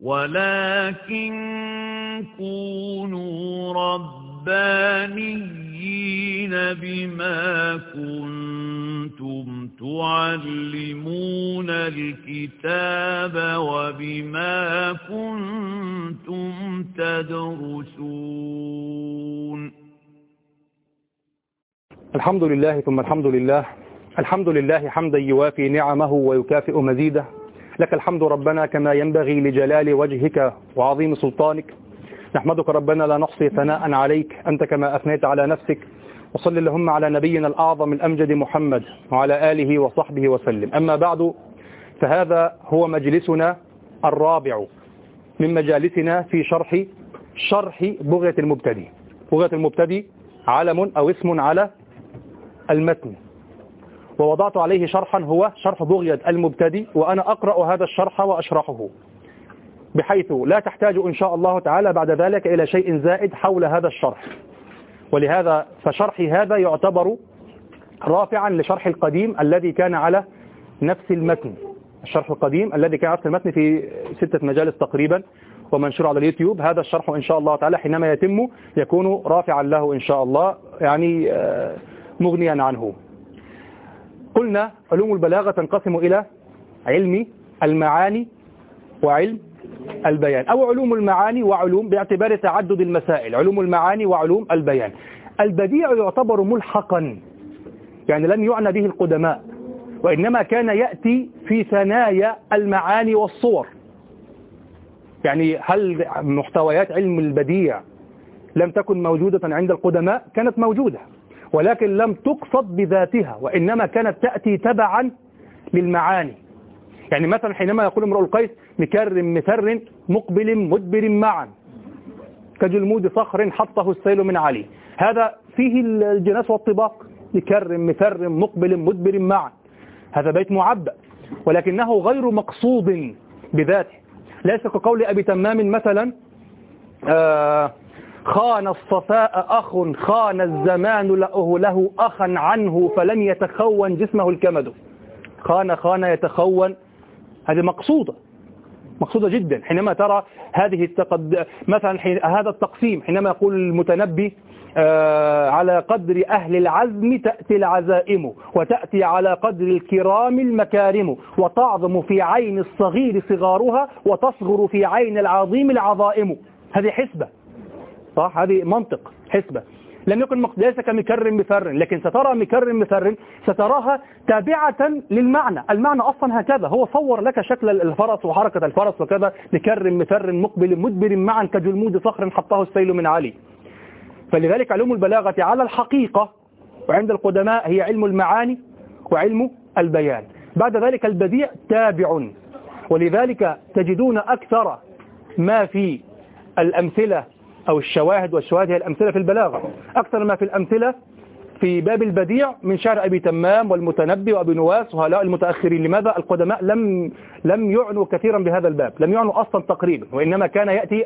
ولكن كونوا ربانيين بما كنتم تعلمون الكتاب وبما كنتم تدرسون الحمد لله ثم الحمد لله. الحمد لله حمدا يوافي نعمه ويكافئ مزيده. لك الحمد ربنا كما ينبغي لجلال وجهك وعظيم سلطانك. نحمدك ربنا لا نحصي ثناء عليك. أنت كما أثنيت على نفسك. وصل اللهم على نبينا الأعظم الأمجد محمد وعلى آله وصحبه وسلم. أما بعد فهذا هو مجلسنا الرابع من مجالسنا في شرح شرح بغية المبتدي بغية المبتدي علم أو اسم على المتن. ووضعت عليه شرحا هو شرح بغية المبتدي وأنا أقرأ هذا الشرح وأشرحه. بحيث لا تحتاج إن شاء الله تعالى بعد ذلك إلى شيء زائد حول هذا الشرح. ولهذا فشرحي هذا يعتبر رافعا لشرح القديم الذي كان على نفس المتن. الشرح القديم الذي كان على نفس المتن في ستة مجالس تقريبا ومنشور على اليوتيوب. هذا الشرح إن شاء الله تعالى حينما يتم يكون رافعا له إن شاء الله يعني مغنيا عنه. قلنا علوم البلاغة تنقسم إلى علم المعاني وعلم البيان. أو علوم المعاني وعلوم باعتبار تعدد المسائل. علوم المعاني وعلوم البيان. البديع يعتبر ملحقا يعني لم يعنى به القدماء وإنما كان يأتي في ثنايا المعاني والصور. يعني هل محتويات علم البديع لم تكن موجودة عند القدماء؟ كانت موجودة. ولكن لم تقصد بذاتها وإنما كانت تأتي تبعا للمعاني. يعني مثلا حينما يقول امرؤ القيس مكر مثر مقبل مدبر معا. كجلمود صخر حطه السيل من علي. هذا فيه الجناس والطباق. مكر مثر مقبل مدبر معا. هذا بيت معبأ ولكنه غير مقصود بذاته. ليس كقول أبي تمام مثلا آه خان الصفاء أخ خان الزمان له له أخا عنه فلم يتخون جسمه الكمد. خان خان يتخون. هذه مقصودة مقصودة جدا. حينما ترى هذه التقد... مثلا حين... هذا التقسيم حينما يقول المتنبي آه على قدر أهل العزم تأتي العزائم وتأتي على قدر الكرام المكارم وتعظم في عين الصغير صغارها وتصغر في عين العظيم العظائم. هذه حسبة. صح؟ هذه منطق حسبة. لم يكن ليس كمكر مثر لكن سترى مكر مثر ستراها تابعة للمعنى. المعنى أصلا هكذا هو صور لك شكل الفرس وحركة الفرس وكذا مكر مثر مقبل مدبر معا كجلمود صخر حطه السيل من علي. فلذلك علوم البلاغة على الحقيقة وعند القدماء هي علم المعاني وعلم البيان. بعد ذلك البديع تابع. ولذلك تجدون أكثر ما في الأمثلة أو الشواهد والشواهد هي الأمثلة في البلاغة. أكثر ما في الأمثلة في باب البديع من شعر أبي تمام والمتنبي وأبي نواس وهؤلاء المتأخرين. لماذا القدماء لم لم يعنوا كثيرا بهذا الباب؟ لم يعنوا أصلا تقريبا وإنما كان يأتي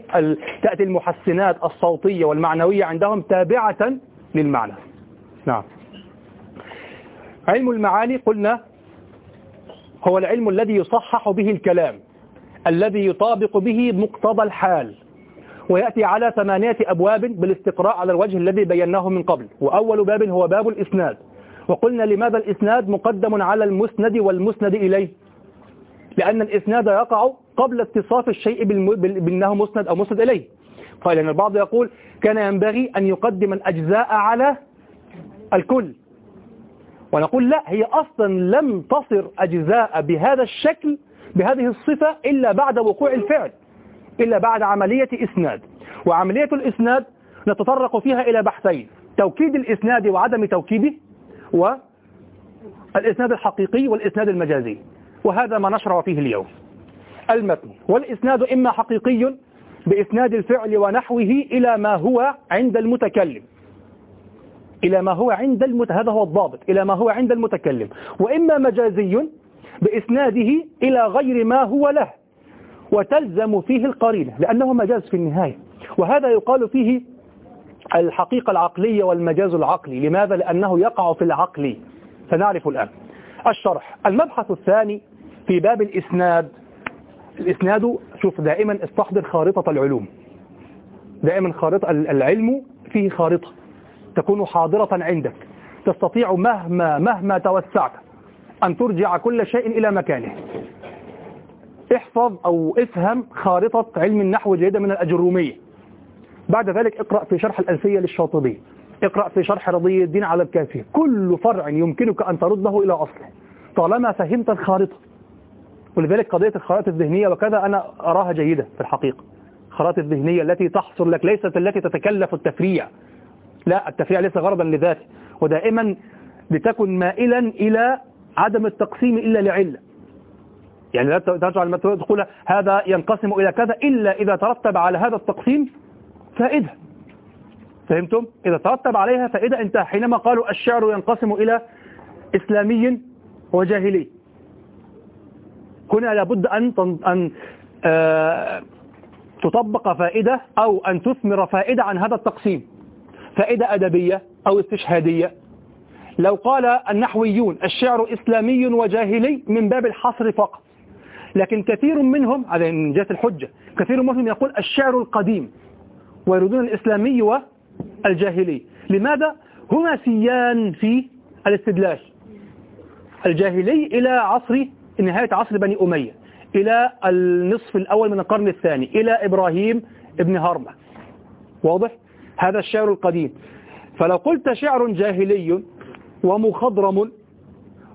تأتي المحسنات الصوتية والمعنوية عندهم تابعة للمعنى. نعم. علم المعاني قلنا هو العلم الذي يصحح به الكلام الذي يطابق به مقتضى الحال. ويأتي على ثمانية أبواب بالاستقراء على الوجه الذي بيناه من قبل. وأول باب هو باب الإسناد. وقلنا لماذا الإسناد مقدم على المسند والمسند إليه؟ لأن الإسناد يقع قبل اتصاف الشيء بأنه مسند أو مسند إليه. قال لأن البعض يقول كان ينبغي أن يقدم الأجزاء على الكل. ونقول لا هي أصلا لم تصر أجزاء بهذا الشكل بهذه الصفة إلا بعد وقوع الفعل. إلا بعد عملية إسناد. وعملية الإسناد نتطرق فيها إلى بحثين توكيد الإسناد وعدم توكيده والإسناد الحقيقي والإسناد المجازي. وهذا ما نشرع فيه اليوم. المتن والإسناد إما حقيقي بإسناد الفعل ونحوه إلى ما هو عند المتكلم. إلى ما هو عند المت... هذا هو الضابط. إلى ما هو عند المتكلم. وإما مجازي بإسناده إلى غير ما هو له. وتلزم فيه القرينة لأنه مجاز في النهاية. وهذا يقال فيه الحقيقة العقلية والمجاز العقلي. لماذا؟ لأنه يقع في العقل. سنعرف الآن. الشرح. المبحث الثاني في باب الإسناد. الإسناد شوف دائما استحضر خارطة العلوم. دائما خارطة العلم فيه خارطة. تكون حاضرة عندك. تستطيع مهما مهما توسعت أن ترجع كل شيء إلى مكانه. احفظ أو افهم خارطة علم النحو جيدة من الأجرومية بعد ذلك اقرأ في شرح الألفية للشاطبي. اقرأ في شرح رضي الدين على الكافي. كل فرع يمكنك أن ترده إلى أصله. طالما فهمت الخارطة. ولذلك قضية الخرائط الذهنية وكذا أنا أراها جيدة في الحقيقة. الخرائط الذهنية التي تحصر لك ليست التي تتكلف التفريع. لا التفريع ليس غرضا لذاته. ودائما لتكن مائلا إلى عدم التقسيم إلا لعلة. يعني لا تجعل ما تقول هذا ينقسم إلى كذا إلا إذا ترتب على هذا التقسيم فائدة. فهمتم؟ إذا ترتب عليها فائدة انتهى حينما قالوا الشعر ينقسم إلى إسلامي وجاهلي. هنا لابد أن أن آه تطبق فائدة أو أن تثمر فائدة عن هذا التقسيم. فائدة أدبية أو استشهادية. لو قال النحويون الشعر إسلامي وجاهلي من باب الحصر فقط. لكن كثير منهم هذا من جهة الحجة كثير منهم يقول الشعر القديم ويريدون الإسلامي والجاهلي لماذا؟ هما سيان في الاستدلال الجاهلي إلى عصر نهاية عصر بني أمية إلى النصف الأول من القرن الثاني إلى إبراهيم ابن هرمة واضح؟ هذا الشعر القديم فلو قلت شعر جاهلي ومخضرم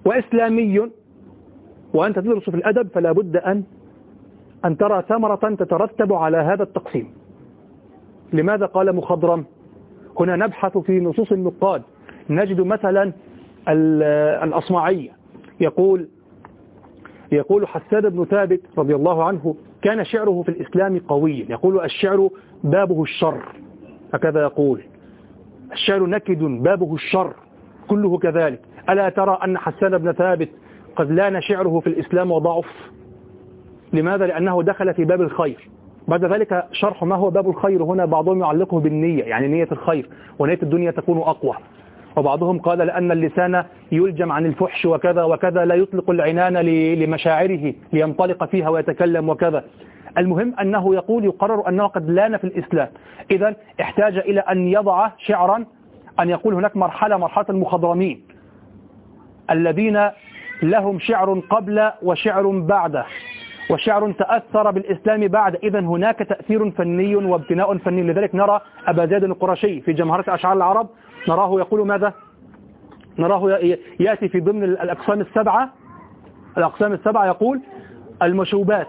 وإسلامي وأنت تدرس في الأدب فلا بد أن أن ترى ثمرة تترتب على هذا التقسيم. لماذا قال مخضرم؟ هنا نبحث في نصوص النقاد. نجد مثلا الأصمعية يقول يقول حسان بن ثابت رضي الله عنه كان شعره في الإسلام قويا. يقول الشعر بابه الشر. هكذا يقول. الشعر نكد بابه الشر. كله كذلك. ألا ترى أن حسان بن ثابت قد لأن شعره في الإسلام وضعف. لماذا؟ لأنه دخل في باب الخير. بعد ذلك شرح ما هو باب الخير هنا بعضهم يعلقه بالنية يعني نية الخير ونية الدنيا تكون أقوى. وبعضهم قال لأن اللسان يلجم عن الفحش وكذا وكذا لا يطلق العنان لمشاعره لينطلق فيها ويتكلم وكذا. المهم أنه يقول يقرر أنه قد لأن في الإسلام. إذا احتاج إلى أن يضع شعرا أن يقول هناك مرحلة مرحلة المخضرمين. الذين لهم شعر قبل وشعر بعده وشعر تأثر بالإسلام بعد. إذا هناك تأثير فني وابتناء فني. لذلك نرى أبا زيد القرشي في جمهرة أشعار العرب نراه يقول ماذا؟ نراه يأتي في ضمن الأقسام السبعة الأقسام السبعة يقول المشوبات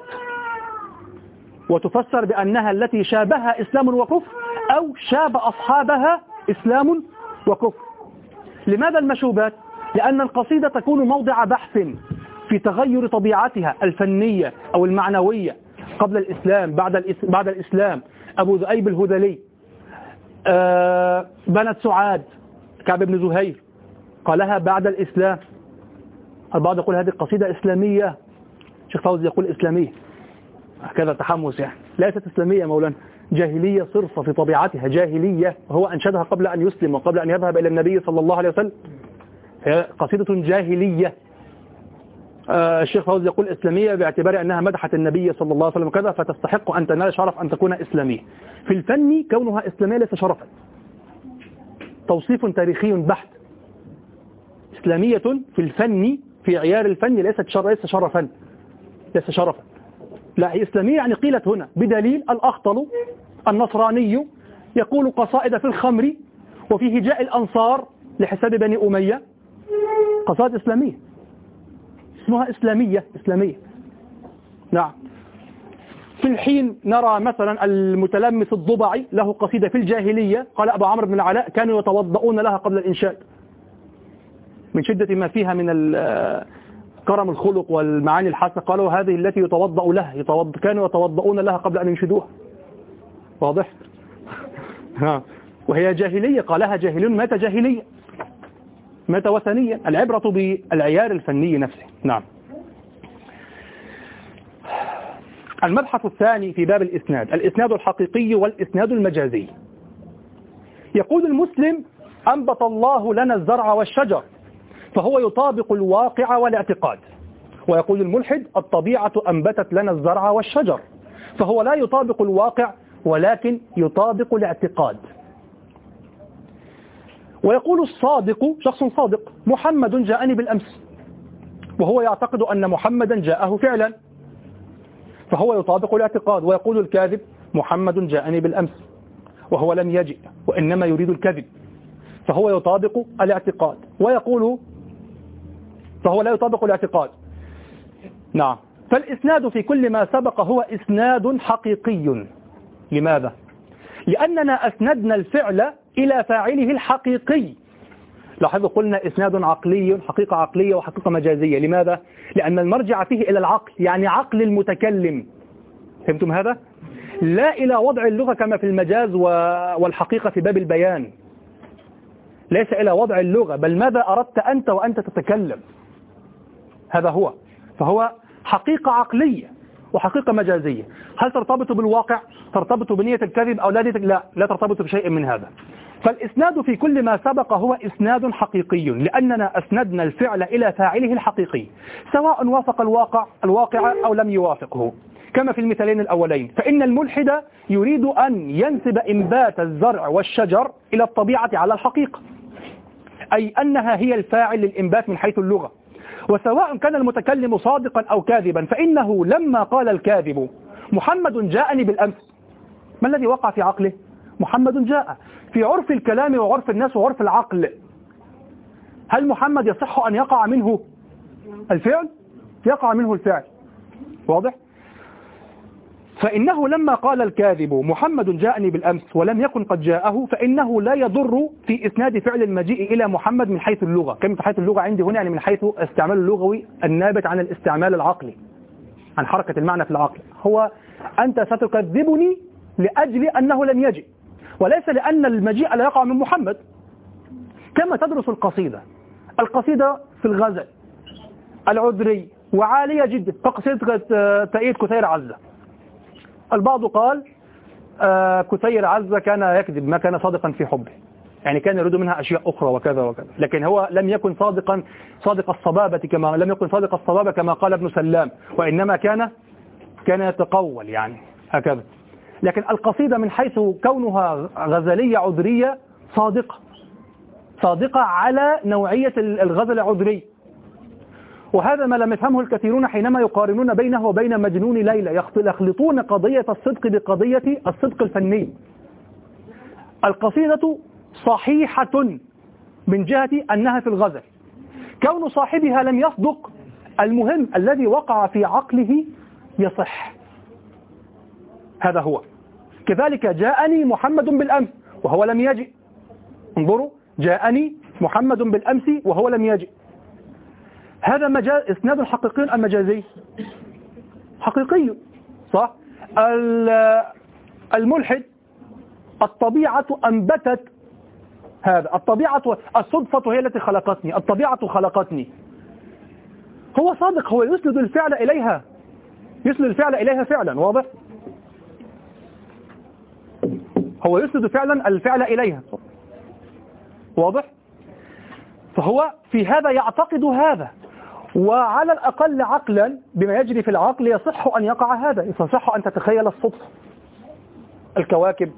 وتفسر بأنها التي شابها إسلام وكفر أو شاب أصحابها إسلام وكفر. لماذا المشوبات؟ لأن القصيدة تكون موضع بحث في تغير طبيعتها الفنية أو المعنوية قبل الإسلام بعد بعد الإسلام. أبو ذؤيب الهذلي آه بنت سعاد كعب بن زهير قالها بعد الإسلام. البعض يقول هذه القصيدة إسلامية. شيخ فوزي يقول إسلامية. هكذا تحمس يعني. ليست إسلامية مولانا. جاهلية صرفة في طبيعتها جاهلية. هو أنشدها قبل أن يسلم وقبل أن يذهب إلى النبي صلى الله عليه وسلم. هي قصيدة جاهلية. آه الشيخ فوز يقول إسلامية باعتبار أنها مدحت النبي صلى الله عليه وسلم كذا فتستحق أن تنال شرف أن تكون إسلامية. في الفن كونها إسلامية ليس شرفا. توصيف تاريخي بحت. إسلامية في الفن في عيار الفن ليست شر ليس شرفا. ليس شرفا. لا هي إسلامية يعني قيلت هنا بدليل الأخطل النصراني يقول قصائد في الخمر وفي هجاء الأنصار لحساب بني أمية. قصائد إسلامية. اسمها إسلامية إسلامية. نعم. في الحين نرى مثلا المتلمس الضبعي له قصيدة في الجاهلية. قال أبو عمرو بن العلاء كانوا يتوضؤون لها قبل الإنشاد. من شدة ما فيها من كرم الخلق والمعاني الحسنة قالوا هذه التي يتوضأ لها يتوضأ كانوا يتوضؤون لها قبل أن ينشدوها. واضح؟ ها وهي جاهلية قالها جاهلون مات جاهلية مات وثنيا العبرة بالعيار الفني نفسه. نعم. المبحث الثاني في باب الإسناد الإسناد الحقيقي والإسناد المجازي. يقول المسلم أنبت الله لنا الزرع والشجر فهو يطابق الواقع والاعتقاد. ويقول الملحد الطبيعة أنبتت لنا الزرع والشجر فهو لا يطابق الواقع ولكن يطابق الاعتقاد. ويقول الصادق شخص صادق محمد جاءني بالأمس. وهو يعتقد أن محمدا جاءه فعلا. فهو يطابق الاعتقاد ويقول الكاذب محمد جاءني بالأمس. وهو لم يجئ وإنما يريد الكذب. فهو يطابق الاعتقاد ويقول فهو لا يطابق الاعتقاد. نعم. فالإسناد في كل ما سبق هو إسناد حقيقي. لماذا؟ لأننا أسندنا الفعل إلى فاعله الحقيقي. لاحظوا قلنا إسناد عقلي حقيقة عقلية وحقيقة مجازية. لماذا؟ لأن المرجع فيه إلى العقل يعني عقل المتكلم. فهمتم هذا؟ لا إلى وضع اللغة كما في المجاز والحقيقة في باب البيان. ليس إلى وضع اللغة بل ماذا أردت أنت وأنت تتكلم؟ هذا هو. فهو حقيقة عقلية وحقيقة مجازية. هل ترتبط بالواقع؟ ترتبط بنية الكذب أو لا لا لا ترتبط بشيء من هذا. فالإسناد في كل ما سبق هو إسناد حقيقي لأننا أسندنا الفعل إلى فاعله الحقيقي سواء وافق الواقع الواقع أو لم يوافقه. كما في المثالين الأولين فإن الملحد يريد أن ينسب إنبات الزرع والشجر إلى الطبيعة على الحقيقة أي أنها هي الفاعل للإنبات من حيث اللغة. وسواء كان المتكلم صادقا أو كاذبا فإنه لما قال الكاذب محمد جاءني بالأمس ما الذي وقع في عقله؟ محمد جاء في عرف الكلام وعرف الناس وعرف العقل. هل محمد يصح أن يقع منه الفعل؟ يقع منه الفعل. واضح؟ فإنه لما قال الكاذب محمد جاءني بالأمس ولم يكن قد جاءه فإنه لا يضر في إسناد فعل المجيء إلى محمد من حيث اللغة. كم من حيث اللغة عندي هنا يعني من حيث استعمال اللغوي النابت عن الاستعمال العقلي عن حركة المعنى في العقل. هو أنت ستكذبني لأجل أنه لم يجئ. وليس لأن المجيء لا يقع من محمد. كما تدرس القصيدة. القصيدة في الغزل. العذري وعالية جدا. كقصيدة تأييد كثير عزة. البعض قال آه كثير عزة كان يكذب ما كان صادقا في حبه. يعني كان يريد منها أشياء أخرى وكذا وكذا. لكن هو لم يكن صادقا صادق الصبابة كما لم يكن صادق الصبابة كما قال ابن سلام. وإنما كان كان يتقول يعني هكذا. لكن القصيدة من حيث كونها غزلية عذرية صادقة. صادقة على نوعية الغزل العذري. وهذا ما لم يفهمه الكثيرون حينما يقارنون بينه وبين مجنون ليلى يخلطون قضية الصدق بقضية الصدق الفني. القصيدة صحيحة من جهة أنها في الغزل. كون صاحبها لم يصدق المهم الذي وقع في عقله يصح. هذا هو. كذلك جاءني محمد بالأمس وهو لم يجئ. انظروا جاءني محمد بالأمس وهو لم يجئ. هذا مجاز إسناد حقيقي ام مجازي حقيقي صح؟ الملحد الطبيعة أنبتت هذا. الطبيعة الصدفة هي التي خلقتني. الطبيعة خلقتني. هو صادق هو يسند الفعل إليها. يسند الفعل إليها فعلا واضح؟ هو يسند فعلا الفعل إليها. واضح؟ فهو في هذا يعتقد هذا. وعلى الأقل عقلا بما يجري في العقل يصح أن يقع هذا. يصح أن تتخيل الصدفة الكواكب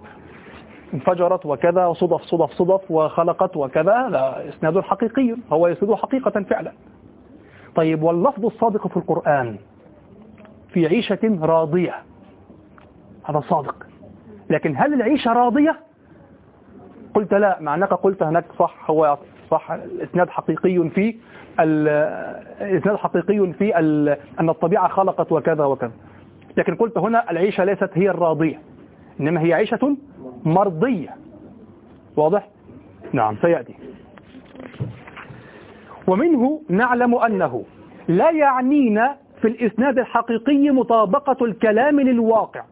انفجرت وكذا وصدف صدف صدف وخلقت وكذا. لا إسناد حقيقي. هو يسند حقيقة فعلا. طيب واللفظ الصادق في القرآن في عيشة راضية هذا صادق. لكن هل العيشة راضية؟ قلت لا مع أنك قلت هناك صح هو صح الإسناد حقيقي في الإسناد حقيقي في أن الطبيعة خلقت وكذا وكذا. لكن قلت هنا العيشة ليست هي الراضية إنما هي عيشة مرضية. واضح؟ نعم سيأتي. ومنه نعلم أنه لا يعنينا في الإسناد الحقيقي مطابقة الكلام للواقع.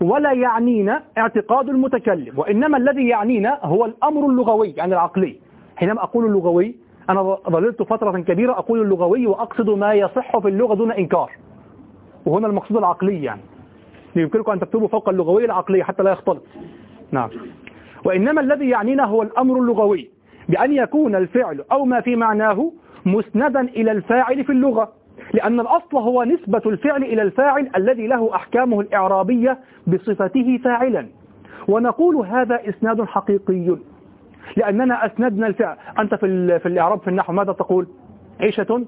ولا يعنينا اعتقاد المتكلم وإنما الذي يعنينا هو الأمر اللغوي يعني العقلي. حينما أقول اللغوي أنا ظللت فترة كبيرة أقول اللغوي وأقصد ما يصح في اللغة دون إنكار. وهنا المقصود العقلي يعني. يمكنكم أن تكتبوا فوق اللغوي العقلي حتى لا يختلط. نعم. وإنما الذي يعنينا هو الأمر اللغوي بأن يكون الفعل أو ما في معناه مسندا إلى الفاعل في اللغة. لأن الأصل هو نسبة الفعل إلى الفاعل الذي له أحكامه الإعرابية بصفته فاعلا. ونقول هذا إسناد حقيقي. لأننا أسندنا الفعل. أنت في, في الإعراب في النحو ماذا تقول؟ عيشة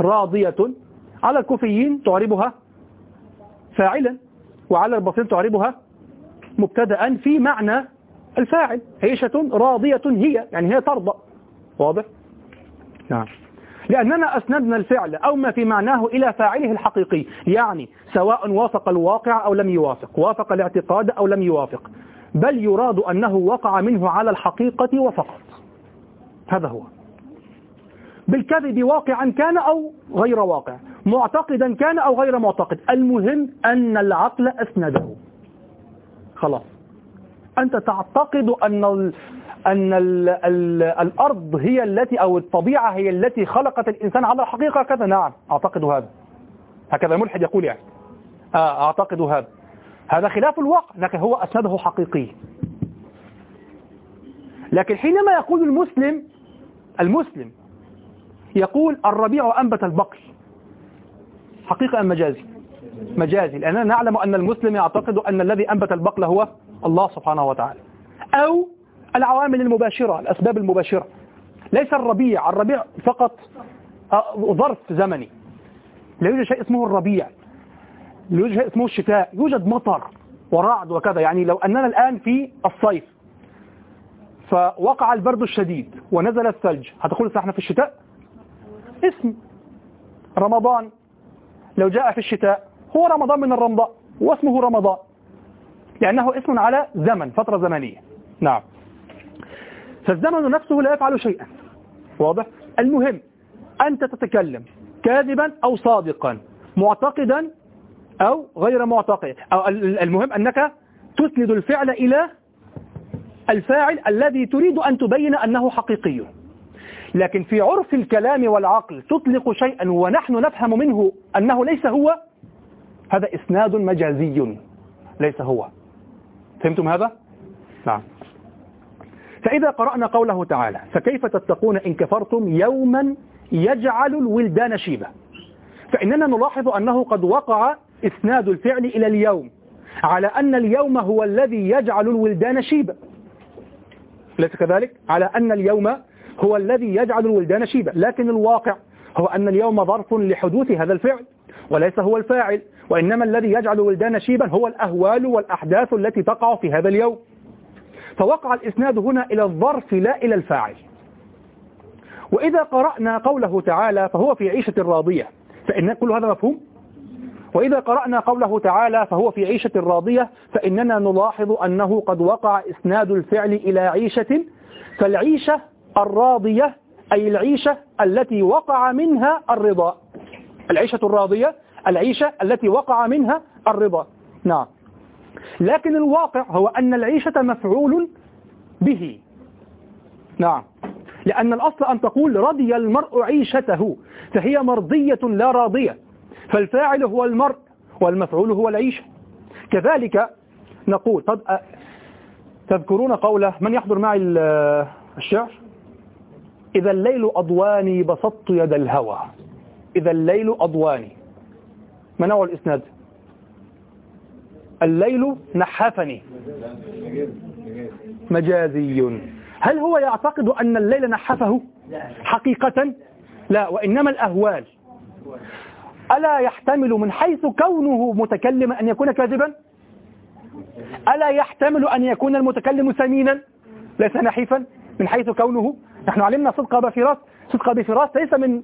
راضية على الكوفيين تعربها فاعلا وعلى البصير تعربها مبتدا في معنى الفاعل. عيشة راضية هي يعني هي ترضى. واضح؟ نعم. لأننا أسندنا الفعل أو ما في معناه إلى فاعله الحقيقي يعني سواء وافق الواقع أو لم يوافق وافق الاعتقاد أو لم يوافق بل يراد أنه وقع منه على الحقيقة وفقط. هذا هو. بالكذب واقعا كان أو غير واقع معتقدا كان أو غير معتقد المهم أن العقل أسنده. خلاص. أنت تعتقد أن أن ال ال الأرض هي التي أو الطبيعة هي التي خلقت الإنسان على الحقيقة كذا. نعم أعتقد هذا. هكذا الملحد يقول يعني. آه أعتقد هذا. هذا خلاف الواقع لكن هو أسنده حقيقي. لكن حينما يقول المسلم المسلم يقول الربيع أنبت البقل حقيقة أم مجازي؟ مجازي. لأننا نعلم أن المسلم يعتقد أن الذي أنبت البقل هو الله سبحانه وتعالى. أو العوامل المباشرة الأسباب المباشرة. ليس الربيع الربيع فقط ظرف زمني. لا يوجد شيء اسمه الربيع. لا يوجد شيء اسمه الشتاء. يوجد مطر ورعد وكذا. يعني لو أننا الآن في الصيف فوقع البرد الشديد ونزل الثلج. هتقول إحنا في الشتاء؟ اسم. رمضان. لو جاء في الشتاء هو رمضان من الرمضاء واسمه رمضان لأنه اسم على زمن فترة زمنية. نعم. فالزمن نفسه لا يفعل شيئا. واضح؟ المهم أنت تتكلم كاذبا أو صادقا معتقدا أو غير معتقد. أو المهم أنك تسند الفعل إلى الفاعل الذي تريد أن تبين أنه حقيقي. لكن في عرف الكلام والعقل تطلق شيئا ونحن نفهم منه أنه ليس هو هذا إسناد مجازي. ليس هو. فهمتم هذا؟ نعم. فإذا قرأنا قوله تعالى فكيف تتقون إن كفرتم يوما يجعل الولدان شيبا فإننا نلاحظ أنه قد وقع إسناد الفعل إلى اليوم على أن اليوم هو الذي يجعل الولدان شيبا ليس كذلك؟ على أن اليوم هو الذي يجعل الولدان شيبا لكن الواقع هو أن اليوم ظرف لحدوث هذا الفعل وليس هو الفاعل وإنما الذي يجعل الولدان شيبا هو الأهوال والأحداث التي تقع في هذا اليوم. فوقع الإسناد هنا إلى الظرف لا إلى الفاعل. وإذا قرأنا قوله تعالى فهو في عيشة راضية فإن كل هذا مفهوم؟ وإذا قرأنا قوله تعالى فهو في عيشة راضية فإننا نلاحظ أنه قد وقع إسناد الفعل إلى عيشة فالعيشة الراضية أي العيشة التي وقع منها الرضا. العيشة الراضية العيشة التي وقع منها الرضا. نعم. لكن الواقع هو أن العيشة مفعول به. نعم. لأن الأصل أن تقول رضي المرء عيشته فهي مرضية لا راضية. فالفاعل هو المرء والمفعول هو العيشة. كذلك نقول طب تذكرون قوله من يحضر معي الشعر؟ إذا الليل أضواني بسطت يد الهوى. إذا الليل أضواني. ما نوع الإسناد الليل نحفني. مجازي. هل هو يعتقد أن الليل نحفه؟ حقيقة لا وإنما الأهوال. ألا يحتمل من حيث كونه متكلما أن يكون كاذبا؟ ألا يحتمل أن يكون المتكلم سمينا؟ ليس نحيفا. من حيث كونه. نحن علمنا صدق بفراس صدق بفراس ليس من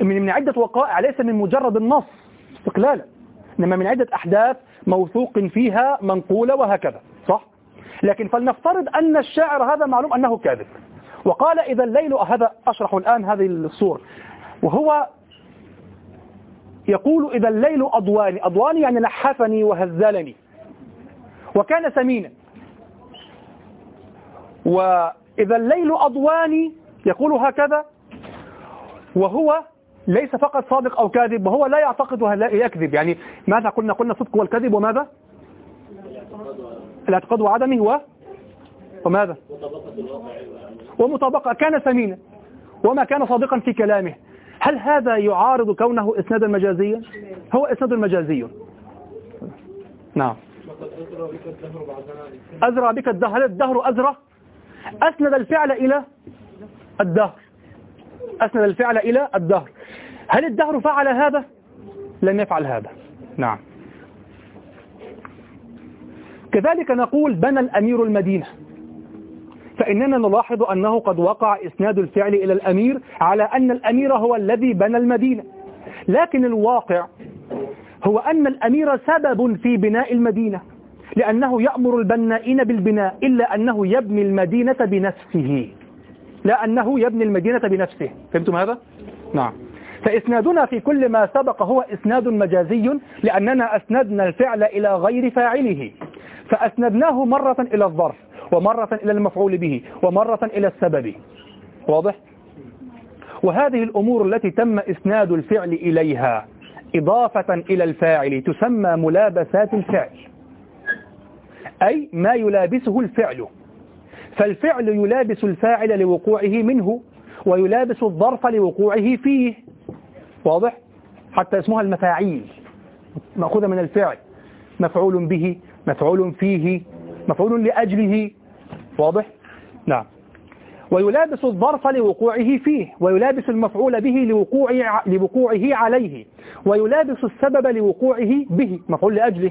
من من عدة وقائع ليس من مجرد النص استقلالا إنما من عدة أحداث موثوق فيها منقولة وهكذا صح؟ لكن فلنفترض أن الشاعر هذا معلوم أنه كاذب. وقال إذا الليل هذا أشرح الآن هذه الصورة وهو يقول إذا الليل أضواني أضواني يعني نحفني وهزلني. وكان سمينا. وإذا الليل أضواني يقول هكذا. وهو ليس فقط صادق أو كاذب وهو لا يعتقد يكذب. يعني ماذا قلنا؟ قلنا صدق والكذب وماذا؟ الاعتقاد وعدمه و؟ وماذا؟ ومطابقة. كان سمينا. وما كان صادقا في كلامه. هل هذا يعارض كونه إسنادا مجازيا؟ هو إسناد مجازي. نعم. أزرع بك الدهر. هل الدهر أزرع أسند الفعل إلى الدهر. أسند الفعل إلى الدهر. هل الدهر فعل هذا؟ لم يفعل هذا. نعم. كذلك نقول بنى الأمير المدينة. فإننا نلاحظ أنه قد وقع إسناد الفعل إلى الأمير على أن الأمير هو الذي بنى المدينة. لكن الواقع هو أن الأمير سبب في بناء المدينة لأنه يأمر البنائين بالبناء إلا أنه يبني المدينة بنفسه. لا أنه يبني المدينة بنفسه. فهمتم هذا؟ نعم. فإسنادنا في كل ما سبق هو إسناد مجازي لأننا أسندنا الفعل إلى غير فاعله. فأسندناه مرة إلى الظرف ومرة إلى المفعول به ومرة إلى السبب. واضح؟ وهذه الأمور التي تم إسناد الفعل إليها إضافة إلى الفاعل تسمى ملابسات الفعل. أي ما يلابسه الفعل. فالفعل يلابس الفاعل لوقوعه منه ويلابس الظرف لوقوعه فيه. واضح؟ حتى اسمها المفاعيل. مأخوذة من الفعل. مفعول به مفعول فيه مفعول لأجله. واضح؟ نعم. ويلابس الظرف لوقوعه فيه ويلابس المفعول به لوقوعه, لوقوعه عليه ويلابس السبب لوقوعه به مفعول لأجله.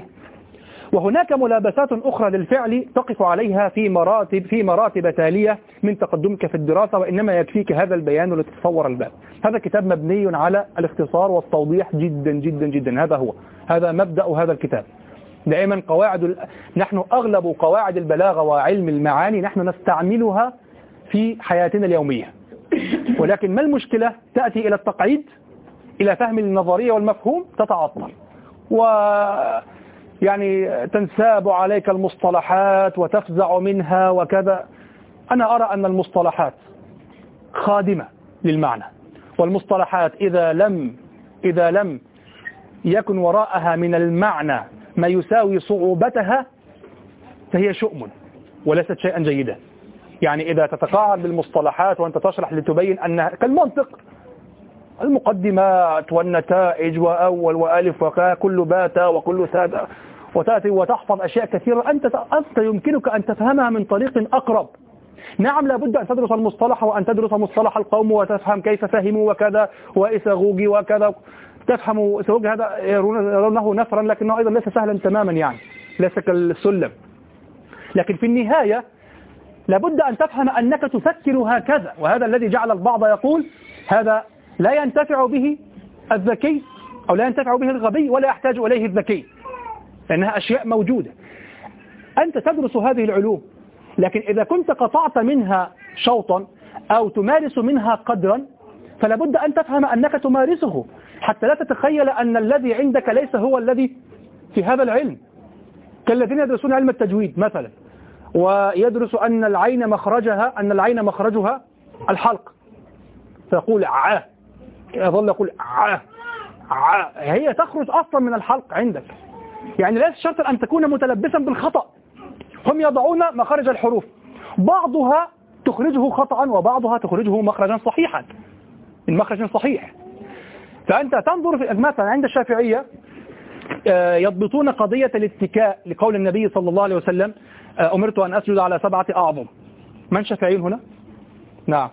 وهناك ملابسات أخرى للفعل تقف عليها في مراتب في مراتب تالية من تقدمك في الدراسة وإنما يكفيك هذا البيان لتتصور الباب. هذا كتاب مبني على الاختصار والتوضيح جدا جدا جدا. هذا هو هذا مبدأ هذا الكتاب. دائما قواعد ال... نحن أغلب قواعد البلاغة وعلم المعاني نحن نستعملها في حياتنا اليومية. ولكن ما المشكلة؟ تأتي إلى التقعيد إلى فهم النظرية والمفهوم تتعطل. و يعني تنساب عليك المصطلحات وتفزع منها وكذا. أنا أرى أن المصطلحات خادمة للمعنى والمصطلحات إذا لم إذا لم يكن وراءها من المعنى ما يساوي صعوبتها فهي شؤم وليست شيئا جيدا. يعني إذا تتقاعد بالمصطلحات وأنت تشرح لتبين أنها كالمنطق المقدمات والنتائج وأول وألف وكا كل باتا وكل سادة وتأتي وتحفظ أشياء كثيرة. أنت أنت يمكنك أن تفهمها من طريق أقرب. نعم لابد أن تدرس المصطلح وأن تدرس مصطلح القوم وتفهم كيف فهموا وكذا وإساغوغي وكذا. تفهم إساغوغي هذا يرونه نفرا لكنه أيضا ليس سهلا تماما يعني ليس كالسلم. لكن في النهاية لابد أن تفهم أنك تفكر هكذا وهذا الذي جعل البعض يقول هذا لا ينتفع به الذكي أو لا ينتفع به الغبي ولا يحتاج إليه الذكي لأنها أشياء موجودة. أنت تدرس هذه العلوم لكن إذا كنت قطعت منها شوطا أو تمارس منها قدرا فلا بد أن تفهم أنك تمارسه حتى لا تتخيل أن الذي عندك ليس هو الذي في هذا العلم. كالذين يدرسون علم التجويد مثلا ويدرس أن العين مخرجها أن العين مخرجها الحلق فيقول عاه. يظل يقول عاه عاه هي تخرج أصلا من الحلق عندك. يعني ليس شرطا أن تكون متلبسا بالخطأ. هم يضعون مخارج الحروف. بعضها تخرجه خطأ وبعضها تخرجه مخرجا صحيحا. من مخرج صحيح. فأنت تنظر في مثلا عند الشافعية آه، يضبطون قضية الاتكاء لقول النبي صلى الله عليه وسلم آه، أمرت أن أسجد على سبعة أعظم. من شافعيين هنا؟ نعم.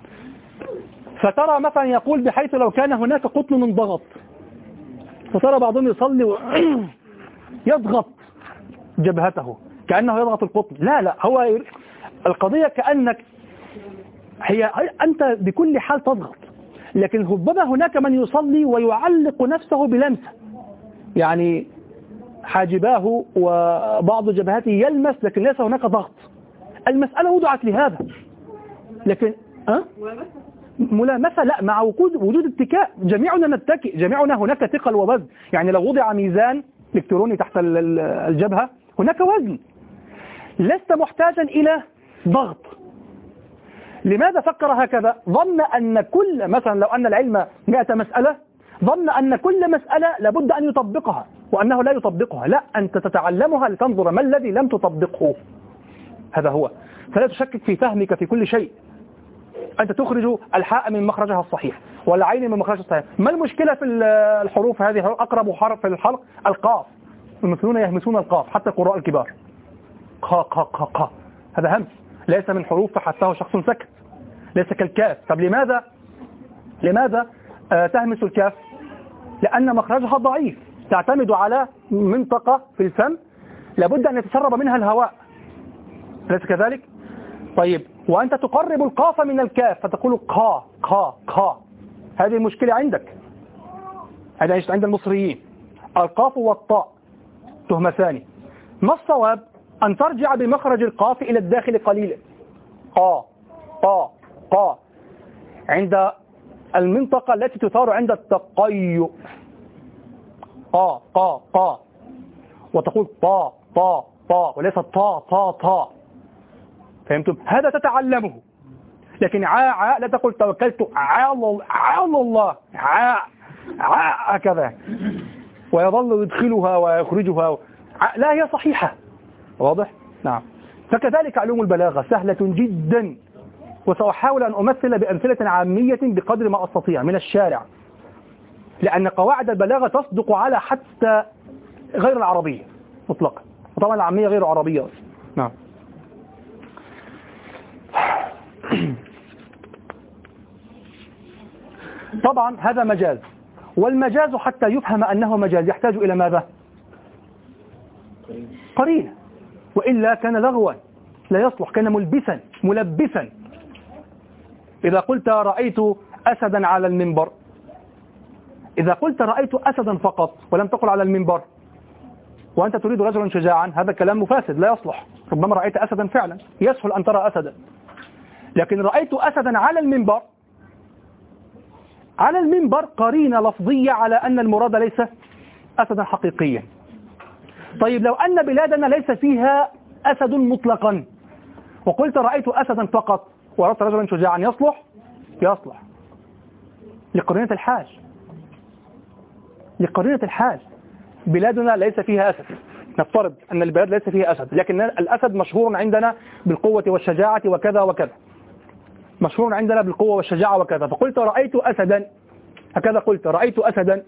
فترى مثلا يقول بحيث لو كان هناك قطن انضغط فترى بعضهم يصلي يضغط جبهته كأنه يضغط القطن. لا لا هو القضية كأنك هي أنت بكل حال تضغط لكن ربما هناك من يصلي ويعلق نفسه بلمسة. يعني حاجباه وبعض جبهته يلمس لكن ليس هناك ضغط. المسألة وضعت لهذا. لكن أه؟ ملامسة لا مع وجود وجود اتكاء. جميعنا نتكئ جميعنا هناك ثقل ووزن. يعني لو وضع ميزان إلكتروني تحت الجبهة هناك وزن. لست محتاجا إلى ضغط. لماذا فكر هكذا؟ ظن أن كل مثلا لو أن العلم مئة مسألة ظن أن كل مسألة لابد أن يطبقها وأنه لا يطبقها. لا أنت تتعلمها لتنظر ما الذي لم تطبقه. هذا هو. فلا تشكك في فهمك في كل شيء. أنت تخرج الحاء من مخرجها الصحيح والعين من مخرجها الصحيح. ما المشكلة في الحروف هذه؟ أقرب حرف في الحلق القاف. المثلون يهمسون القاف حتى القراء الكبار. قا قا قا قا هذا همس. ليس من حروف فحثه شخص سكت. ليس كالكاف. طب لماذا؟ لماذا آه تهمس الكاف؟ لأن مخرجها ضعيف. تعتمد على منطقة في الفم. لابد أن يتسرب منها الهواء. أليس كذلك؟ طيب. وأنت تقرب القاف من الكاف فتقول قا قا قا. هذه المشكلة عندك. هذا عند المصريين. القاف والطاء. تهمتان ما الصواب أن ترجع بمخرج القاف إلى الداخل قليلا؟ قا قا قا. عند المنطقة التي تثار عند التقيؤ. قا قا قا. وتقول طا طا طا. وليس طا طا طا. فهمتم؟ هذا تتعلمه. لكن عا عا لا تقول توكلت على الله عا عا هكذا. ويظل يدخلها ويخرجها. لا هي صحيحة. واضح؟ نعم. فكذلك علوم البلاغة سهلة جدا. وسأحاول أن أمثل بأمثلة عامية بقدر ما أستطيع من الشارع. لأن قواعد البلاغة تصدق على حتى غير العربية مطلقا. وطبعا العامية غير عربية نعم. طبعا هذا مجاز. والمجاز حتى يفهم أنه مجاز. يحتاج إلى ماذا؟ قرينة وإلا كان لغوا. لا يصلح. كان ملبسا. ملبسا. إذا قلت رأيت أسدا على المنبر. إذا قلت رأيت أسدا فقط ولم تقل على المنبر. وأنت تريد رجلا شجاعا. هذا كلام مفاسد. لا يصلح. ربما رأيت أسدا فعلا. يسهل أن ترى أسدا. لكن رأيت أسدا على المنبر على المنبر قرينة لفظية على أن المراد ليس أسدا حقيقيا. طيب لو أن بلادنا ليس فيها أسد مطلقا وقلت رأيت أسدا فقط ورأيت رجلا شجاعا يصلح؟ يصلح. لقرينة الحاج. لقرينة الحاج. بلادنا ليس فيها أسد. نفترض أن البلاد ليس فيها أسد لكن الأسد مشهور عندنا بالقوة والشجاعة وكذا وكذا. مشهور عندنا بالقوة والشجاعة وكذا. فقلت رأيت أسدا. هكذا قلت رأيت أسدا.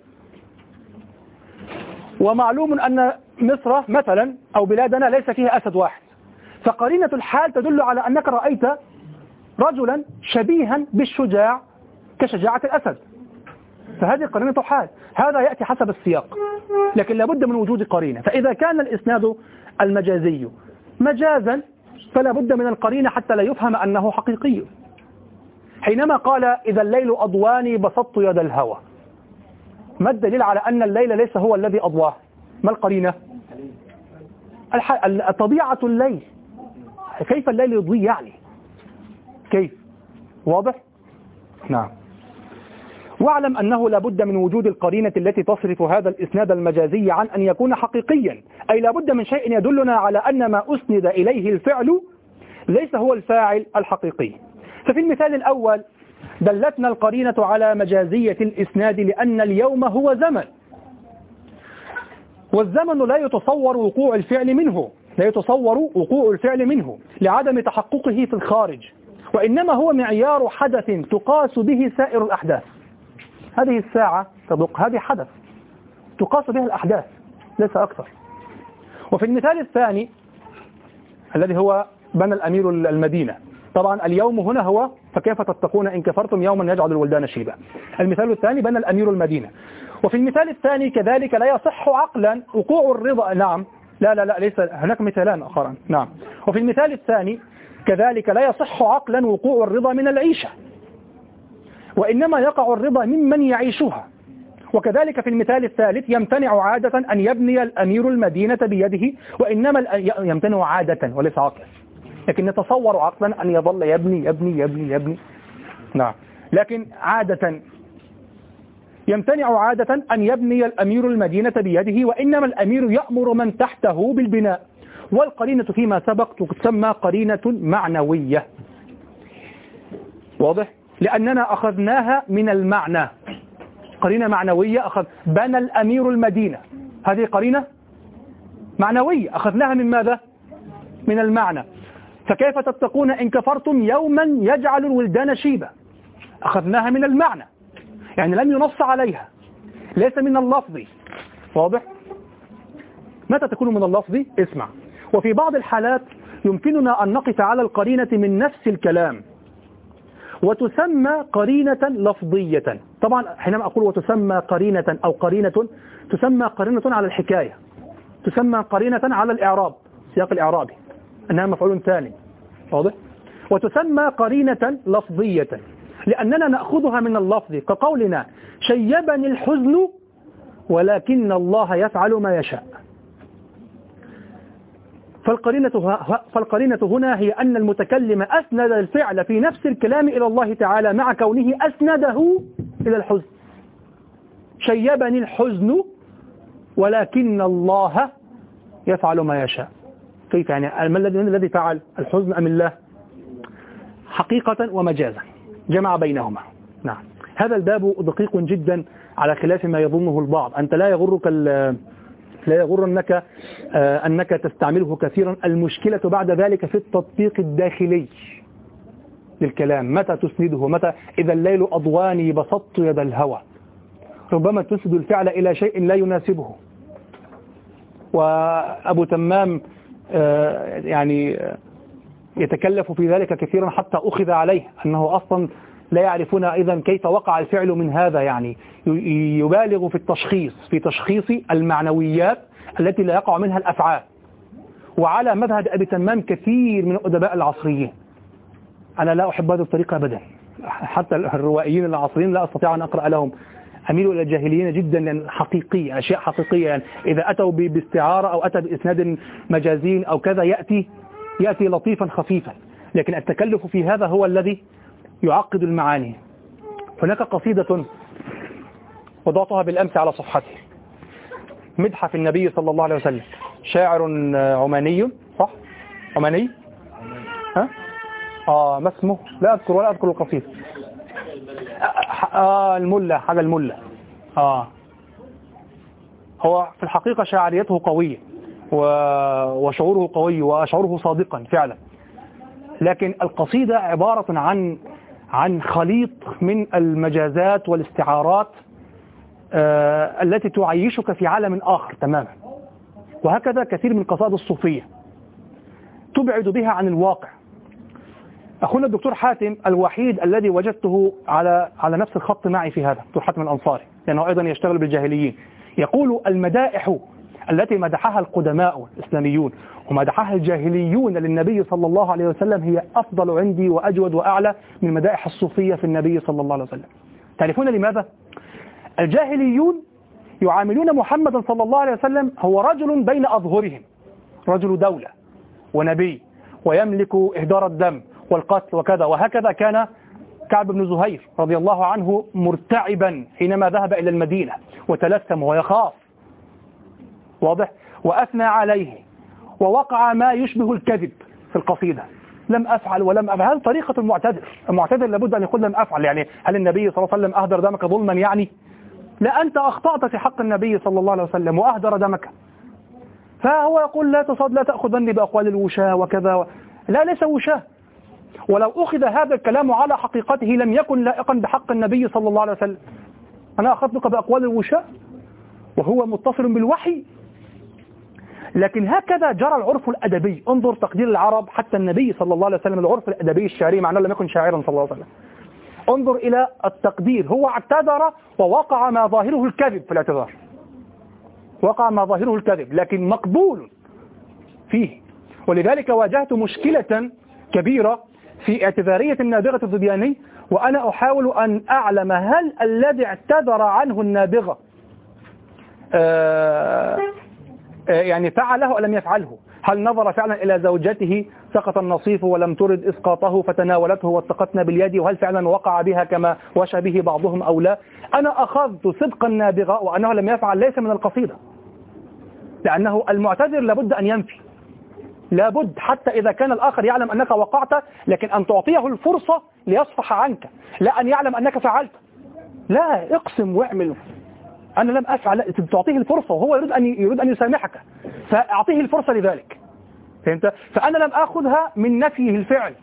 ومعلوم أن مصر مثلا أو بلادنا ليس فيها أسد واحد. فقرينة الحال تدل على أنك رأيت رجلا شبيها بالشجاع كشجاعة الأسد. فهذه قرينة حال. هذا يأتي حسب السياق. لكن لابد من وجود قرينة. فإذا كان الإسناد المجازي مجازا فلا بد من القرينة حتى لا يفهم أنه حقيقي. حينما قال إذا الليل أضواني بسطت يد الهوى. ما الدليل على أن الليل ليس هو الذي أضواه؟ ما القرينة؟ طبيعة الليل. كيف الليل يضوي يعني؟ كيف؟ واضح؟ نعم. واعلم أنه لابد من وجود القرينة التي تصرف هذا الإسناد المجازي عن أن يكون حقيقيا. أي لابد من شيء يدلنا على أن ما أسند إليه الفعل ليس هو الفاعل الحقيقي. ففي المثال الأول دلتنا القرينة على مجازية الإسناد لأن اليوم هو زمن. والزمن لا يتصور وقوع الفعل منه لا يتصور وقوع الفعل منه لعدم تحققه في الخارج وإنما هو معيار حدث تقاس به سائر الأحداث. هذه الساعة تدق هذه حدث تقاس به الأحداث ليس أكثر. وفي المثال الثاني الذي هو بنى الأمير المدينة طبعا اليوم هنا هو فكيف تتقون إن كفرتم يوما يجعل الولدان شيبا. المثال الثاني بنى الأمير المدينة. وفي المثال الثاني كذلك لا يصح عقلا وقوع الرضا. نعم. لا لا لا ليس هناك مثالان أخران. نعم. وفي المثال الثاني كذلك لا يصح عقلا وقوع الرضا من العيشة. وإنما يقع الرضا ممن يعيشها. وكذلك في المثال الثالث يمتنع عادة أن يبني الأمير المدينة بيده وإنما يمتنع عادة وليس عقلا. لكن نتصور عقلا أن يظل يبني يبني يبني يبني. نعم. لكن عادة يمتنع عادة أن يبني الأمير المدينة بيده وإنما الأمير يأمر من تحته بالبناء. والقرينة فيما سبق تسمى قرينة معنوية. واضح؟ لأننا أخذناها من المعنى. قرينة معنوية أخذ بنى الأمير المدينة. هذه قرينة معنوية. أخذناها من ماذا؟ من المعنى. فكيف تتقون إن كفرتم يوما يجعل الولدان شيبا أخذناها من المعنى. يعني لم ينص عليها. ليس من اللفظ. واضح؟ متى تكون من اللفظ؟ اسمع. وفي بعض الحالات يمكننا أن نقف على القرينة من نفس الكلام. وتسمى قرينة لفظية. طبعا حينما أقول وتسمى قرينة أو قرينة تسمى قرينة على الحكاية. تسمى قرينة على الإعراب سياق الإعرابي. أنها مفعول ثاني. واضح؟ وتسمى قرينة لفظية لأننا نأخذها من اللفظ كقولنا شيبني الحزن ولكن الله يفعل ما يشاء. فالقرينة, فالقرينة هنا هي أن المتكلم أسند الفعل في نفس الكلام إلى الله تعالى مع كونه أسنده إلى الحزن. شيبني الحزن ولكن الله يفعل ما يشاء. كيف يعني؟ ما الذي فعل؟ الحزن أم الله؟ حقيقة ومجازا. جمع بينهما. نعم. هذا الباب دقيق جدا على خلاف ما يظنه البعض. أنت لا يغرك لا يغرنك آه، أنك تستعمله كثيرا. المشكلة بعد ذلك في التطبيق الداخلي للكلام. متى تسنده؟ متى؟ إذا الليل أضواني بسطت يد الهوى. ربما تسند الفعل إلى شيء لا يناسبه. وأبو تمام يعني يتكلف في ذلك كثيرا حتى أخذ عليه أنه أصلا لا يعرفون إذا كيف وقع الفعل من هذا يعني يبالغ في التشخيص في تشخيص المعنويات التي لا يقع منها الأفعال. وعلى مذهب أبي تمام كثير من الأدباء العصريين. أنا لا أحب هذه الطريقة أبدا. حتى الروائيين العصريين لا أستطيع أن أقرأ لهم. أميل إلى الجاهليين جدا لأن حقيقية أشياء حقيقية يعني إذا أتوا باستعارة أو أتى بإسناد مجازين أو كذا يأتي يأتي لطيفا خفيفا لكن التكلف في هذا هو الذي يعقد المعاني هناك قصيدة وضعتها بالأمس على صفحتي مدحف النبي صلى الله عليه وسلم شاعر عماني صح؟ عماني؟ ها؟ آه ما اسمه؟ لا أذكر ولا أذكر القصيدة آه الملة حاجة الملة. آه. هو في الحقيقة شاعريته قوية وشعوره قوي وشعوره صادقا فعلا. لكن القصيدة عبارة عن عن خليط من المجازات والاستعارات آه التي تعيشك في عالم آخر تماما. وهكذا كثير من قصائد الصوفية تبعد بها عن الواقع. أخونا الدكتور حاتم الوحيد الذي وجدته على على نفس الخط معي في هذا دكتور حاتم الأنصاري لأنه أيضا يشتغل بالجاهليين يقول المدائح التي مدحها القدماء الإسلاميون ومدحها الجاهليون للنبي صلى الله عليه وسلم هي أفضل عندي وأجود وأعلى من مدائح الصوفية في النبي صلى الله عليه وسلم تعرفون لماذا؟ الجاهليون يعاملون محمدا صلى الله عليه وسلم هو رجل بين أظهرهم رجل دولة ونبي ويملك إهدار الدم والقتل وكذا. وهكذا كان كعب بن زهير رضي الله عنه مرتعبا حينما ذهب إلى المدينة وتلثم ويخاف. واضح؟ وأثنى عليه. ووقع ما يشبه الكذب في القصيدة. لم أفعل ولم أفعل. هذه طريقة المعتذر. المعتذر لابد أن يقول لم أفعل. يعني هل النبي صلى الله عليه وسلم أهدر دمك ظلما يعني؟ لا أنت أخطأت في حق النبي صلى الله عليه وسلم وأهدر دمك. فهو يقول لا تصد لا تأخذني بأقوال الوشاة وكذا و... لا ليس وشاة. ولو أخذ هذا الكلام على حقيقته لم يكن لائقا بحق النبي صلى الله عليه وسلم. أنا أخذتك بأقوال الوشاة وهو متصل بالوحي. لكن هكذا جرى العرف الأدبي. انظر تقدير العرب حتى النبي صلى الله عليه وسلم العرف الأدبي الشعري مع أنه لم يكن شاعرا صلى الله عليه وسلم. انظر إلى التقدير. هو اعتذر ووقع ما ظاهره الكذب في الاعتذار. وقع ما ظاهره الكذب لكن مقبول فيه. ولذلك واجهت مشكلة كبيرة في اعتذارية النابغة الذبياني وأنا أحاول أن أعلم هل الذي اعتذر عنه النابغة آه آه، يعني فعله أو لم يفعله. هل نظر فعلا إلى زوجته سقط النصيف ولم ترد إسقاطه فتناولته والتقتنا باليد وهل فعلا وقع بها كما وشى به بعضهم أو لا؟ أنا أخذت صدق النابغة وأنه لم يفعل ليس من القصيدة. لأنه المعتذر لابد أن ينفي. لابد حتى إذا كان الآخر يعلم أنك وقعت لكن أن تعطيه الفرصة ليصفح عنك لا أن يعلم أنك فعلت. لا اقسم واعمل. أنا لم أفعل تعطيه الفرصة وهو يريد أن يريد أن يسامحك. فأعطيه الفرصة لذلك. فهمت؟ فأنا لم أخذها من نفيه الفعل.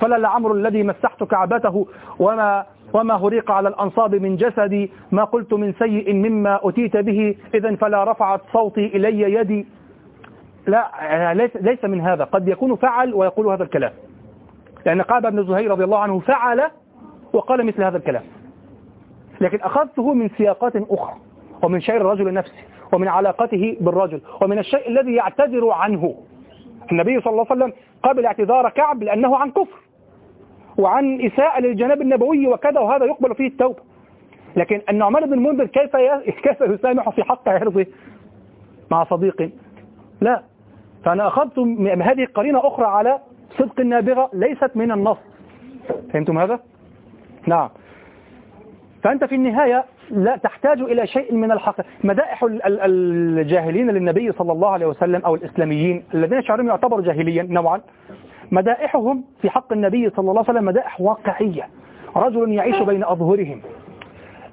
فلا لعمر الذي مسحت كعبته وما وما هريق على الأنصاب من جسدي ما قلت من سيء مما أتيت به إذا فلا رفعت صوتي إلي يدي. لا ليس, ليس من هذا. قد يكون فعل ويقول هذا الكلام. لأن قاب بن زهير رضي الله عنه فعل وقال مثل هذا الكلام. لكن أخذته من سياقات أخرى ومن شعر الرجل نفسه ومن علاقته بالرجل ومن الشيء الذي يعتذر عنه. النبي صلى الله عليه وسلم قبل اعتذار كعب لأنه عن كفر وعن إساءة للجناب النبوي وكذا وهذا يقبل فيه التوبة. لكن النعمان بن المنذر كيف كيف يسامح في حق عرضه مع صديق؟ لا. فأنا أخذت هذه قرينة أخرى على صدق النابغة ليست من النص. فهمتم هذا؟ نعم. فأنت في النهاية لا تحتاج إلى شيء من الحق. مدائح الجاهلين للنبي صلى الله عليه وسلم أو الإسلاميين الذين شعرهم يعتبروا جاهليا نوعا مدائحهم في حق النبي صلى الله عليه وسلم مدائح واقعية. رجل يعيش بين أظهرهم.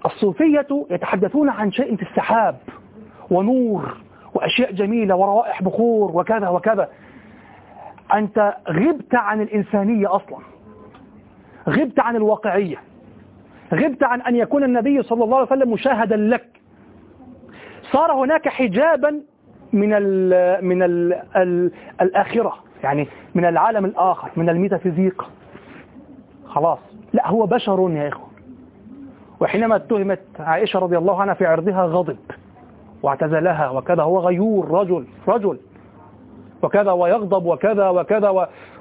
الصوفية يتحدثون عن شيء في السحاب ونور. وأشياء جميلة وروائح بخور وكذا وكذا. أنت غبت عن الإنسانية أصلا. غبت عن الواقعية. غبت عن أن يكون النبي صلى الله عليه وسلم مشاهدا لك. صار هناك حجابا من ال من ال ال الآخرة. يعني من العالم الآخر من الميتافيزيق. خلاص. لا هو بشر يا إخوة. وحينما اتهمت عائشة رضي الله عنها في عرضها غضب. واعتزلها وكذا هو غيور رجل رجل. وكذا ويغضب وكذا وكذا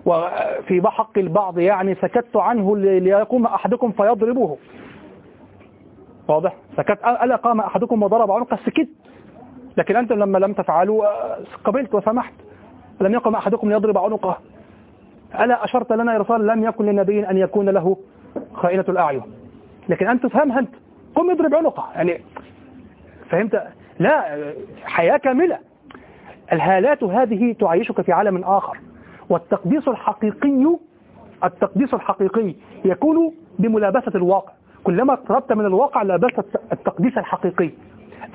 وفي حق البعض يعني سكت عنه ليقوم أحدكم فيضربه. واضح؟ سكت ألا قام أحدكم وضرب عنقه سكت. لكن أنتم لما لم تفعلوا قبلت وسمحت. لم يقم أحدكم ليضرب عنقه ألا أشرت لنا يا رسول لم يكن للنبي أن يكون له خائنة الأعين. لكن أنت تفهمها أنت قم اضرب عنقه يعني فهمت لا حياة كاملة. الهالات هذه تعيشك في عالم آخر والتقديس الحقيقي التقديس الحقيقي يكون بملابسة الواقع. كلما اقتربت من الواقع لابست التقديس الحقيقي.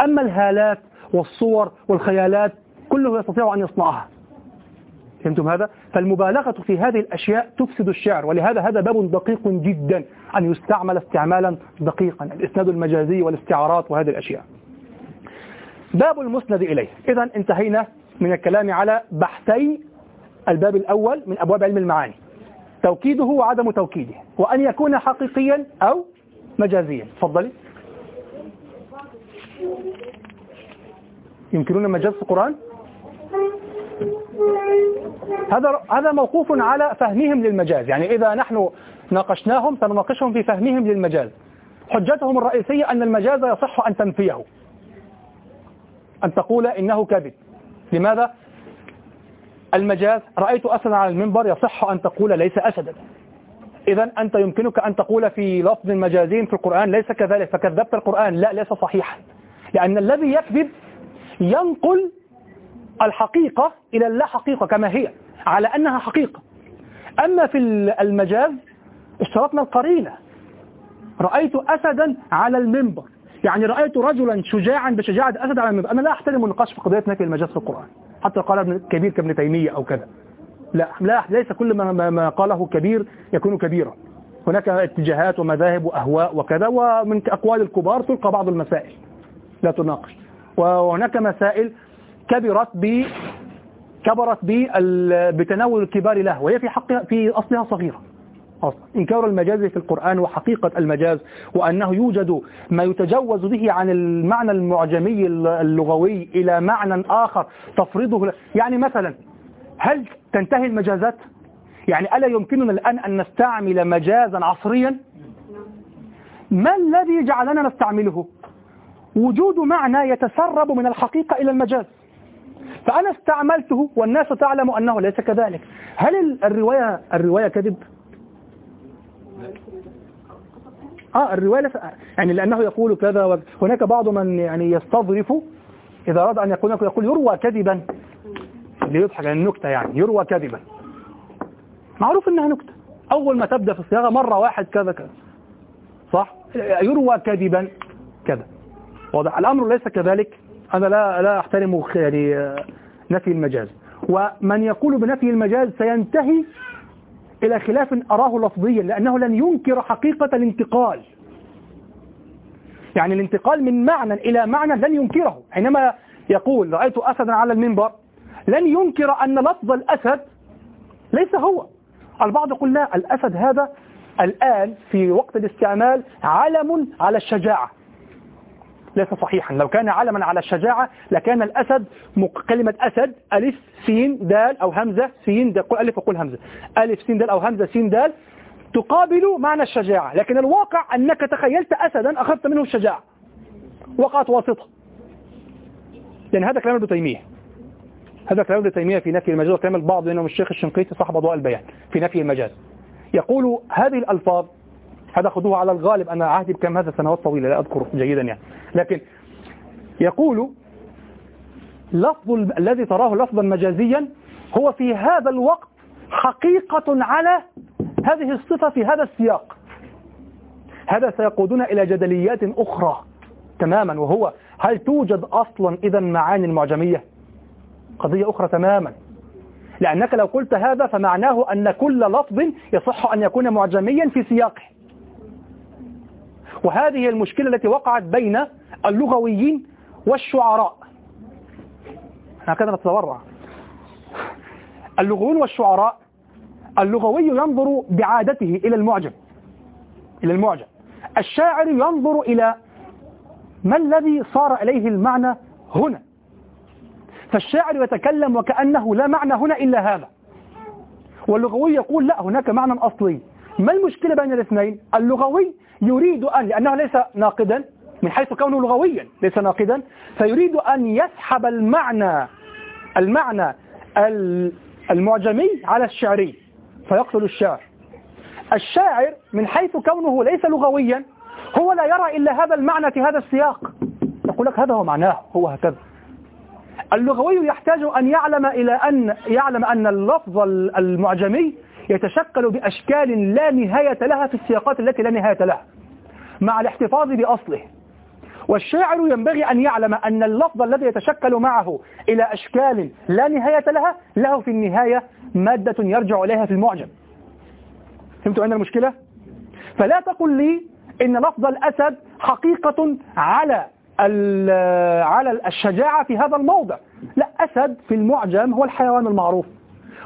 أما الهالات والصور والخيالات كله يستطيع أن يصنعها. فهمتم هذا؟ فالمبالغة في هذه الأشياء تفسد الشعر ولهذا هذا باب دقيق جدا أن يستعمل استعمالا دقيقا الإسناد المجازي والاستعارات وهذه الأشياء. باب المسند إليه. إذا انتهينا من الكلام على بحثي الباب الأول من أبواب علم المعاني. توكيده وعدم توكيده وأن يكون حقيقيا أو مجازيا. تفضلي. يمكنون مجاز القرآن؟ هذا هذا موقوف على فهمهم للمجاز. يعني إذا نحن ناقشناهم سنناقشهم في فهمهم للمجاز. حجتهم الرئيسية أن المجاز يصح أن تنفيه. أن تقول إنه كذب لماذا؟ المجاز رأيت أسدا على المنبر يصح أن تقول ليس أسدا. إذا أنت يمكنك أن تقول في لفظ مجازين في القرآن ليس كذلك فكذبت القرآن. لا ليس صحيحا. لأن الذي يكذب ينقل الحقيقة إلى اللا حقيقة كما هي على أنها حقيقة. أما في المجاز اشترطنا القرينة. رأيت أسدا على المنبر. يعني رأيت رجلا شجاعا بشجاعة أسد على المنبر أنا لا أحترم النقاش في قضية نفي المجاز في القرآن. حتى قال ابن كبير كابن تيمية أو كذا. لا لا ليس كل ما, ما قاله كبير يكون كبيرا. هناك اتجاهات ومذاهب وأهواء وكذا ومن أقوال الكبار تلقى بعض المسائل لا تناقش. وهناك مسائل كبرت ب كبرت بتناول الكبار له وهي في حق في أصلها صغيرة. أصلا إنكار المجاز في القرآن وحقيقة المجاز وأنه يوجد ما يتجوز به عن المعنى المعجمي اللغوي إلى معنى آخر تفرضه يعني مثلا هل تنتهي المجازات؟ يعني ألا يمكننا الآن أن نستعمل مجازا عصريا؟ ما الذي جعلنا نستعمله؟ وجود معنى يتسرب من الحقيقة إلى المجاز فأنا استعملته والناس تعلم أنه ليس كذلك هل الرواية الرواية كذب؟ آه الرواية يعني لأنه يقول كذا هناك بعض من يعني يستظرف إذا أراد أن يكون يقول يروى كذبا. ليضحك عن النكتة يعني يروى كذبا. معروف إنها نكتة. أول ما تبدأ في الصياغة مرة واحد كذا كذا. صح؟ يروى كذبا كذا. واضح. الأمر ليس كذلك. أنا لا لا أحترم يعني نفي المجاز. ومن يقول بنفي المجاز سينتهي إلى خلاف أراه لفظيا لأنه لن ينكر حقيقة الانتقال. يعني الانتقال من معنى إلى معنى لن ينكره. حينما يقول رأيت أسدا على المنبر لن ينكر أن لفظ الأسد ليس هو. البعض يقول لا الأسد هذا الآن في وقت الاستعمال علم على الشجاعة. ليس صحيحا. لو كان علما على الشجاعة لكان الأسد كلمة أسد ألف سين دال أو همزة سين دال قل ألف وقل همزة. ألف سين دال أو همزة سين دال تقابل معنى الشجاعة. لكن الواقع أنك تخيلت أسدا أخذت منه الشجاعة. وقعت واسطة. لأن هذا كلام ابن تيمية. هذا كلام ابن تيمية في نفي المجاز. وكلام البعض منهم الشيخ الشنقيطي صاحب أضواء البيان في نفي المجاز. يقول هذه الألفاظ هذا خذوه على الغالب. أنا عهدي بكم هذا سنوات طويلة لا أذكر جيدا يعني. لكن يقول لفظ الذي تراه لفظا مجازيا هو في هذا الوقت حقيقة على هذه الصفة في هذا السياق. هذا سيقودنا إلى جدليات أخرى تماما وهو هل توجد أصلا إذا معاني المعجمية؟ قضية أخرى تماما. لأنك لو قلت هذا فمعناه أن كل لفظ يصح أن يكون معجميا في سياقه. وهذه المشكلة التي وقعت بين اللغويين والشعراء. هكذا نتورع اللغويون والشعراء اللغوي ينظر بعادته إلى المعجم. إلى المعجم. الشاعر ينظر إلى ما الذي صار إليه المعنى هنا. فالشاعر يتكلم وكأنه لا معنى هنا إلا هذا. واللغوي يقول لا هناك معنى أصلي. ما المشكلة بين الاثنين؟ اللغوي يريد أن لأنه ليس ناقدا من حيث كونه لغويا ليس ناقدا فيريد أن يسحب المعنى المعنى المعجمي على الشعري فيقتل الشعر الشاعر من حيث كونه ليس لغويا هو لا يرى إلا هذا المعنى في هذا السياق. يقول لك هذا هو معناه هو هكذا. اللغوي يحتاج أن يعلم إلى أن يعلم أن اللفظ المعجمي يتشكل بأشكال لا نهاية لها في السياقات التي لا نهاية لها مع الاحتفاظ بأصله. والشاعر ينبغي أن يعلم أن اللفظ الذي يتشكل معه إلى أشكال لا نهاية لها له في النهاية مادة يرجع إليها في المعجم. فهمتوا أين المشكلة؟ فلا تقل لي إن لفظ الأسد حقيقة على على الشجاعة في هذا الموضع. لا أسد في المعجم هو الحيوان المعروف.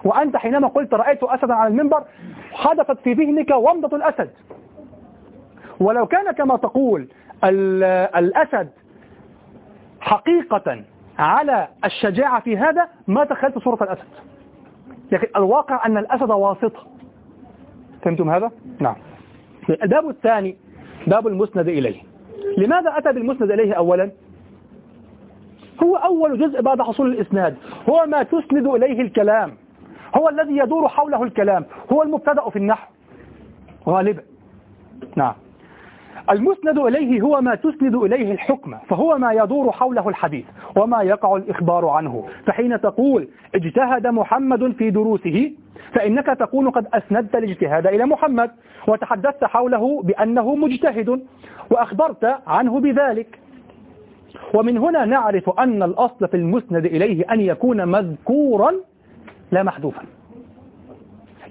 وأنت حينما قلت رأيت أسدا على المنبر حدثت في ذهنك ومضة الأسد. ولو كان كما تقول الأسد حقيقة على الشجاعة في هذا ما تخيلت صورة الأسد. لكن الواقع أن الأسد واسطة. فهمتم هذا؟ نعم. الباب الثاني باب المسند إليه. لماذا أتى بالمسند إليه أولا؟ هو أول جزء بعد حصول الإسناد. هو ما تسند إليه الكلام. هو الذي يدور حوله الكلام. هو المبتدأ في النحو. غالبا. نعم. المسند إليه هو ما تسند إليه الحكم فهو ما يدور حوله الحديث وما يقع الإخبار عنه. فحين تقول اجتهد محمد في دروسه فإنك تكون قد أسندت الاجتهاد إلى محمد وتحدثت حوله بأنه مجتهد وأخبرت عنه بذلك. ومن هنا نعرف أن الأصل في المسند إليه أن يكون مذكورا لا محذوفا.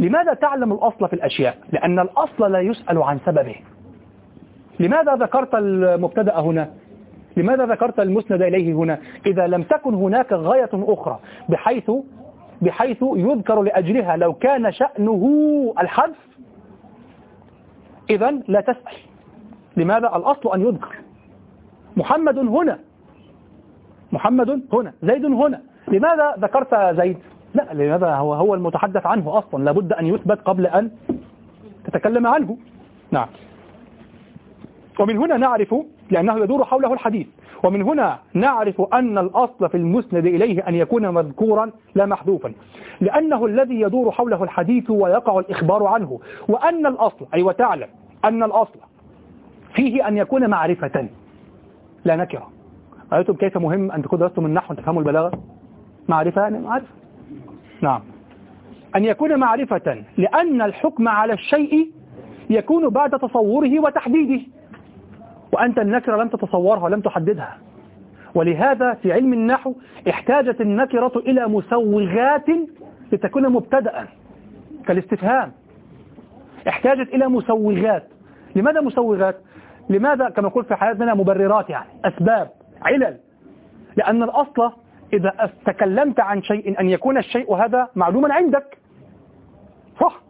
لماذا تعلم الأصل في الأشياء؟ لأن الأصل لا يسأل عن سببه. لماذا ذكرت المبتدأ هنا؟ لماذا ذكرت المسند إليه هنا؟ إذا لم تكن هناك غاية أخرى بحيث بحيث يذكر لأجلها لو كان شأنه الحذف إذا لا تسأل. لماذا الأصل أن يذكر؟ محمد هنا. محمد هنا. زيد هنا. لماذا ذكرت زيد؟ لا لماذا؟ هو هو المتحدث عنه أصلا. لابد أن يثبت قبل أن تتكلم عنه. نعم. ومن هنا نعرف لأنه يدور حوله الحديث. ومن هنا نعرف أن الأصل في المسند إليه أن يكون مذكورا لا محذوفا. لأنه الذي يدور حوله الحديث ويقع الإخبار عنه. وأن الأصل أي وتعلم أن الأصل فيه أن يكون معرفة. لا نكرة. رأيتم كيف مهم أن تكون درستم النحو تفهموا البلاغة؟ معرفة؟ يعني معرفة. نعم. أن يكون معرفة لأن الحكم على الشيء يكون بعد تصوره وتحديده. وأنت النكرة لم تتصورها ولم تحددها. ولهذا في علم النحو احتاجت النكرة إلى مسوغات لتكون مبتدأ كالاستفهام. احتاجت إلى مسوغات. لماذا مسوغات؟ لماذا كما نقول في حياتنا مبررات يعني أسباب علل. لأن الأصل إذا تكلمت عن شيء أن يكون الشيء هذا معلوما عندك. صح.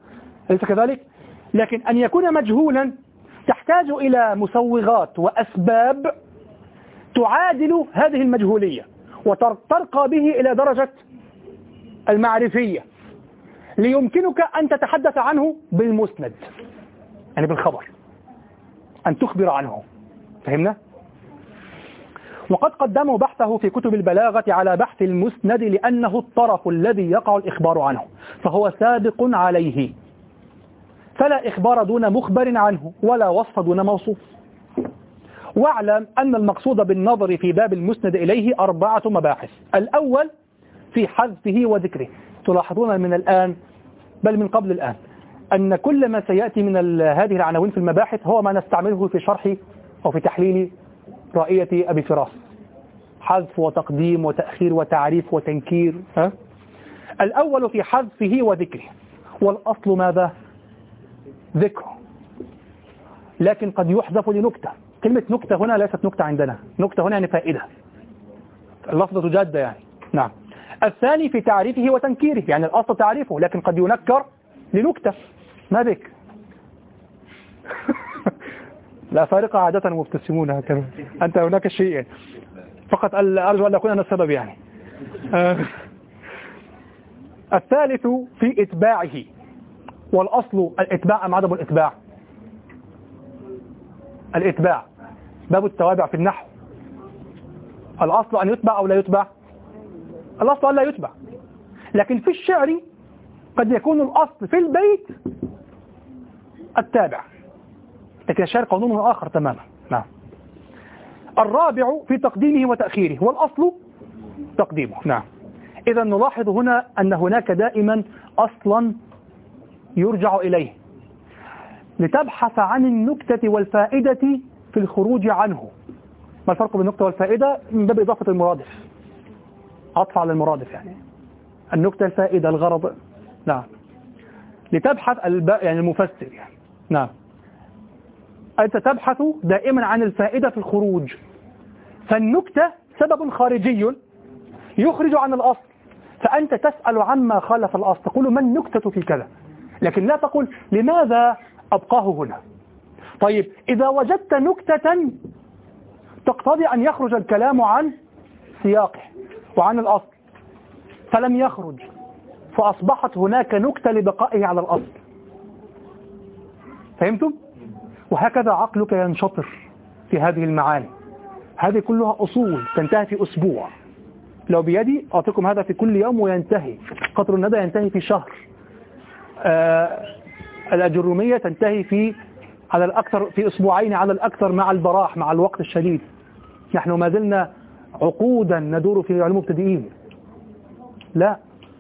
أليس كذلك؟ لكن أن يكون مجهولا تحتاج إلى مسوغات وأسباب تعادل هذه المجهولية وترقى به إلى درجة المعرفية. ليمكنك أن تتحدث عنه بالمسند يعني بالخبر أن تخبر عنه. فهمنا؟ وقد قدموا بحثه في كتب البلاغة على بحث المسند لأنه الطرف الذي يقع الإخبار عنه فهو سابق عليه. فلا إخبار دون مخبر عنه ولا وصف دون موصوف. واعلم أن المقصود بالنظر في باب المسند إليه أربعة مباحث. الأول في حذفه وذكره. تلاحظون من الآن بل من قبل الآن أن كل ما سيأتي من هذه العناوين في المباحث هو ما نستعمله في شرح أو في تحليل رائية أبي فراس. حذف وتقديم وتأخير وتعريف وتنكير ها؟ الأول في حذفه وذكره. والأصل ماذا؟ ذكره. لكن قد يحذف لنكتة. كلمة نكتة هنا ليست نكتة عندنا. نكتة هنا يعني فائدة. اللفظة جادة يعني. نعم. الثاني في تعريفه وتنكيره. يعني الأصل تعريفه لكن قد ينكر لنكتة. ما بك؟ لا فارقة عادة مبتسمون هكذا أنت هناك شيء. فقط أرجو أن أكون أنا السبب يعني. آه. الثالث في إتباعه والأصل الإتباع أم عدم الإتباع؟ الإتباع. باب التوابع في النحو. الأصل أن يتبع أو لا يتبع؟ الأصل أن لا يتبع. لكن في الشعر قد يكون الأصل في البيت التابع. لكن الشعر قانون آخر تماما. نعم. الرابع في تقديمه وتأخيره والأصل تقديمه. نعم. إذا نلاحظ هنا أن هناك دائما أصلا يرجع إليه. لتبحث عن النكتة والفائدة في الخروج عنه. ما الفرق بين النكتة والفائدة؟ من باب إضافة المرادف عطف على المرادف يعني. النكتة الفائدة الغرض. نعم. لتبحث يعني المفسر يعني. نعم. أنت تبحث دائما عن الفائدة في الخروج. فالنكتة سبب خارجي يخرج عن الأصل. فأنت تسأل عما خالف الأصل. تقول ما النكتة في كذا؟ لكن لا تقول لماذا أبقاه هنا؟ طيب إذا وجدت نكتة تقتضي أن يخرج الكلام عن سياقه وعن الأصل فلم يخرج فأصبحت هناك نكتة لبقائه على الأصل. فهمتم؟ وهكذا عقلك ينشطر في هذه المعاني. هذه كلها أصول تنتهي في أسبوع. لو بيدي أعطيكم هذا في كل يوم وينتهي. قطر الندى ينتهي في شهر. آه الأجرومية تنتهي في على الأكثر في أسبوعين على الأكثر مع البراح مع الوقت الشديد. نحن ما زلنا عقودا ندور في علوم مبتدئين. لا.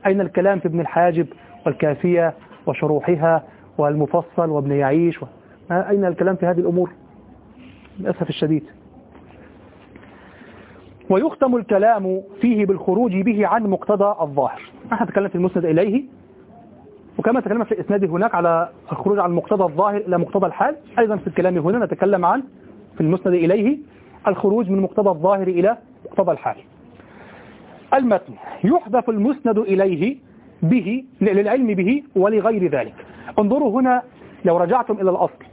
أين الكلام في ابن الحاجب والكافية وشروحها والمفصل وابن يعيش. أين الكلام في هذه الأمور؟ للأسف الشديد. ويختم الكلام فيه بالخروج به عن مقتضى الظاهر. نحن نتكلم في المسند إليه؟ وكما تكلمنا في الإسناد هناك على الخروج عن مقتضى الظاهر إلى مقتضى الحال أيضا في الكلام هنا نتكلم عن في المسند إليه الخروج من مقتضى الظاهر إلى مقتضى الحال. المتن. يحذف المسند إليه به للعلم به ولغير ذلك. انظروا هنا لو رجعتم إلى الأصل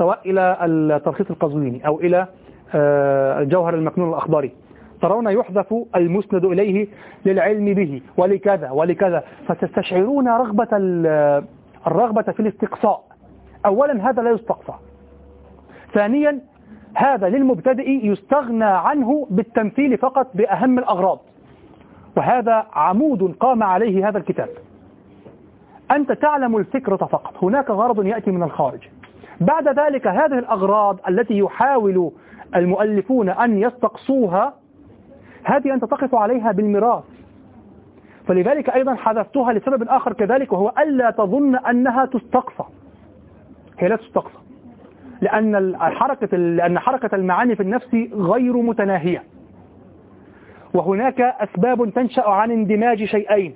سواء إلى الترخيص القزويني أو إلى آه، الجوهر المكنون الأخضري. ترون يحذف المسند إليه للعلم به. ولكذا ولكذا فتستشعرون رغبة الرغبة في الاستقصاء. أولا هذا لا يستقصى. ثانيا هذا للمبتدئ يستغنى عنه بالتمثيل فقط بأهم الأغراض. وهذا عمود قام عليه هذا الكتاب. أنت تعلم الفكرة فقط. هناك غرض يأتي من الخارج. بعد ذلك هذه الأغراض التي يحاول المؤلفون أن يستقصوها هذه أنت تقف عليها بالميراث. فلذلك أيضا حذفتها لسبب آخر كذلك وهو ألا تظن أنها تستقصى. هي لا تستقصى. لأن حركة لأن حركة المعاني في النفس غير متناهية. وهناك أسباب تنشأ عن اندماج شيئين.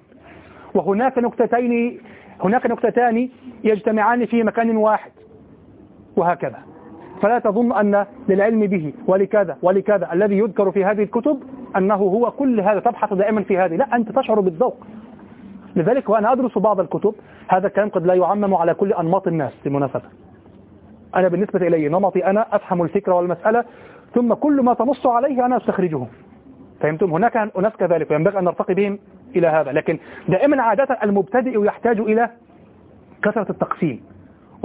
وهناك نكتتين هناك نكتتان يجتمعان في مكان واحد. وهكذا. فلا تظن أن للعلم به ولكذا ولكذا الذي يذكر في هذه الكتب أنه هو كل هذا تبحث دائما في هذه. لا أنت تشعر بالذوق. لذلك وأنا أدرس بعض الكتب هذا الكلام قد لا يعمم على كل أنماط الناس بالمناسبة أنا بالنسبة إلي نمطي أنا أفهم الفكرة والمسألة ثم كل ما تنص عليه أنا أستخرجه فهمتم؟ هناك أناس كذلك وينبغي أن نرتقي بهم إلى هذا. لكن دائما عادة المبتدئ يحتاج إلى كثرة التقسيم.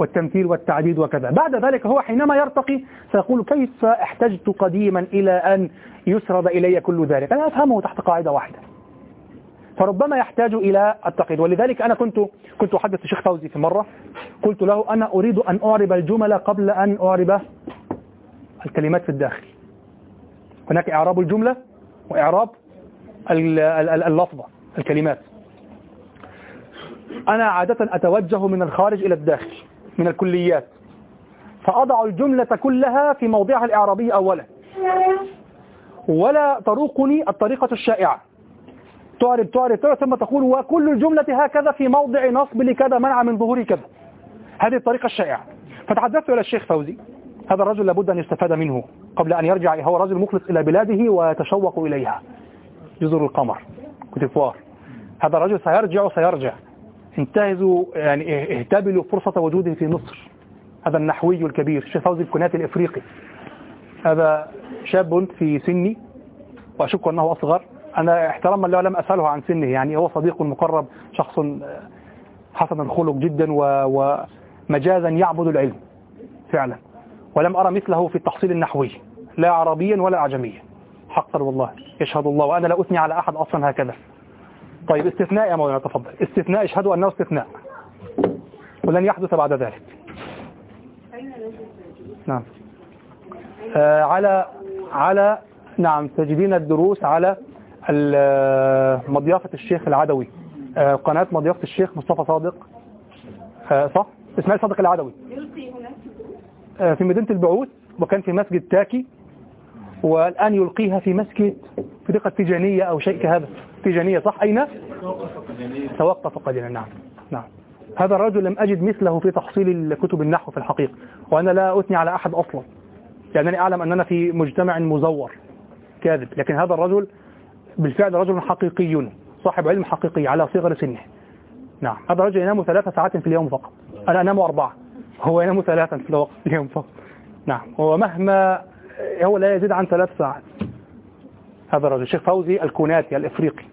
والتمثيل والتعديد وكذا. بعد ذلك هو حينما يرتقي سيقول كيف أحتجت قديما إلى أن يسرد إلي كل ذلك؟ أنا أفهمه تحت قاعدة واحدة. فربما يحتاج إلى التقييد. ولذلك أنا كنت كنت أحدث الشيخ فوزي في مرة. قلت له أنا أريد أن أعرب الجمل قبل أن أعرب الكلمات في الداخل. هناك إعراب الجملة وإعراب اللفظة الكلمات. أنا عادة أتوجه من الخارج إلى الداخل. من الكليات. فأضع الجملة كلها في موضعها الإعرابي أولا. ولا تروقني الطريقة الشائعة. تعرب تعرب تعرب ثم تقول وكل الجملة هكذا في موضع نصب لكذا منع من ظهور كذا. هذه الطريقة الشائعة. فتحدثت إلى الشيخ فوزي. هذا الرجل لابد أن يستفاد منه قبل أن يرجع. هو رجل مخلص إلى بلاده ويتشوق إليها. جزر القمر. كتفوار هذا الرجل سيرجع سيرجع. انتهزوا يعني اهتبلوا فرصة وجوده في مصر. هذا النحوي الكبير. الشيخ فوزي الكناتي الإفريقي. هذا شاب في سني وأشك أنه أصغر. أنا احتراما له لم أسأله عن سنه. يعني هو صديق مقرب شخص حسن الخلق جدا ومجازا يعبد العلم فعلا. ولم أرى مثله في التحصيل النحوي لا عربيا ولا أعجميا. حقا والله يشهد الله. وأنا لا أثني على أحد أصلا هكذا. طيب استثناء يا مولانا تفضل. استثناء اشهدوا أنه استثناء. ولن يحدث بعد ذلك. نعم. آه على على نعم تجدين الدروس على مضيافة الشيخ العدوي. آه قناة مضيافة الشيخ مصطفى صادق. آه صح؟ إسماعيل صادق العدوي. آه في مدينة البعوث وكان في مسجد تاكي. والآن يلقيها في مسجد في دقة تيجانية أو شيء كهذا. تيجانية صح؟ أين؟ توقف قليلا نعم. نعم. هذا الرجل لم أجد مثله في تحصيل كتب النحو في الحقيقة وأنا لا أثني على أحد أصلا لأنني أعلم أننا في مجتمع مزور كاذب. لكن هذا الرجل بالفعل رجل حقيقي صاحب علم حقيقي على صغر سنه. نعم. هذا الرجل ينام ثلاث ساعات في اليوم فقط. أنا أنام أربعة. هو ينام ثلاثا في اليوم فقط. نعم. ومهما هو لا يزيد عن ثلاث ساعات. هذا الرجل الشيخ فوزي الكوناتي الإفريقي.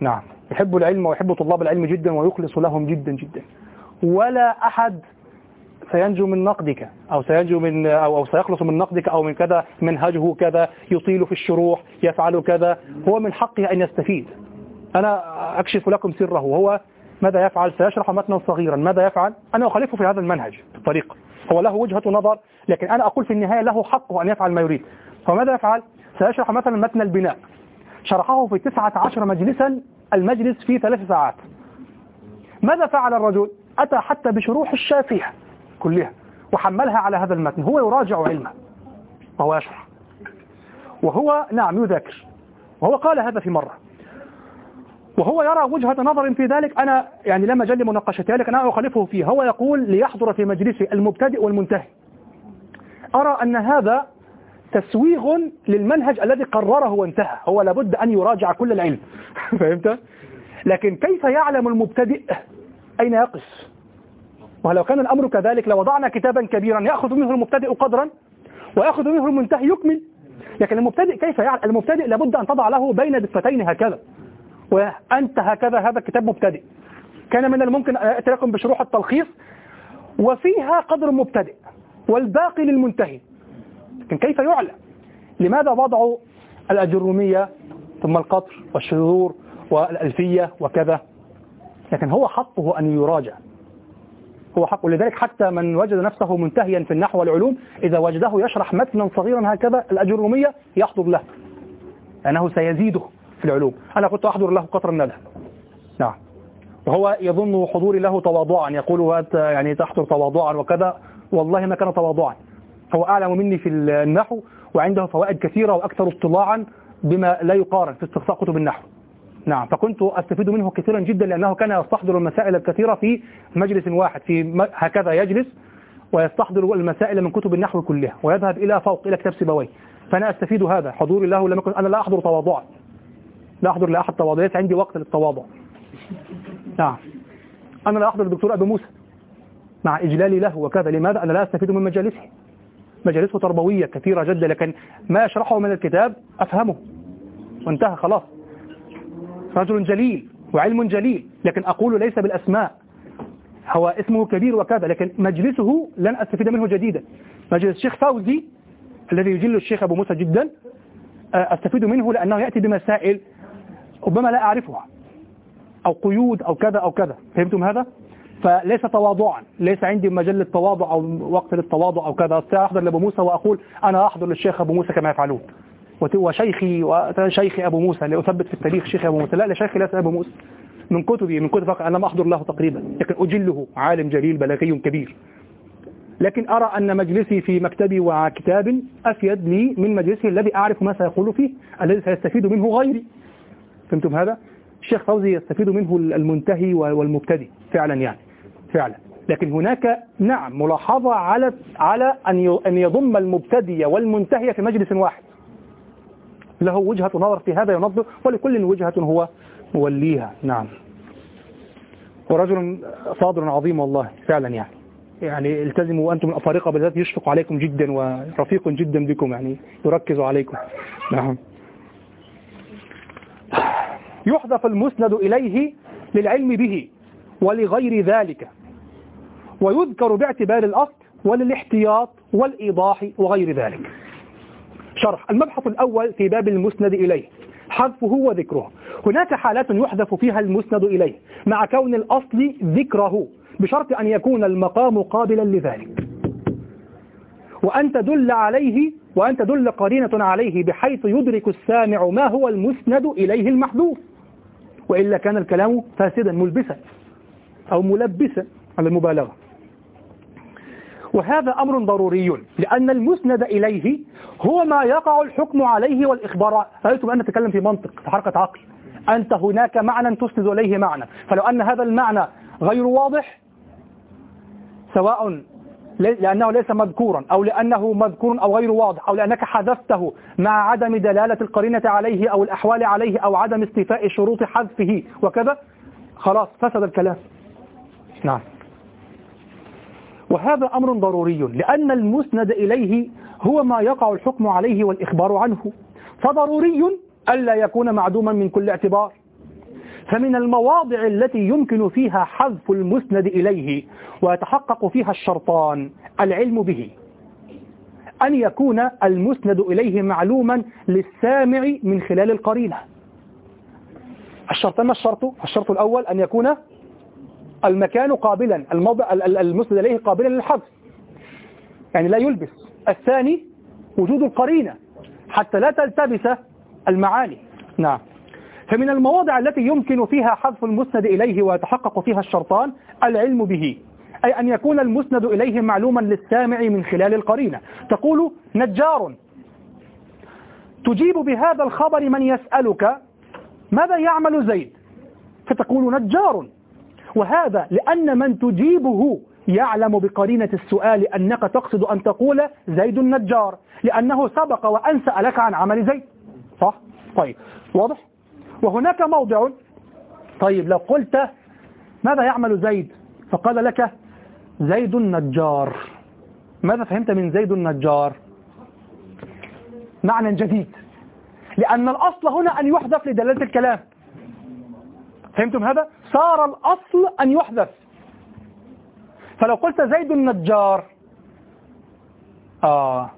نعم. يحب العلم ويحب طلاب العلم جدا ويخلص لهم جدا جدا. ولا أحد سينجو من نقدك أو سينجو من أو, أو سيخلص من نقدك أو من كذا منهجه كذا يطيل في الشروح يفعل كذا. هو من حقه أن يستفيد. أنا أكشف لكم سره. هو ماذا يفعل؟ سيشرح متنا صغيرا. ماذا يفعل؟ أنا أخالفه في هذا المنهج الطريق. هو له وجهة نظر لكن أنا أقول في النهاية له حقه أن يفعل ما يريد. فماذا يفعل؟ سيشرح مثلا متن البناء. شرحه في 19 مجلسا المجلس في ثلاث ساعات. ماذا فعل الرجل؟ أتى حتى بشروح الشافية كلها وحملها على هذا المتن. هو يراجع علمه وهو يشرح. وهو نعم يذاكر. وهو قال هذا في مرة. وهو يرى وجهة نظر في ذلك أنا يعني لما جل مناقشتها لك أنا أخالفه فيه. هو يقول ليحضر في مجلسه المبتدئ والمنتهي. أرى أن هذا تسويغ للمنهج الذي قرره وانتهى. هو لابد أن يراجع كل العلم. فهمت؟ لكن كيف يعلم المبتدئ أين يقف ولو كان الأمر كذلك لوضعنا كتابا كبيرا يأخذ منه المبتدئ قدرا ويأخذ منه المنتهي يكمل. لكن المبتدئ كيف يعلم؟ المبتدئ لابد أن تضع له بين دفتين هكذا. وأنت هكذا هذا الكتاب مبتدئ. كان من الممكن أن يأتي لكم بشروح التلخيص وفيها قدر مبتدئ والباقي للمنتهي. لكن كيف يعلم لماذا وضعوا الأجرومية ثم القطر والشذور والألفية وكذا؟ لكن هو حقه أن يراجع. هو حقه لذلك حتى من وجد نفسه منتهيا في النحو والعلوم إذا وجده يشرح متنا صغيرا هكذا الأجرومية يحضر له. لأنه سيزيده. في العلوم. أنا كنت أحضر له قطر الندى. نعم. وهو يظن حضوري له تواضعا. يقول يعني تحضر تواضعا وكذا. والله ما كان تواضعا. هو أعلم مني في النحو وعنده فوائد كثيرة وأكثر اطلاعا بما لا يقارن في استقصاء كتب النحو. نعم. فكنت أستفيد منه كثيرا جدا لأنه كان يستحضر المسائل الكثيرة في مجلس واحد في هكذا يجلس ويستحضر المسائل من كتب النحو كلها ويذهب إلى فوق إلى كتاب سيبويه. فأنا أستفيد هذا. حضوري له لم يكن أنا لا أحضر تواضعا. لا أحضر لأحد تواضع ليس عندي وقت للتواضع. نعم. أنا لا أحضر الدكتور أبو موسى. مع إجلالي له وكذا. لماذا؟ أنا لا أستفيد من مجالسه. مجالسه تربوية كثيرة جدا لكن ما يشرحه من الكتاب أفهمه. وانتهى خلاص. رجل جليل وعلم جليل لكن أقول ليس بالأسماء. هو اسمه كبير وكذا لكن مجلسه لن أستفيد منه جديدا. مجلس الشيخ فوزي الذي يجل الشيخ أبو موسى جدا أستفيد منه لأنه يأتي بمسائل ربما لا أعرفها. أو قيود أو كذا أو كذا. فهمتم هذا؟ فليس تواضعا. ليس عندي مجال للتواضع أو وقت للتواضع أو كذا. أستطيع أحضر لأبو موسى وأقول أنا أحضر للشيخ أبو موسى كما يفعلون. وشيخي وشيخي أبو موسى. لأثبت في التاريخ شيخي أبو موسى. لا لا شيخي ليس أبو موسى. من كتبي من كتب أنا لم أحضر له تقريبا. لكن أجله عالم جليل بلاغي كبير. لكن أرى أن مجلسي في مكتبي وكتاب أفيد لي من مجلسي الذي أعرف ما سيقول فيه. الذي سيستفيد منه غيري. فهمتم هذا؟ الشيخ فوزي يستفيد منه المنتهي والمبتدئ فعلا يعني فعلا. لكن هناك نعم ملاحظة على على أن أن يضم المبتدئ والمنتهي في مجلس واحد. له وجهة نظر في هذا ينظر ولكل وجهة هو موليها. نعم. ورجل صادر عظيم والله فعلا يعني. يعني التزموا وأنتم الأفارقة بالذات يشفق عليكم جدا ورفيق جدا بكم يعني يركز عليكم. نعم. يحذف المسند إليه للعلم به ولغير ذلك. ويذكر باعتبار الأصل وللاحتياط والإيضاح وغير ذلك. شرح. المبحث الأول في باب المسند إليه. حذفه وذكره. هناك حالات يحذف فيها المسند إليه مع كون الأصل ذكره بشرط أن يكون المقام قابلا لذلك. وأن تدل عليه وأن تدل قرينة عليه بحيث يدرك السامع ما هو المسند إليه المحذوف. وإلا كان الكلام فاسدا ملبسا أو ملبسا على المبالغة. وهذا أمر ضروري لأن المسند إليه هو ما يقع الحكم عليه والإخبار. رأيتم أن نتكلم في منطق في حركة عقل. أنت هناك معنى تسند إليه معنى. فلو أن هذا المعنى غير واضح سواء لأنه ليس مذكورا أو لأنه مذكور أو غير واضح أو لأنك حذفته مع عدم دلالة القرينة عليه أو الأحوال عليه أو عدم استيفاء شروط حذفه وكذا. خلاص فسد الكلام. نعم. وهذا أمر ضروري لأن المسند إليه هو ما يقع الحكم عليه والإخبار عنه. فضروري ألا يكون معدوما من كل اعتبار. فمن المواضع التي يمكن فيها حذف المسند إليه ويتحقق فيها الشرطان العلم به. أن يكون المسند إليه معلوما للسامع من خلال القرينة. الشرطان ما الشرط؟ الشرط الأول أن يكون المكان قابلا الموضع المسند إليه قابلا للحذف. يعني لا يلبس. الثاني وجود القرينة حتى لا تلتبس المعاني. نعم. فمن المواضع التي يمكن فيها حذف المسند إليه ويتحقق فيها الشرطان العلم به أي أن يكون المسند إليه معلوما للسامع من خلال القرينة تقول نجار تجيب بهذا الخبر من يسألك ماذا يعمل زيد فتقول نجار وهذا لأن من تجيبه يعلم بقرينة السؤال أنك تقصد أن تقول زيد النجار لأنه سبق وأن سألك عن عمل زيد صح؟ طيب واضح؟ وهناك موضع. طيب لو قلت ماذا يعمل زيد؟ فقال لك زيد النجار. ماذا فهمت من زيد النجار؟ معنى جديد. لأن الأصل هنا أن يحذف لدلالة الكلام. فهمتم هذا؟ صار الأصل أن يحذف. فلو قلت زيد النجار آه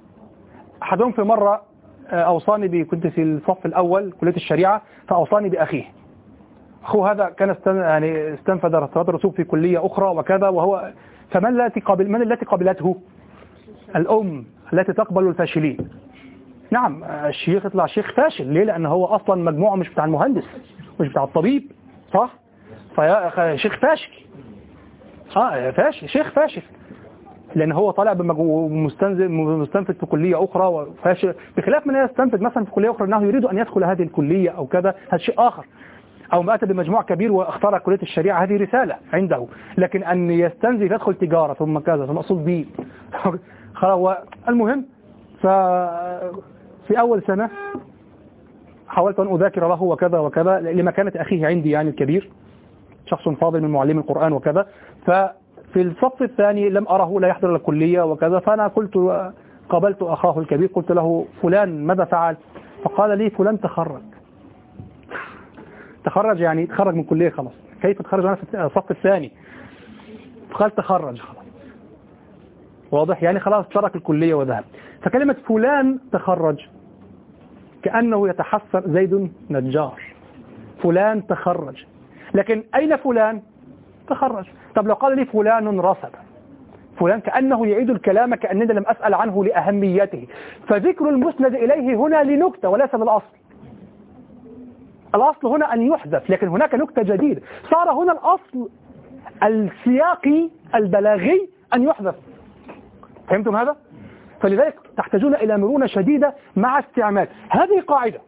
أحدهم في مرة أوصاني كنت في الصف الأول كلية الشريعة فأوصاني بأخيه أخوه هذا كان استن يعني استنفذ رسالة الرسوب في كلية أخرى وكذا وهو فمن التي قابل من التي قبلته؟ الأم التي تقبل الفاشلين نعم الشيخ يطلع شيخ فاشل ليه؟ لأن هو أصلا مجموعة مش بتاع المهندس مش بتاع الطبيب صح؟ فيا شيخ فاشل آه فاشل شيخ فاشل لأن هو طالع مستنفذ في كلية أخرى وفاشل بخلاف من يستنفذ مثلا في كلية أخرى أنه يريد أن يدخل هذه الكلية أو كذا هذا شيء آخر. أو ما أتى بمجموع كبير واختار كلية الشريعة هذه رسالة عنده. لكن أن يستنزف يدخل تجارة ثم كذا ثم أصول به المهم ففي أول سنة حاولت أن أذاكر له وكذا وكذا لمكانة أخيه عندي يعني الكبير شخص فاضل من معلم القرآن وكذا. ففي الصف الثاني لم أره لا يحضر الكلية وكذا فأنا قلت قابلت أخاه الكبير قلت له فلان ماذا فعل فقال لي فلان تخرج. تخرج يعني تخرج من كلية خلاص. كيف تخرج أنا في الصف الثاني؟ قال تخرج. خلاص واضح؟ يعني خلاص ترك الكلية وذهب. فكلمة فلان تخرج كأنه يتحسر زيد نجار. فلان تخرج. لكن أين فلان؟ تخرج. طب لو قال لي فلان رسب. فلان كأنه يعيد الكلام كأنني لم أسأل عنه لأهميته. فذكر المسند إليه هنا لنكتة وليس بالأصل الأصل هنا أن يحذف لكن هناك نكتة جديدة. صار هنا الأصل السياقي البلاغي أن يحذف. فهمتم هذا؟ فلذلك تحتاجون إلى مرونة شديدة مع استعمال. هذه قاعدة.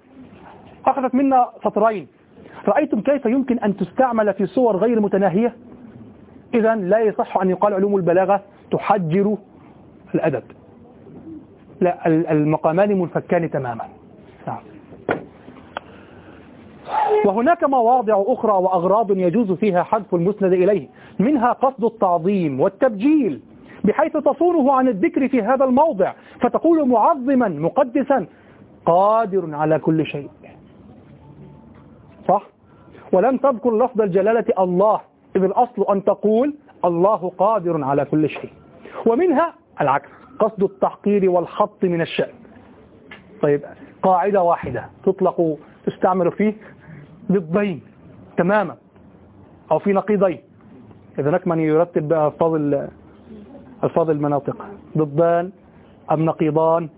أخذت منا سطرين. رأيتم كيف يمكن أن تستعمل في صور غير متناهية؟ إذا لا يصح أن يقال علوم البلاغة تحجر الأدب. لا المقامان منفكان تماما. نعم. وهناك مواضع أخرى وأغراض يجوز فيها حذف المسند إليه منها قصد التعظيم والتبجيل. بحيث تصونه عن الذكر في هذا الموضع فتقول معظما مقدسا قادر على كل شيء. صح؟ ولم تذكر لفظ الجلالة الله. إذ الأصل أن تقول الله قادر على كل شيء. ومنها العكس قصد التحقير والحط من الشأن. طيب قاعدة واحدة تطلق تستعمل فيه ضدين تماما أو في نقيضين. إذا هناك من يرتب بألفاظ ألفاظ المناطق. ضدان أم نقيضان؟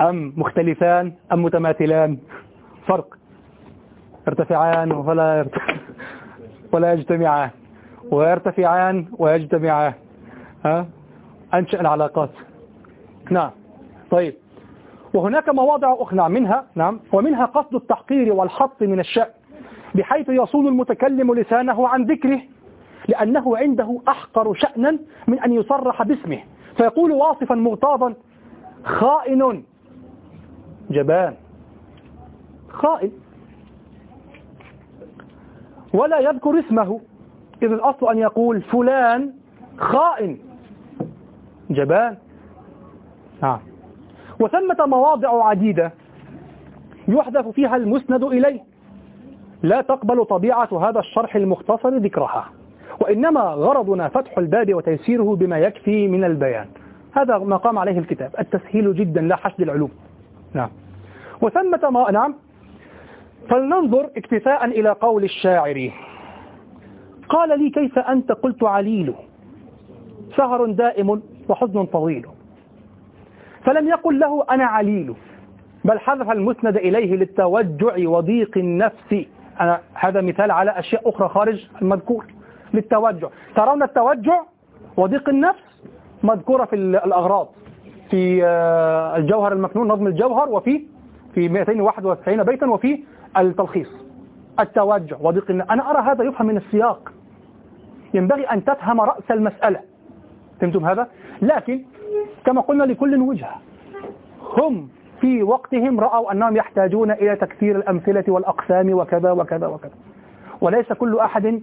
أم مختلفان؟ أم متماثلان؟ فرق. يرتفعان ولا ولا يجتمعان. ويرتفعان ويجتمعان. ها؟ أنشأ العلاقات. نعم. طيب. وهناك مواضع أخرى. منها نعم ومنها قصد التحقير والحط من الشأن بحيث يصون المتكلم لسانه عن ذكره لأنه عنده أحقر شأنا من أن يصرح باسمه. فيقول واصفا مغتاظا خائن. جبان. خائن. ولا يذكر اسمه. إذ الأصل أن يقول فلان خائن. جبان. نعم. وثمة مواضع عديدة يحذف فيها المسند إليه. لا تقبل طبيعة هذا الشرح المختصر ذكرها. وإنما غرضنا فتح الباب وتيسيره بما يكفي من البيان. هذا ما قام عليه الكتاب. التسهيل جدا لا حشد العلوم. نعم. وثمة ما نعم. فلننظر اكتفاء إلى قول الشاعر. قال لي كيف أنت؟ قلت عليل سهر دائم وحزن طويل. فلم يقل له أنا عليل بل حذف المسند إليه للتوجع وضيق النفس. أنا هذا مثال على أشياء أخرى خارج المذكور. للتوجع. ترون التوجع وضيق النفس مذكورة في الأغراض. في آه، الجوهر المكنون نظم الجوهر وفي في 291 بيتا وفي التلخيص. التوجع وضيق أنا أرى هذا يفهم من السياق. ينبغي أن تفهم رأس المسألة. فهمتم هذا؟ لكن كما قلنا لكل وجهة هم في وقتهم رأوا أنهم يحتاجون إلى تكثير الأمثلة والأقسام وكذا وكذا وكذا. وليس كل أحد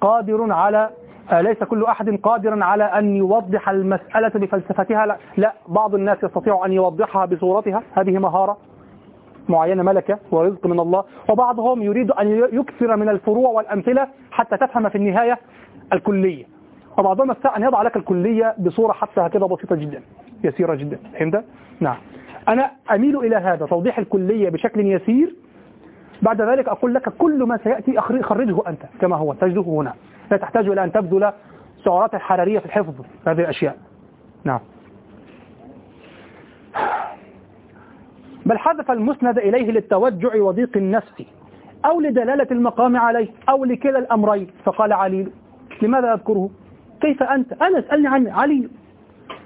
قادر على ليس كل أحد قادرا على أن يوضح المسألة بفلسفتها. لا, لا بعض الناس يستطيع أن يوضحها بصورتها. هذه مهارة. معينة ملكة ورزق من الله وبعضهم يريد أن يكثر من الفروع والأمثلة حتى تفهم في النهاية الكلية. وبعضهم يستطيع أن يضع لك الكلية بصورة حتى هكذا بسيطة جدا يسيرة جدا فهمت؟ نعم. أنا أميل إلى هذا توضيح الكلية بشكل يسير. بعد ذلك أقول لك كل ما سيأتي خرجه أنت كما هو تجده هنا. لا تحتاج إلى أن تبذل سعرات الحرارية في الحفظ هذه الأشياء. نعم. بل حذف المسند إليه للتوجع وضيق النفس أو لدلالة المقام عليه أو لكلا الأمرين. فقال علي لماذا أذكره؟ كيف أنت؟ أنا اسألني عن علي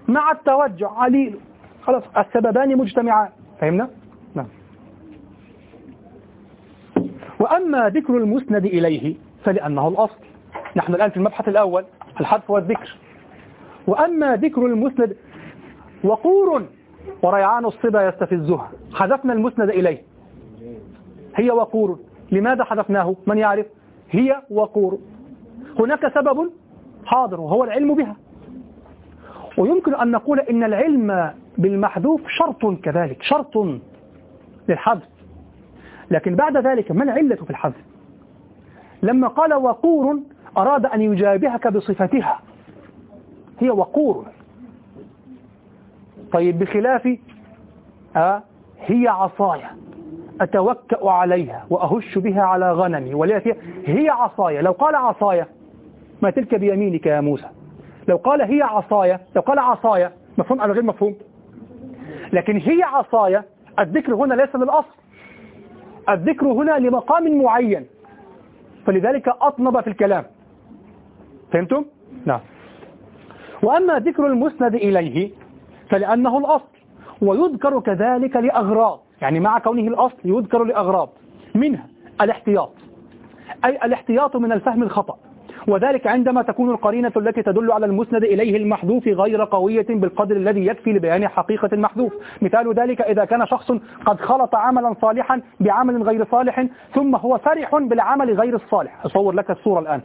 مع التوجع عليل خلاص السببان مجتمعان. فهمنا؟ نعم. وأما ذكر المسند إليه فلأنه الأصل. نحن الآن في المبحث الأول الحذف والذكر. وأما ذكر المسند وقور وريعان الصبا يستفزها حذفنا المسند إليه. هي وقور. لماذا حذفناه؟ من يعرف؟ هي وقور. هناك سبب حاضر وهو العلم بها. ويمكن أن نقول إن العلم بالمحذوف شرط كذلك شرط للحذف. لكن بعد ذلك ما العلة في الحذف؟ لما قال وقور أراد أن يجابهك بصفتها. هي وقور. طيب بخلاف آه هي عصايا أتوكأ عليها وأهش بها على غنمي ولا هي عصايا لو قال عصايا ما تلك بيمينك يا موسى. لو قال هي عصايا لو قال عصايا مفهوم أو غير مفهوم؟ لكن هي عصايا الذكر هنا ليس للأصل. الذكر هنا لمقام معين. فلذلك أطنب في الكلام. فهمتم؟ نعم. وأما ذكر المسند إليه فلأنه الأصل. ويذكر كذلك لأغراض. يعني مع كونه الأصل يذكر لأغراض. منها الاحتياط. أي الاحتياط من الفهم الخطأ. وذلك عندما تكون القرينة التي تدل على المسند إليه المحذوف غير قوية بالقدر الذي يكفي لبيان حقيقة المحذوف. مثال ذلك إذا كان شخص قد خلط عملا صالحا بعمل غير صالح ثم هو فرح بالعمل غير الصالح. أصور لك الصورة الآن.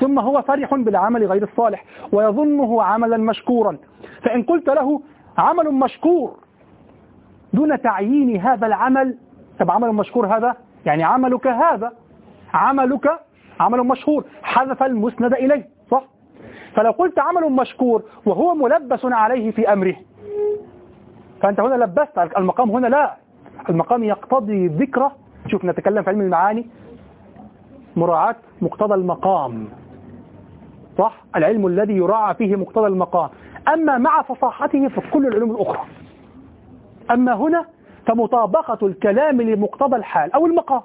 ثم هو فرح بالعمل غير الصالح ويظنه عملا مشكورا. فإن قلت له عمل مشكور دون تعيين هذا العمل. طب عمل مشكور هذا؟ يعني عملك هذا. عملك عمل مشهور. حذف المسند إليه صح؟ فلو قلت عمل مشكور وهو ملبس عليه في أمره فأنت هنا لبست المقام هنا لا. المقام يقتضي ذكره. شوف نتكلم في علم المعاني. مراعاة مقتضى المقام صح؟ العلم الذي يراعى فيه مقتضى المقام. أما مع فصاحته في كل العلوم الأخرى. أما هنا فمطابقة الكلام لمقتضى الحال أو المقام.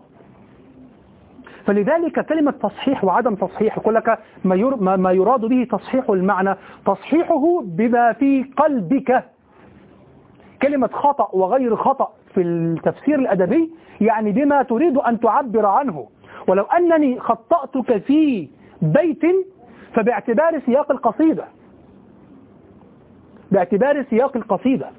فلذلك كلمة تصحيح وعدم تصحيح يقول لك ما, ما يراد به تصحيح المعنى تصحيحه بما في قلبك. كلمة خطأ وغير خطأ في التفسير الأدبي يعني بما تريد أن تعبر عنه. ولو أنني خطأتك في بيت فباعتبار سياق القصيدة. باعتبار سياق القصيدة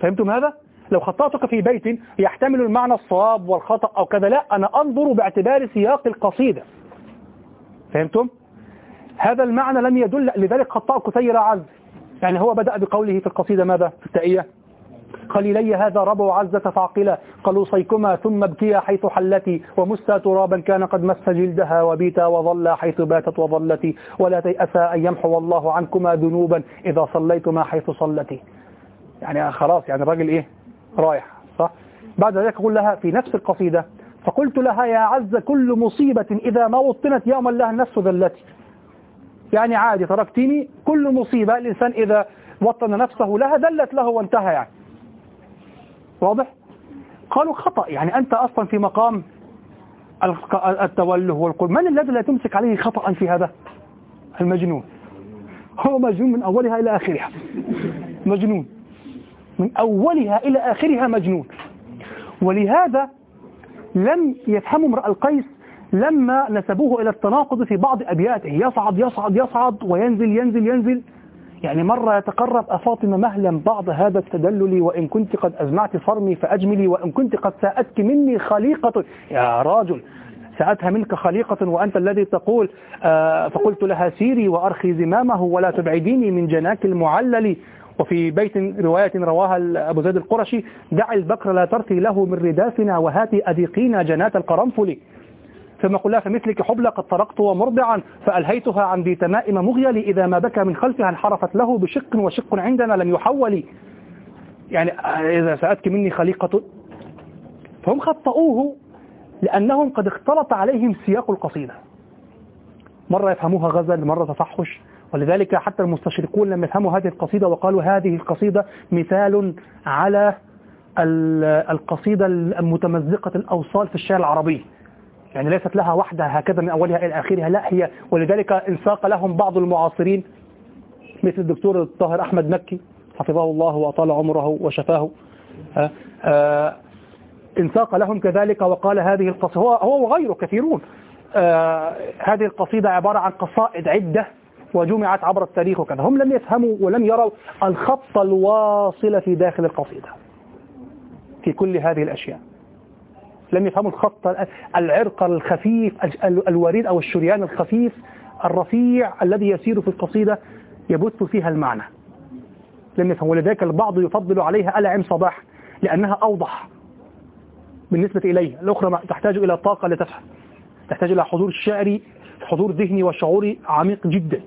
فهمتم هذا؟ لو خطأتك في بيت يحتمل المعنى الصواب والخطأ أو كذا لا أنا أنظر باعتبار سياق القصيدة فهمتم؟ هذا المعنى لم يدل لذلك خطأ كثير عز يعني هو بدأ بقوله في القصيدة ماذا؟ في التأية خليلي هذا ربع عزة فعقلا قلوصيكما ثم ابكيا حيث حلتي. ومستا ترابا كان قد مس جلدها وبيتا وظل حيث باتت وظلتي. ولا تيأسا أن يمحو الله عنكما ذنوبا إذا صليتما حيث صلتي. يعني خلاص يعني الراجل إيه؟ رايح صح؟ بعد ذلك أقول لها في نفس القصيدة فقلت لها يا عز كل مصيبة إذا ما وطنت يوما لها النفس ذلتي. يعني عادي تركتني كل مصيبة الإنسان إذا وطن نفسه لها دلت له وانتهى يعني. واضح؟ قالوا خطأ يعني أنت أصلا في مقام التوله والقول من الذي لا تمسك عليه خطأ في هذا؟ المجنون. هو مجنون من أولها إلى آخرها. مجنون. من أولها إلى آخرها مجنون. ولهذا لم يفهموا امرأ القيس لما نسبوه إلى التناقض في بعض أبياته. يصعد يصعد يصعد وينزل ينزل ينزل. يعني مرة يتقرب أفاطمة مهلا بعض هذا التدلل وإن كنت قد أزمعت صرمي فأجملي وإن كنت قد ساءتك مني خليقة. يا راجل سأتها منك خليقة وأنت الذي تقول آه فقلت لها سيري وأرخي زمامه ولا تبعديني من جناك المعلل. وفي بيت رواية رواها أبو زيد القرشي دع البكر لا ترثي له من ردافنا وهاتي أذيقينا جنات القرنفل. ثم قل لها فمثلك حبلى قد طرقت ومرضعا فألهيتها عن ذي تمائم مغيلي إذا ما بكى من خلفها انحرفت له بشق وشق عندنا لم يحول. يعني إذا سأتك مني خليقة فهم خطأوه لأنهم قد اختلط عليهم سياق القصيدة. مرة يفهموها غزل مرة تفحش. ولذلك حتى المستشرقون لم يفهموا هذه القصيدة وقالوا هذه القصيدة مثال على القصيدة المتمزقة الأوصال في الشعر العربي. يعني ليست لها وحدة هكذا من أولها إلى آخرها لا هي ولذلك انساق لهم بعض المعاصرين مثل الدكتور الطاهر أحمد مكي حفظه الله وأطال عمره وشفاه. آه، آه، انساق لهم كذلك وقال هذه القصيدة هو, هو وغيره كثيرون. آه، هذه القصيدة عبارة عن قصائد عدة وجمعت عبر التاريخ وكذا. هم لم يفهموا ولم يروا الخط الواصل في داخل القصيدة في كل هذه الأشياء. لم يفهموا الخط العرق الخفيف الوريد أو الشريان الخفيف الرفيع الذي يسير في القصيدة يبث فيها المعنى. لم يفهم ولذلك البعض يفضل عليها ألعم صباح لأنها أوضح بالنسبة إليه. الأخرى تحتاج إلى طاقة لتفهم تحتاج إلى حضور شعري حضور ذهني وشعوري عميق جدا.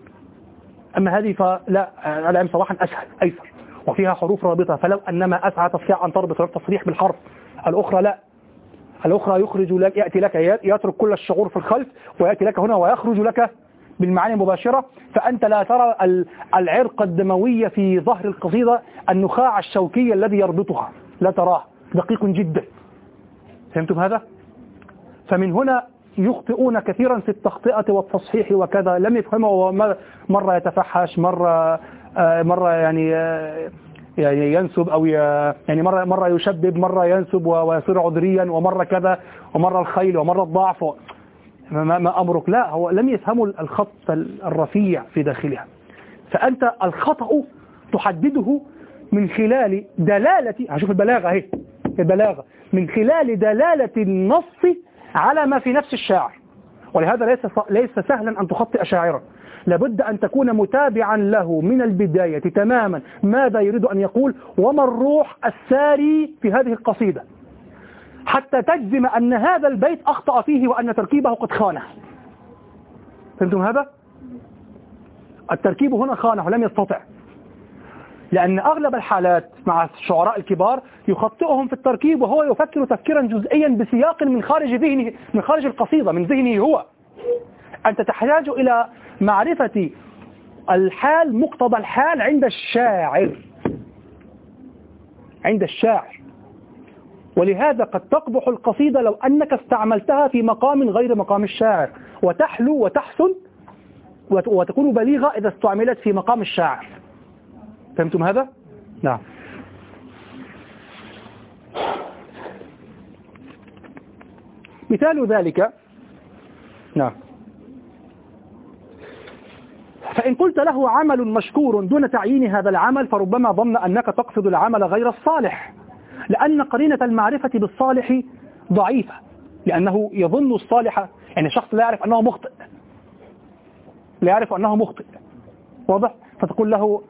أما هذه فلا ألعم صباحا أسهل أيسر وفيها حروف رابطة. فلو أنما أسعى تستطيع أن تربط التصريح بالحرف الأخرى لا. الأخرى يخرج لك يأتي لك يترك كل الشعور في الخلف ويأتي لك هنا ويخرج لك بالمعاني المباشرة. فأنت لا ترى العرق الدموي في ظهر القصيدة النخاع الشوكي الذي يربطها. لا تراه. دقيق جدا. فهمتم هذا؟ فمن هنا يخطئون كثيرا في التخطئة والتصحيح وكذا. لم يفهموا مرة يتفحش مرة آه، مرة يعني آه، يعني ينسب أو يعني مرة مرة يشبب مرة ينسب ويصير عذريا ومرة كذا ومرة الخيل ومرة الضعف. ما, ما أمرك. لا هو لم يفهموا الخط الرفيع في داخلها. فأنت الخطأ تحدده من خلال دلالة هشوف البلاغة أهي البلاغة. من خلال دلالة النص على ما في نفس الشاعر. ولهذا ليس ليس سهلا أن تخطئ شاعرا. لابد أن تكون متابعا له من البداية تماما. ماذا يريد أن يقول؟ وما الروح الساري في هذه القصيدة؟ حتى تجزم أن هذا البيت أخطأ فيه وأن تركيبه قد خانه. فهمتم هذا؟ التركيب هنا خانه ولم يستطع. لأن أغلب الحالات مع الشعراء الكبار يخطئهم في التركيب وهو يفكر تفكيرا جزئيا بسياق من خارج ذهنه من خارج القصيدة من ذهنه هو. أنت تحتاج إلى معرفة الحال مقتضى الحال عند الشاعر. عند الشاعر. ولهذا قد تقبح القصيدة لو أنك استعملتها في مقام غير مقام الشاعر. وتحلو وتحسن وتكون بليغة إذا استعملت في مقام الشاعر. فهمتم هذا؟ نعم. مثال ذلك نعم. فإن قلت له عمل مشكور دون تعيين هذا العمل فربما ظن أنك تقصد العمل غير الصالح. لأن قرينة المعرفة بالصالح ضعيفة لأنه يظن الصالح يعني شخص لا يعرف أنه مخطئ. لا يعرف أنه مخطئ. واضح؟ فتقول له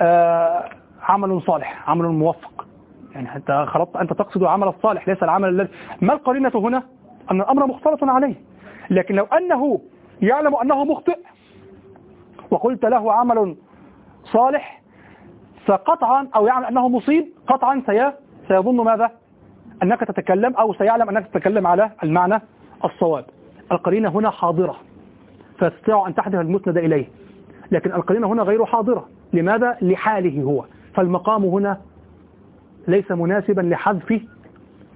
آه عمل صالح عمل موفق. يعني حتى خلطت أنت تقصد عمل الصالح ليس العمل الذي ما القرينة هنا؟ أن الأمر مختلط عليه. لكن لو أنه يعلم أنه مخطئ وقلت له عمل صالح فقطعا أو يعلم أنه مصيب قطعا سيظن ماذا؟ أنك تتكلم أو سيعلم أنك تتكلم على المعنى الصواب. القرينة هنا حاضرة فتستطيع أن تحدث المسند إليه لكن القرينة هنا غير حاضرة. لماذا؟ لحاله هو. فالمقام هنا ليس مناسبا لحذف.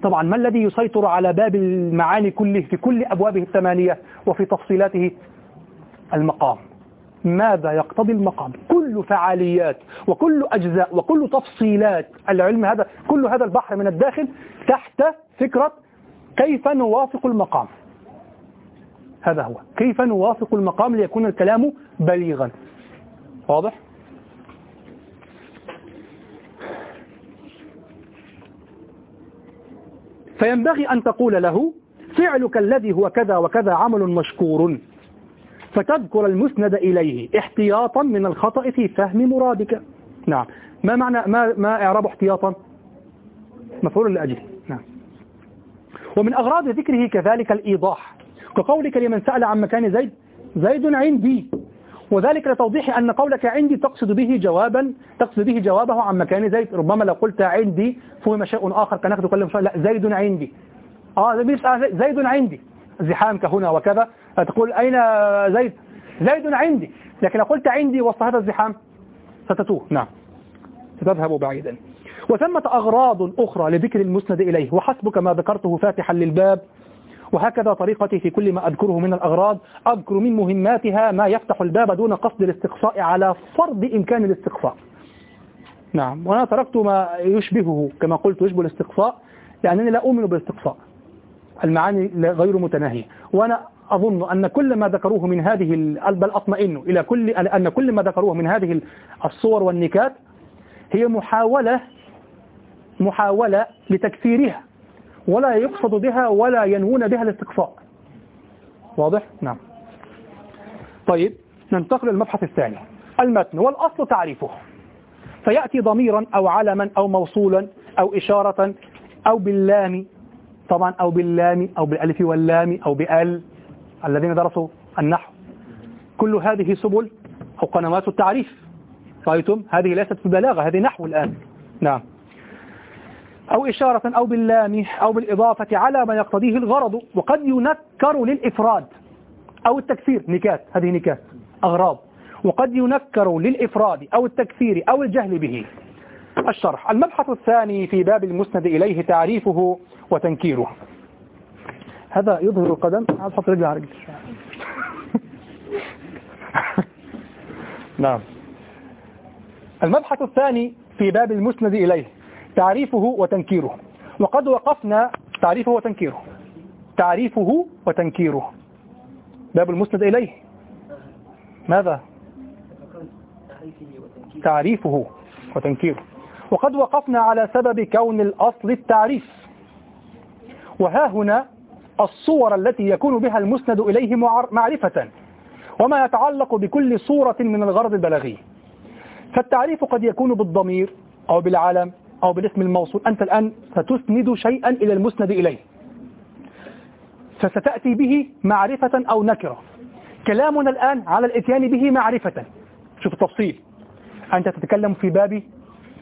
طبعا ما الذي يسيطر على باب المعاني كله في كل أبوابه الثمانية وفي تفصيلاته؟ المقام. ماذا يقتضي المقام؟ كل فعاليات وكل أجزاء وكل تفصيلات العلم هذا كل هذا البحر من الداخل تحت فكرة كيف نوافق المقام. هذا هو. كيف نوافق المقام ليكون الكلام بليغا. واضح؟ فينبغي أن تقول له فعلك الذي هو كذا وكذا عمل مشكور. فتذكر المسند إليه احتياطا من الخطأ في فهم مرادك. نعم. ما معنى ما ما إعراب احتياطا؟ مفعول لأجله. نعم. ومن أغراض ذكره كذلك الإيضاح. كقولك لمن سأل عن مكان زيد زيد عندي. وذلك لتوضيح أن قولك عندي تقصد به جوابا تقصد به جوابه عن مكان زيد. ربما لو قلت عندي فهم شيء آخر كان تكلم شيء. لا زيد عندي. آه زيد عندي. زحام كهنا وكذا فتقول أين زيد؟ زيد عندي. لكن قلت عندي وسط هذا الزحام ستتوه. نعم. ستذهب بعيدا. وثمة أغراض أخرى لذكر المسند إليه وحسبك ما ذكرته فاتحا للباب وهكذا طريقتي في كل ما أذكره من الأغراض. أذكر من مهماتها ما يفتح الباب دون قصد الاستقصاء على فرض إمكان الاستقصاء. نعم. وأنا تركت ما يشبهه كما قلت يشبه الاستقصاء لأنني لا أؤمن بالاستقصاء. المعاني غير متناهية. وأنا أظن أن كل ما ذكروه من هذه بل أطمئن إلى كل أن كل ما ذكروه من هذه الصور والنكات هي محاولة محاولة لتكثيرها ولا يقصد بها ولا ينوون بها الاستقصاء. واضح؟ نعم. طيب ننتقل للمبحث الثاني المتن والأصل تعريفه. فيأتي ضميرا أو علما أو موصولا أو إشارة أو باللام طبعا أو باللام أو بالألف واللام أو بأل الذين درسوا النحو. كل هذه سبل أو قنوات التعريف. رأيتم؟ هذه ليست ببلاغة هذه نحو الآن. نعم. أو إشارة أو باللام أو بالإضافة على ما يقتضيه الغرض وقد ينكر للإفراد. أو التكثير نكات هذه نكات أغراض. وقد ينكر للإفراد أو التكثير أو الجهل به. الشرح. المبحث الثاني في باب المسند إليه تعريفه وتنكيره. هذا يظهر القدم. عايز أحط رجلي على رجلي نعم. المبحث الثاني في باب المسند إليه. تعريفه وتنكيره. وقد وقفنا تعريفه وتنكيره. تعريفه وتنكيره. باب المسند إليه. ماذا؟ تعريفه وتنكيره. وقد وقفنا على سبب كون الأصل التعريف. وها هنا الصور التي يكون بها المسند إليه معرفة وما يتعلق بكل صورة من الغرض البلاغي. فالتعريف قد يكون بالضمير أو بالعلم أو بالاسم الموصول. أنت الآن ستسند شيئا إلى المسند إليه. فستأتي به معرفة أو نكرة. كلامنا الآن على الإتيان به معرفة. شوف التفصيل. أنت تتكلم في باب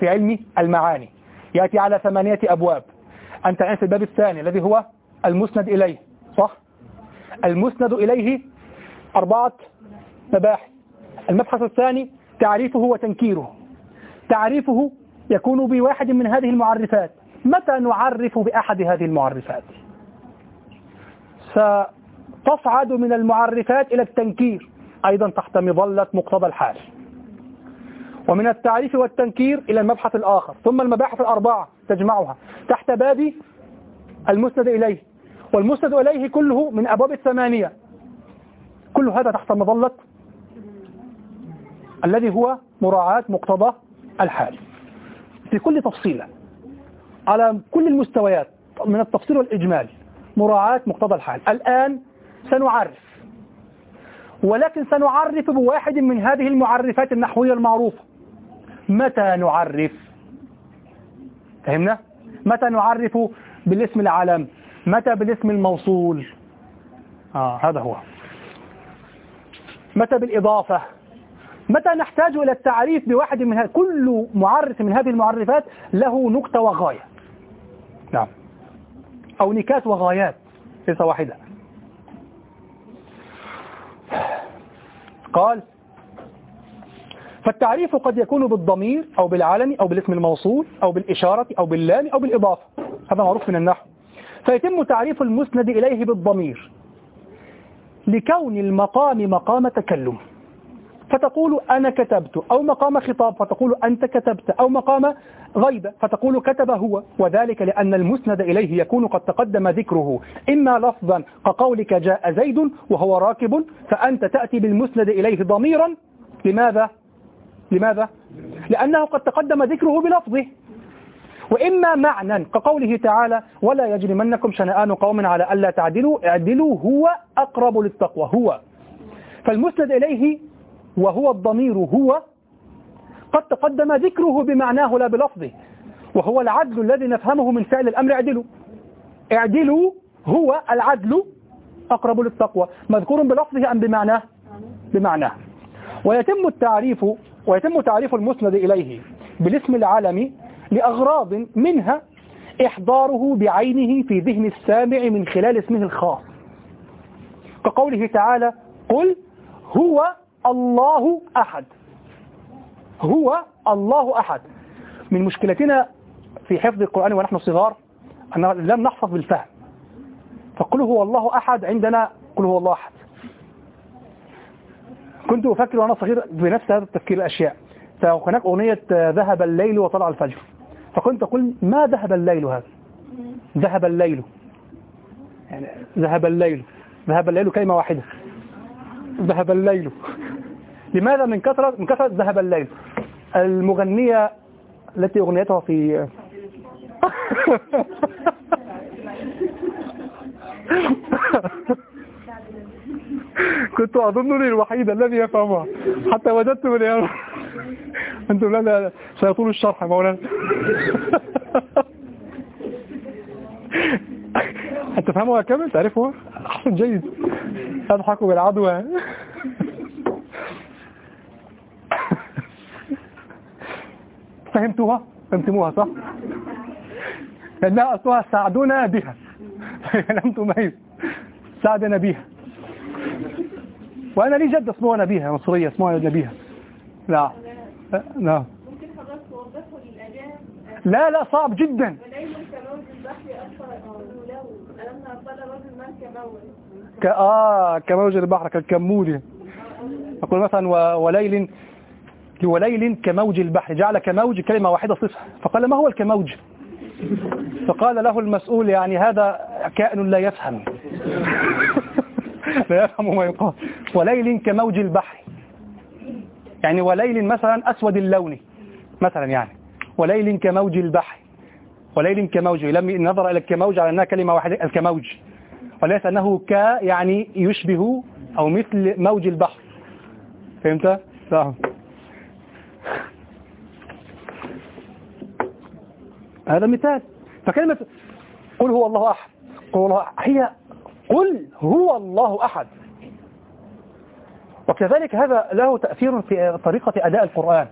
في علم المعاني. يأتي على ثمانية أبواب. أنت الآن في الباب الثاني الذي هو المسند إليه صح؟ المسند إليه أربعة مباحث. المبحث الثاني تعريفه وتنكيره. تعريفه يكون بواحد من هذه المعرفات. متى نعرف بأحد هذه المعرفات؟ ستصعد من المعرفات إلى التنكير. أيضا تحت مظلة مقتضى الحال. ومن التعريف والتنكير إلى المبحث الآخر. ثم المباحث الأربعة. تجمعها تحت باب المسند إليه. والمسند إليه كله من أبواب الثمانية. كل هذا تحت مظلة الذي هو مراعاة مقتضى الحال. في كل تفصيلة على كل المستويات من التفصيل والإجمال مراعاة مقتضى الحال. الآن سنعرف ولكن سنعرف بواحد من هذه المعرفات النحوية المعروفة. متى نعرف؟ فهمنا؟ متى نعرف بالاسم العلم؟ متى بالاسم الموصول؟ آه هذا هو. متى بالإضافة؟ متى نحتاج إلى التعريف بواحد من كل معرف من هذه المعرفات له نكتة وغاية. نعم. أو نكات وغايات ليس واحدة. قال فالتعريف قد يكون بالضمير أو بالعلم أو بالاسم الموصول أو بالإشارة أو باللام أو بالإضافة. هذا معروف من النحو. فيتم تعريف المسند إليه بالضمير. لكون المقام مقام تكلم. فتقول أنا كتبت. أو مقام خطاب. فتقول أنت كتبت. أو مقام غيبة فتقول كتب هو. وذلك لأن المسند إليه يكون قد تقدم ذكره. إما لفظا كقولك جاء زيد وهو راكب فأنت تأتي بالمسند إليه ضميرا. لماذا؟ لماذا؟ لأنه قد تقدم ذكره بلفظه. وإما معنى كقوله تعالى ولا يجرمنكم شنآن قوم على ألا تعدلوا اعدلوا هو أقرب للتقوى هو. فالمسند إليه وهو الضمير هو قد تقدم ذكره بمعناه لا بلفظه. وهو العدل الذي نفهمه من فعل الأمر اعدلوا. اعدلوا هو العدل أقرب للتقوى. مذكور بلفظه أم بمعناه؟ بمعناه. ويتم التعريف ويتم تعريف المسند إليه بالاسم العالمي لأغراض منها إحضاره بعينه في ذهن السامع من خلال اسمه الخاص. كقوله تعالى قل هو الله أحد. هو الله أحد. من مشكلتنا في حفظ القرآن ونحن صغار أن لم نحفظ بالفهم. فقل هو الله أحد عندنا قل هو الله أحد. كنت أفكر وأنا صغير بنفس هذا التفكير الأشياء. فهناك أغنية ذهب الليل وطلع الفجر. فكنت أقول ما ذهب الليل هذا؟ ذهب الليل. يعني ذهب الليل. ذهب الليل كلمة واحدة. ذهب الليل. لماذا من كثرة من كثرة ذهب الليل؟ المغنية التي أغنيتها في كنت أظنني الوحيد الذي يفهمها. حتى وجدت من يوم أنتم لا لا سيطول الشرح مولانا. أنت تفهمها كامل؟ تعرفها؟ أحسن جيد. أضحك بالعدوى. فهمتوها؟ فهمتموها صح؟ لأنها أصلها ساعدونا بها. لم تميز ساعدنا بها. وأنا لي جد اسمها نبيها؟ مصرية اسمها نبيها. لا. لا. لا لا صعب جدا. ك... آه كموج البحر كالكمود أقول مثلا و... وليل وليل كموج البحر. جعل كموج كلمة واحدة صفة فقال ما هو الكموج؟ فقال له المسؤول يعني هذا كائن لا يفهم. لا يفهم ما يقال. وليل كموج البحر. يعني وليل مثلا أسود اللون مثلا يعني. وليل كموج البحر. وليل كموج لم نظر إلى الكموج على أنها كلمة واحدة الكموج. وليس أنه ك يعني يشبه أو مثل موج البحر. فهمت؟ فهم. هذا مثال. فكلمة قل هو الله أحد. قل هو الله أحد. هي قل هو الله أحد. وكذلك هذا له تأثير في طريقة أداء القرآن.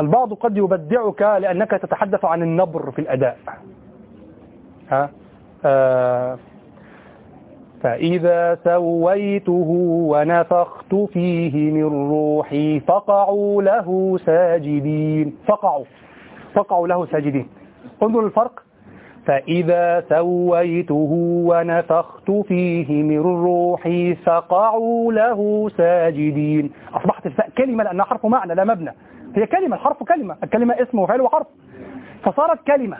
البعض قد يبدعك لأنك تتحدث عن النبر في الأداء. ها؟ آه فإذا سويته ونفخت فيه من روحي فقعوا له ساجدين. فقعوا. فقعوا له ساجدين. انظر الفرق. فإذا سويته ونفخت فيه من روحي فقعوا له ساجدين. أصبحت الفاء كلمة لأنها حرف معنى لا مبنى. هي كلمة الحرف كلمة. الكلمة اسم وفعل وحرف فصارت كلمة.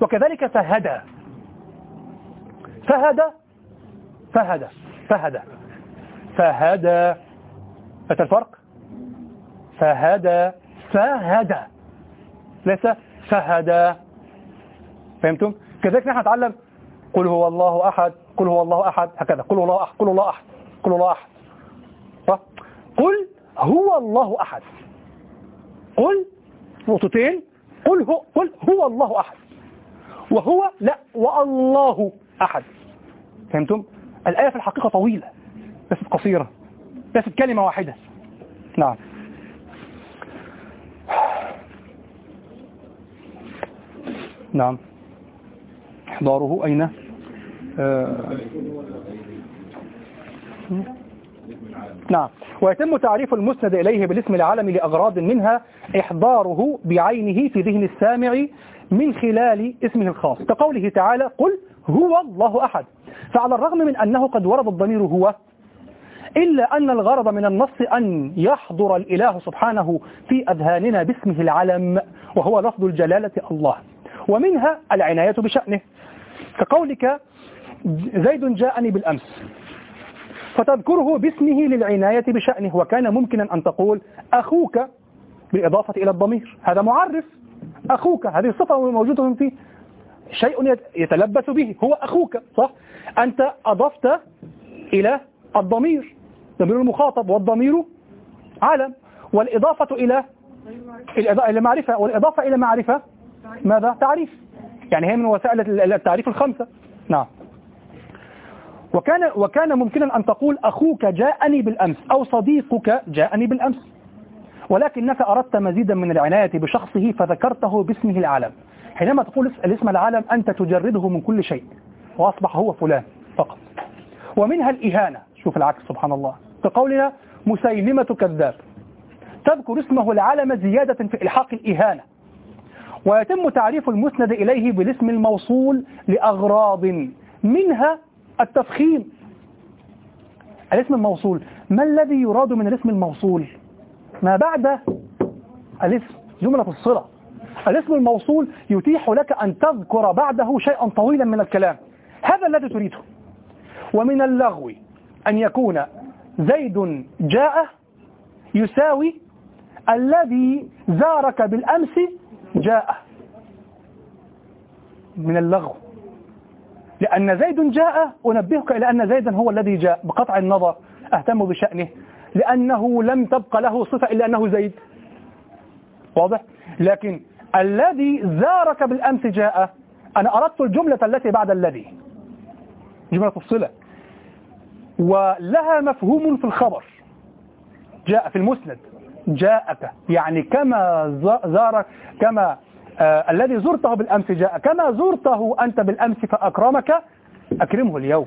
وكذلك فهدى فهدى فهدى فهدى فهدى متى الفرق. فهدى فهدى ليس فهدى فهمتم؟ كذلك نحن نتعلم قل هو الله أحد قل هو الله أحد هكذا. قل هو الله أحد قل هو الله أحد قل هو الله أحد. صح؟ قل هو الله أحد. قل نقطتين. قل هو قل هو الله أحد. وهو لا والله أحد. فهمتم؟ الآية في الحقيقة طويلة ليست قصيرة ليست كلمة واحدة. نعم. نعم. إحضاره أين؟ آه. نعم. ويتم تعريف المسند إليه بالاسم العالمي لأغراض منها إحضاره بعينه في ذهن السامع من خلال اسمه الخاص. كقوله تعالى قل هو الله أحد. فعلى الرغم من أنه قد ورد الضمير هو إلا أن الغرض من النص أن يحضر الإله سبحانه في أذهاننا باسمه العلم وهو لفظ الجلالة الله. ومنها العناية بشأنه. كقولك زيد جاءني بالأمس فتذكره باسمه للعناية بشأنه وكان ممكنا أن تقول أخوك بالإضافة إلى الضمير. هذا معرف. أخوك هذه صفة موجودة فيه شيء يتلبس به هو أخوك صح؟ أنت أضفت إلى الضمير ضمير المخاطب والضمير علم والإضافة إلى إلى معرفة والإضافة إلى معرفة ماذا؟ تعريف. يعني هي من وسائل التعريف الخمسة. نعم. وكان وكان ممكنا أن تقول أخوك جاءني بالأمس أو صديقك جاءني بالأمس. ولكنك أردت مزيدا من العناية بشخصه فذكرته باسمه العالم. حينما تقول الاسم العالم أنت تجرده من كل شيء. وأصبح هو فلان فقط. ومنها الإهانة. شوف العكس سبحان الله. كقولنا مسيلمة كذاب. تذكر اسمه العالم زيادة في إلحاق الإهانة. ويتم تعريف المسند إليه بالاسم الموصول لأغراض منها التفخيم. الاسم الموصول ما الذي يراد من الاسم الموصول؟ ما بعد الاسم جملة الصلة. الاسم الموصول يتيح لك أن تذكر بعده شيئا طويلا من الكلام. هذا الذي تريده. ومن اللغو أن يكون زيد جاء يساوي الذي زارك بالأمس جاء من اللغو. لأن زيد جاء أنبهك إلى أن زيدا هو الذي جاء بقطع النظر أهتم بشأنه. لأنه لم تبقى له صفة إلا أنه زيد. واضح؟ لكن الذي زارك بالأمس جاء أنا أردت الجملة التي بعد الذي. جملة الصلة. ولها مفهوم في الخبر. جاء في المسند. جاءك. يعني كما زار كما آه الذي زرته بالأمس جاء. كما زرته أنت بالأمس فأكرمك أكرمه اليوم.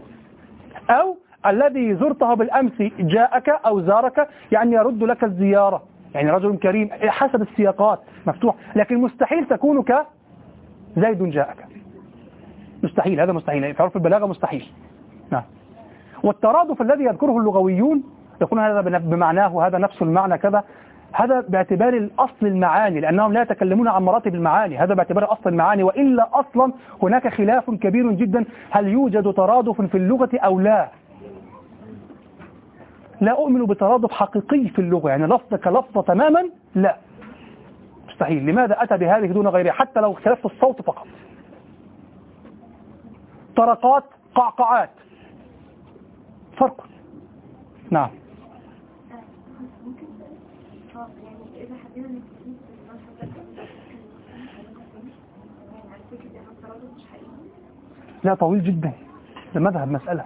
أو الذي زرته بالأمس جاءك أو زارك يعني يرد لك الزيارة. يعني رجل كريم حسب السياقات مفتوح. لكن مستحيل تكون ك زيد جاءك. مستحيل هذا مستحيل. في عرف البلاغة مستحيل. نعم. والترادف الذي يذكره اللغويون يقول هذا بمعناه هذا نفس المعنى كذا. هذا باعتبار الأصل المعاني لأنهم لا يتكلمون عن مراتب المعاني. هذا باعتبار أصل المعاني وإلا أصلا هناك خلاف كبير جدا. هل يوجد ترادف في اللغة أو لا؟ لا أؤمن بترادف حقيقي في اللغة. يعني لفظ كلفظة تماما؟ لا. مستحيل. لماذا أتى بهذه دون غيرها حتى لو اختلف الصوت فقط. طرقات قعقعات. فرق. نعم. لا طويل جدا. ده مذهب مسألة.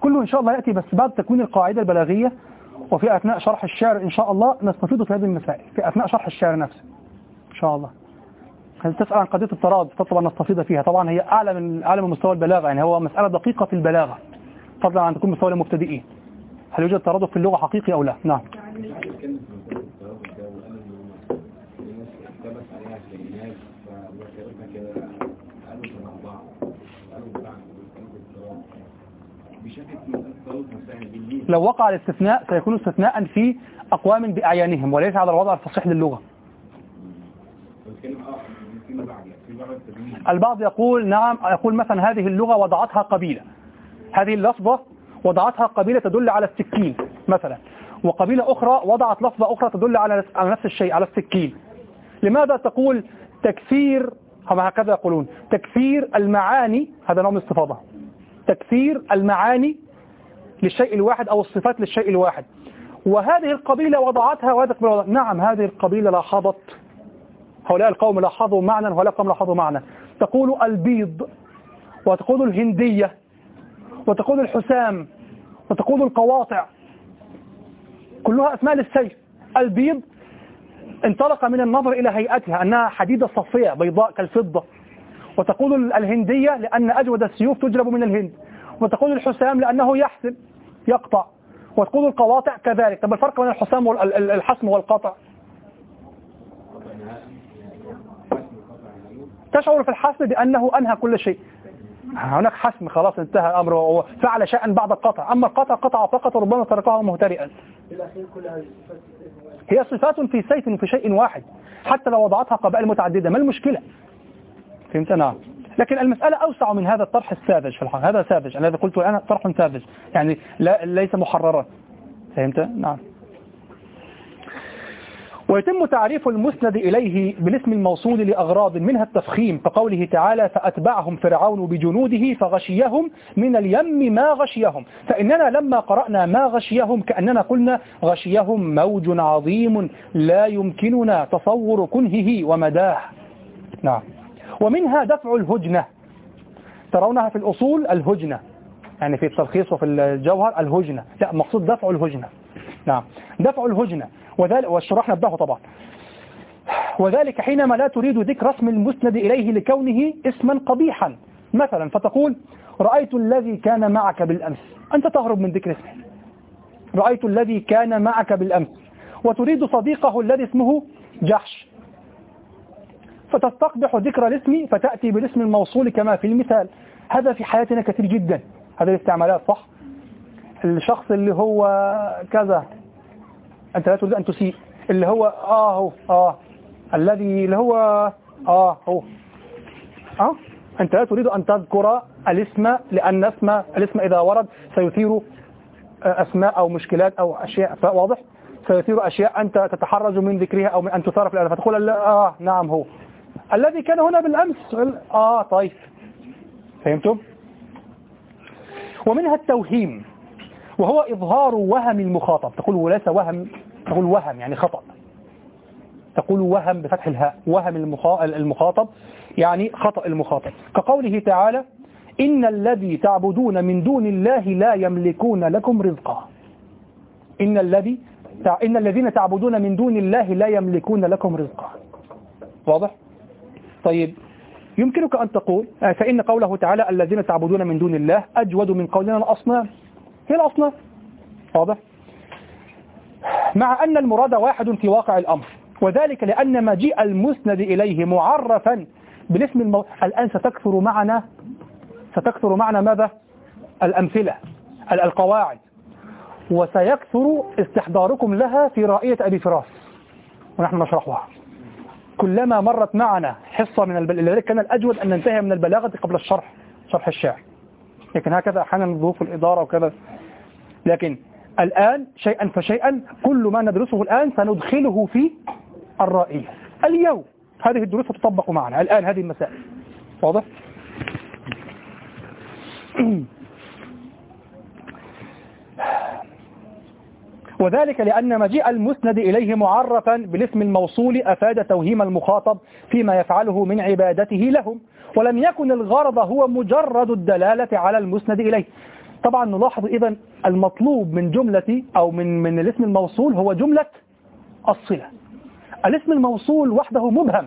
كله إن شاء الله يأتي بس بعد تكوين القاعدة البلاغية وفي أثناء شرح الشعر إن شاء الله نستفيد في هذه المسائل. في أثناء شرح الشعر نفسه. إن شاء الله. هل تسأل عن قضية التراد تطلب نستفيد فيها. طبعا هي أعلى من أعلى من مستوى البلاغة. يعني هو مسألة دقيقة في البلاغة. فضلا عن تكون مستوى المبتدئين. هل يوجد ترادف في اللغة حقيقي أو لا؟ نعم. لو وقع الاستثناء سيكون استثناء في أقوام بأعيانهم وليس على الوضع الفصيح للغة. البعض يقول نعم يقول مثلا هذه اللغة وضعتها قبيلة. هذه اللفظة وضعتها قبيلة تدل على السكين مثلا. وقبيلة أخرى وضعت لفظة أخرى تدل على نفس الشيء على السكين. لماذا تقول تكثير هم هكذا يقولون تكثير المعاني هذا نوع من الاستفاضة. تكثير المعاني للشيء الواحد أو الصفات للشيء الواحد. وهذه القبيلة وضعتها وهذه القبيلة وضعتها. نعم هذه القبيلة لاحظت. هؤلاء القوم لاحظوا معنى وهؤلاء القوم لاحظوا معنى. تقول البيض وتقول الهندية وتقول الحسام وتقول القواطع. كلها أسماء للسيف البيض انطلق من النظر إلى هيئتها أنها حديدة صفية بيضاء كالفضة. وتقول الهندية لأن أجود السيوف تجلب من الهند. وتقول الحسام لأنه يحسم يقطع. وتقول القواطع كذلك. طب الفرق بين الحسام والحسم والقطع. تشعر في الحسم بأنه أنهى كل شيء. هناك حسم خلاص انتهى الأمر وفعل شيئا بعد القطع. أما القطع قطع فقط ربما تركه مهترئا. هي صفات في سيف وفي شيء واحد. حتى لو وضعتها قبائل متعددة ما المشكلة؟ فهمت؟ نعم. لكن المسألة أوسع من هذا الطرح الساذج في الحقيقة. هذا ساذج. أنا قلت الآن طرح ساذج. يعني لا ليس محررا. فهمت؟ نعم. ويتم تعريف المسند إليه بالاسم الموصول لأغراض منها التفخيم كقوله تعالى فأتبعهم فرعون بجنوده فغشيهم من اليم ما غشيهم فإننا لما قرأنا ما غشيهم كأننا قلنا غشيهم موج عظيم لا يمكننا تصور كنهه ومداه نعم. ومنها دفع الهجنة. ترونها في الأصول الهجنة. يعني في التلخيص وفي الجوهر الهجنة. لا مقصود دفع الهجنة. نعم. دفع الهجنة. وذلك والشراح نبهه طبعا. وذلك حينما لا تريد ذكر اسم المسند إليه لكونه اسما قبيحا. مثلا فتقول رأيت الذي كان معك بالأمس. أنت تهرب من ذكر اسمه. رأيت الذي كان معك بالأمس. وتريد صديقه الذي اسمه جحش. فتستقبح ذكر الاسم فتأتي بالاسم الموصول كما في المثال. هذا في حياتنا كثير جدا. هذه الاستعمالات صح؟ الشخص اللي هو كذا أنت لا تريد أن تسيء. اللي هو آه هو آه. الذي اللي هو آه هو. آه؟ أنت لا تريد أن تذكر الاسم لأن اسم الاسم إذا ورد سيثير أسماء أو مشكلات أو أشياء. واضح؟ سيثير أشياء أنت تتحرج من ذكرها أو من أن تثار في الأدب فتقول آه نعم هو. الذي كان هنا بالأمس. آه طيب. فهمتم؟ ومنها التوهيم وهو إظهار وهم المخاطب. تقول وليس وهم تقول وهم يعني خطأ. تقول وهم بفتح الهاء. وهم المخاطب يعني خطأ المخاطب. كقوله تعالى إن الذي تعبدون من دون الله لا يملكون لكم رزقا. إن الذي إن الذين تعبدون من دون الله لا يملكون لكم رزقا. واضح؟ طيب يمكنك أن تقول فإن قوله تعالى الذين تعبدون من دون الله أجود من قولنا الأصنام. هي الأصنام؟ واضح؟ مع أن المراد واحد في واقع الأمر وذلك لأن مجيء المسند إليه معرفا بالاسم المو... الآن ستكثر معنا ستكثر معنا ماذا؟ الأمثلة القواعد. وسيكثر استحضاركم لها في رائية أبي فراس. ونحن نشرحها. كلما مرت معنا حصة من البلاغة لذلك كان الأجود أن ننتهي من البلاغة قبل الشرح شرح الشعر. لكن هكذا أحيانا ظروف الإدارة وكذا. لكن الآن شيئا فشيئا كل ما ندرسه الآن سندخله في الرائية اليوم هذه الدروس تطبق معنا. الآن هذه المسائل. واضح؟ وذلك لأن مجيء المسند إليه معرفا بالاسم الموصول أفاد توهيم المخاطب فيما يفعله من عبادته لهم ولم يكن الغرض هو مجرد الدلالة على المسند إليه. طبعا نلاحظ إذا المطلوب من جملة أو من من الاسم الموصول هو جملة الصلة. الاسم الموصول وحده مبهم.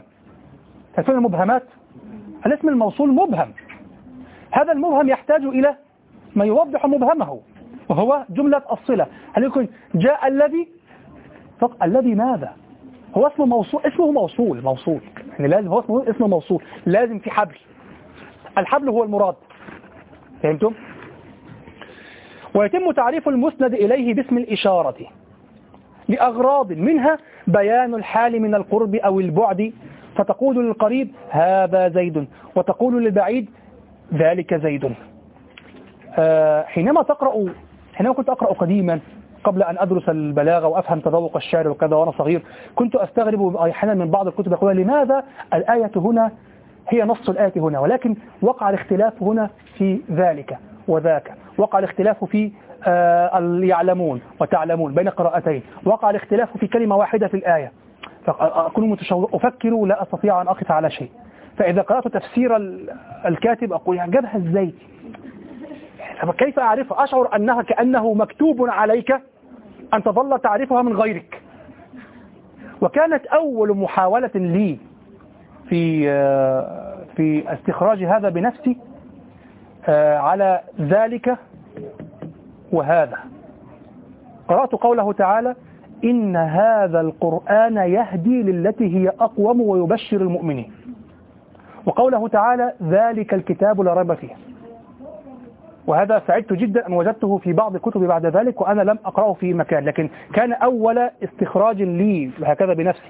تكون المبهمات؟ الاسم الموصول مبهم. هذا المبهم يحتاج إلى ما يوضح مبهمه. وهو جملة الصلة. هل يكون جاء الذي؟ الذي ماذا؟ هو اسمه موصول اسمه موصول موصول. يعني لازم هو اسمه اسمه موصول. لازم في حبل. الحبل هو المراد. فهمتم؟ ويتم تعريف المسند إليه باسم الإشارة لأغراض منها بيان الحال من القرب أو البعد. فتقول للقريب هذا زيد. وتقول للبعيد ذلك زيد. آه، حينما تقرأ حينما كنت أقرأ قديما قبل أن أدرس البلاغة وأفهم تذوق الشعر وكذا وأنا صغير كنت أستغرب أحيانا من بعض الكتب يقول لماذا الآية هنا هي نص الآية هنا ولكن وقع الاختلاف هنا في ذلك وذاك. وقع الاختلاف في آه يعلمون وتعلمون بين قراءتين. وقع الاختلاف في كلمة واحدة في الآية. فأكون متشوق أفكر لا أستطيع أن أقف على شيء. فإذا قرأت تفسير الكاتب أقول يعني جابها إزاي كيف أعرفها أشعر أنها كأنه مكتوب عليك أن تظل تعرفها من غيرك؟ وكانت أول محاولة لي في آه، في استخراج هذا بنفسي آه، على ذلك وهذا. قرأت قوله تعالى إن هذا القرآن يهدي للتي هي أقوم ويبشر المؤمنين. وقوله تعالى ذلك الكتاب لا ريب فيه. وهذا سعدت جدا أن وجدته في بعض الكتب بعد ذلك وأنا لم أقرأه في مكان لكن كان أول استخراج لي هكذا بنفسي.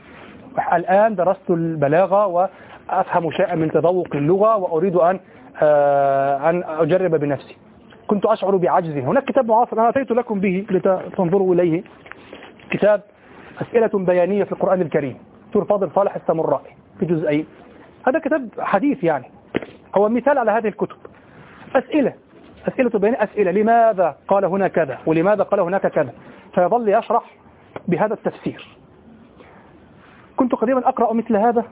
الآن درست البلاغة وأفهم شيئا من تذوق اللغة وأريد أن آه، أن أجرب بنفسي. كنت أشعر بعجز. هناك كتاب معاصر أنا أتيت لكم به لتنظروا إليه. كتاب أسئلة بيانية في القرآن الكريم دكتور فاضل صالح السمرائي في جزئين. هذا كتاب حديث يعني. هو مثال على هذه الكتب. أسئلة. أسئلة بيانية أسئلة. لماذا قال هنا كذا؟ ولماذا قال هناك كذا؟ فيظل يشرح بهذا التفسير. كنت قديما أقرأ مثل هذا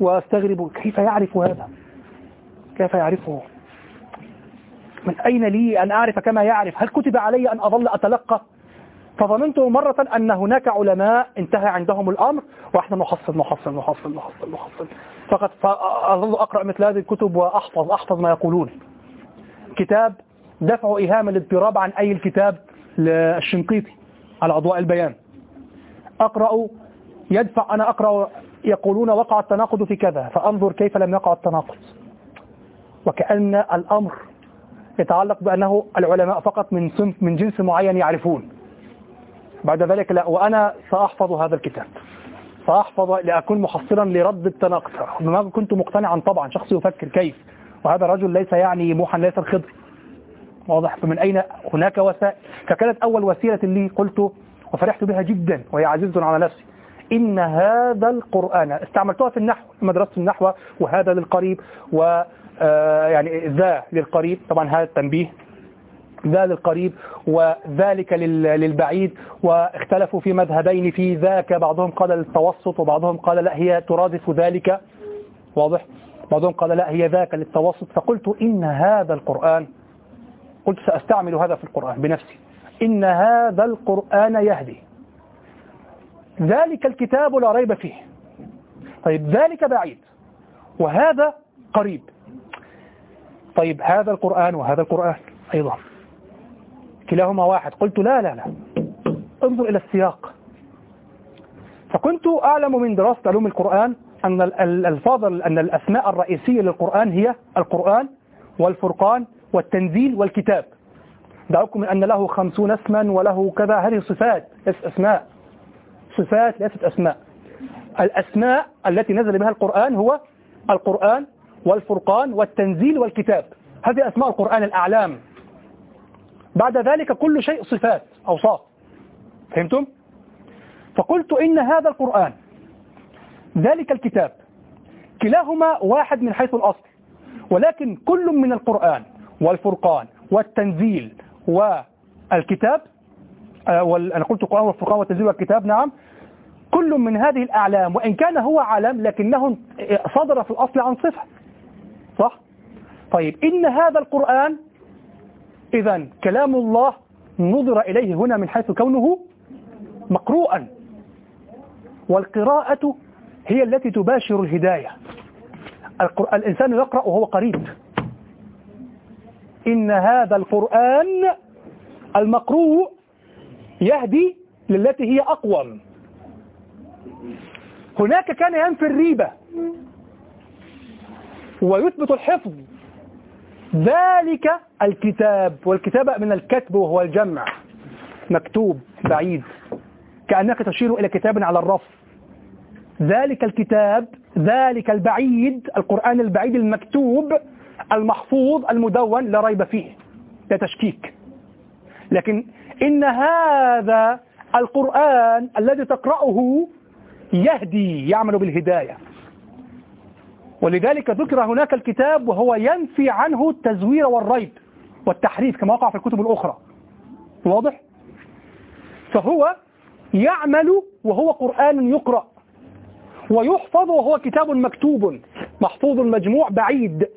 وأستغرب كيف يعرف هذا؟ كيف يعرفه؟ من أين لي أن أعرف كما يعرف؟ هل كتب علي أن أظل أتلقى؟ فظننت مرة أن هناك علماء انتهى عندهم الأمر وإحنا نحصل نحصل نحصل نحصل نحصل. فقط فأظل أقرأ مثل هذه الكتب وأحفظ أحفظ ما يقولون. كتاب دفع إهام الاضطراب عن أي الكتاب للشنقيطي على أضواء البيان. أقرأ يدفع أنا أقرأ يقولون وقع التناقض في كذا فأنظر كيف لم يقع التناقض. وكأن الأمر يتعلق بأنه العلماء فقط من من جنس معين يعرفون. بعد ذلك لا وأنا سأحفظ هذا الكتاب. سأحفظ لأكون محصلا لرد التناقض. ما كنت مقتنعا طبعا شخص يفكر كيف. وهذا الرجل ليس يعني موحى ليس الخضر. واضح. فمن أين هناك وسائل؟ فكانت أول وسيلة لي قلت وفرحت بها جدا وهي عزيزة على نفسي. إن هذا القرآن استعملتها في النحو مدرسة النحو وهذا للقريب و آه، يعني ذا للقريب. طبعا هذا التنبيه. ذا للقريب وذلك لل- للبعيد. واختلفوا في مذهبين في ذاك بعضهم قال للتوسط وبعضهم قال لا هي ترادف ذلك. واضح. بعضهم قال لا هي ذاك للتوسط. فقلت إن هذا القرآن قلت سأستعمل هذا في القرآن بنفسي. إن هذا القرآن يهدي. ذلك الكتاب لا ريب فيه. طيب ذلك بعيد. وهذا قريب. طيب هذا القرآن وهذا القرآن أيضا. كلاهما واحد. قلت لا لا لا. انظر إلى السياق. فكنت أعلم من دراسة علوم القرآن أن ال- ال- الألفاظ أن الأسماء الرئيسية للقرآن هي القرآن والفرقان والتنزيل والكتاب. دعوكم من أن له خمسون اسما وله كذا. هذه صفات ليست أسماء. صفات ليست أسماء. الأسماء التي نزل بها القرآن هو القرآن والفرقان والتنزيل والكتاب. هذه أسماء القرآن الأعلام. بعد ذلك كل شيء صفات أوصاف. فهمتم؟ فقلت إن هذا القرآن ذلك الكتاب. كلاهما واحد من حيث الأصل. ولكن كل من القرآن والفرقان والتنزيل والكتاب آه، أنا قلت القرآن والفرقان والتنزيل والكتاب نعم. كل من هذه الأعلام وإن كان هو علم لكنه صدر في الأصل عن صفة. صح؟ طيب إن هذا القرآن إذا كلام الله نظر إليه هنا من حيث كونه مقروءا. والقراءة هي التي تباشر الهداية. الإنسان يقرأ وهو قريب. إن هذا القرآن المقروء يهدي للتي هي أقوم. هناك كان ينفي الريبة. ويثبت الحفظ. ذلك الكتاب. والكتابة من الكتب وهو الجمع. مكتوب بعيد. كأنك تشير إلى كتاب على الرف. ذلك الكتاب ذلك البعيد القرآن البعيد المكتوب المحفوظ المدون لا ريب فيه لا تشكيك. لكن إن هذا القرآن الذي تقرأه يهدي يعمل بالهداية. ولذلك ذكر هناك الكتاب وهو ينفي عنه التزوير والريب والتحريف كما وقع في الكتب الأخرى. واضح؟ فهو يعمل وهو قرآن يقرأ. ويحفظ وهو كتاب مكتوب محفوظ مجموع بعيد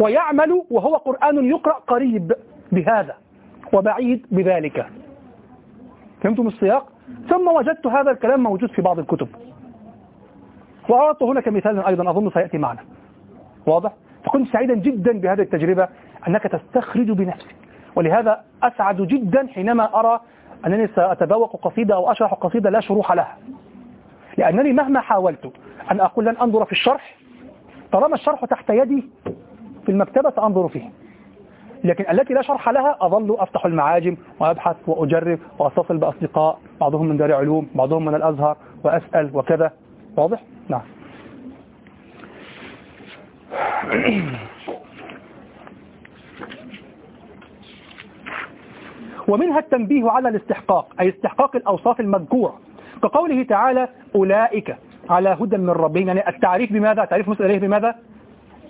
ويعمل وهو قرآن يقرأ قريب بهذا وبعيد بذلك. فهمتم السياق؟ ثم وجدت هذا الكلام موجود في بعض الكتب. وأردت هنا كمثال أيضا أظن سيأتي معنا. واضح؟ فكنت سعيدا جدا بهذه التجربة أنك تستخرج بنفسك. ولهذا أسعد جدا حينما أرى أنني سأتذوق قصيدة أو أشرح قصيدة لا شروح لها. لأنني مهما حاولت أن أقول لن أنظر في الشرح طالما الشرح تحت يدي في المكتبة سأنظر فيه. لكن التي لا شرح لها أظل أفتح المعاجم وأبحث وأجرب وأتصل بأصدقاء بعضهم من دار علوم بعضهم من الأزهر وأسأل وكذا. واضح؟ نعم. ومنها التنبيه على الاستحقاق أي استحقاق الأوصاف المذكورة. كقوله تعالى أولئك على هدى من ربهم يعني التعريف بماذا؟ تعريف مسألة إليه بماذا؟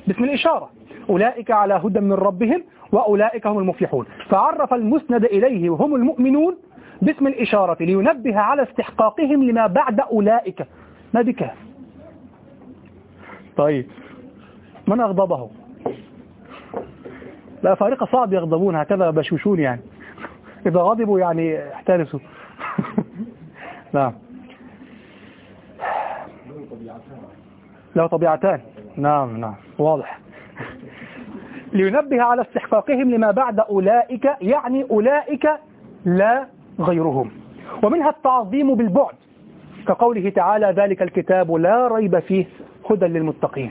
باسم الإشارة. أولئك على هدى من ربهم وأولئك هم المفلحون. فعرف المسند إليه وهم المؤمنون باسم الإشارة لينبه على استحقاقهم لما بعد أولئك. ما بك طيب من أغضبه؟ لا فارقة صعب يغضبون هكذا بشوشون يعني. إذا غضبوا يعني احترسوا. نعم. له طبيعتان. نعم نعم. واضح. لينبه على استحقاقهم لما بعد أولئك يعني أولئك لا غيرهم. ومنها التعظيم بالبعد. كقوله تعالى ذلك الكتاب لا ريب فيه هدى للمتقين.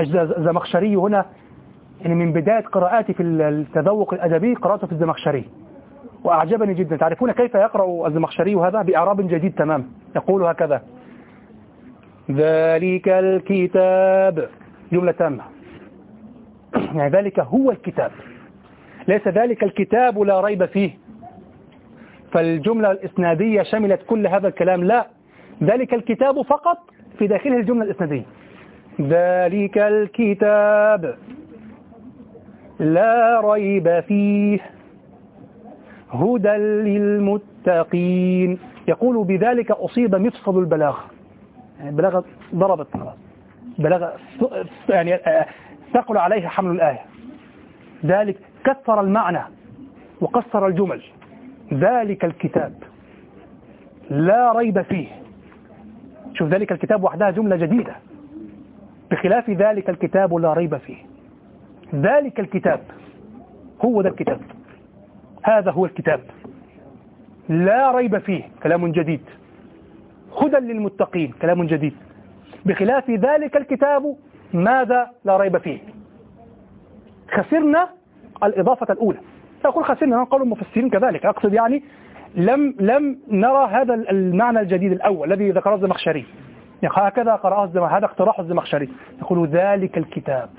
الزمخشري هنا يعني من بداية قراءاتي في التذوق الأدبي قرأته في الزمخشري. وأعجبني جدا. تعرفون كيف يقرأ الزمخشري هذا؟ بإعراب جديد تمام. يقول هكذا. ذلك الكتاب. جملة تامة. يعني ذلك هو الكتاب. ليس ذلك الكتاب لا ريب فيه. فالجملة الإسنادية شملت كل هذا الكلام. لا. ذلك الكتاب فقط في داخله الجملة الإسنادية. ذلك الكتاب لا ريب فيه. هدى للمتقين. يقول بذلك أصيب مفصل البلاغ. يعني البلاغة ضربت بلاغة يعني ثقل عليها حمل الآية. ذلك كثر المعنى وقصر الجمل. ذلك الكتاب. لا ريب فيه. شوف ذلك الكتاب وحدها جملة جديدة. بخلاف ذلك الكتاب لا ريب فيه. ذلك الكتاب هو ذا الكتاب. هذا هو الكتاب. لا ريب فيه كلام جديد. هدى للمتقين كلام جديد. بخلاف ذلك الكتاب ماذا لا ريب فيه؟ خسرنا الإضافة الأولى. أقول خسرنا نقول المفسرين كذلك. أقصد يعني لم لم نرى هذا المعنى الجديد الأول الذي ذكره الزمخشري. يعني هكذا قرأه الزمخشري هذا اقتراح الزمخشري. يقول ذلك الكتاب.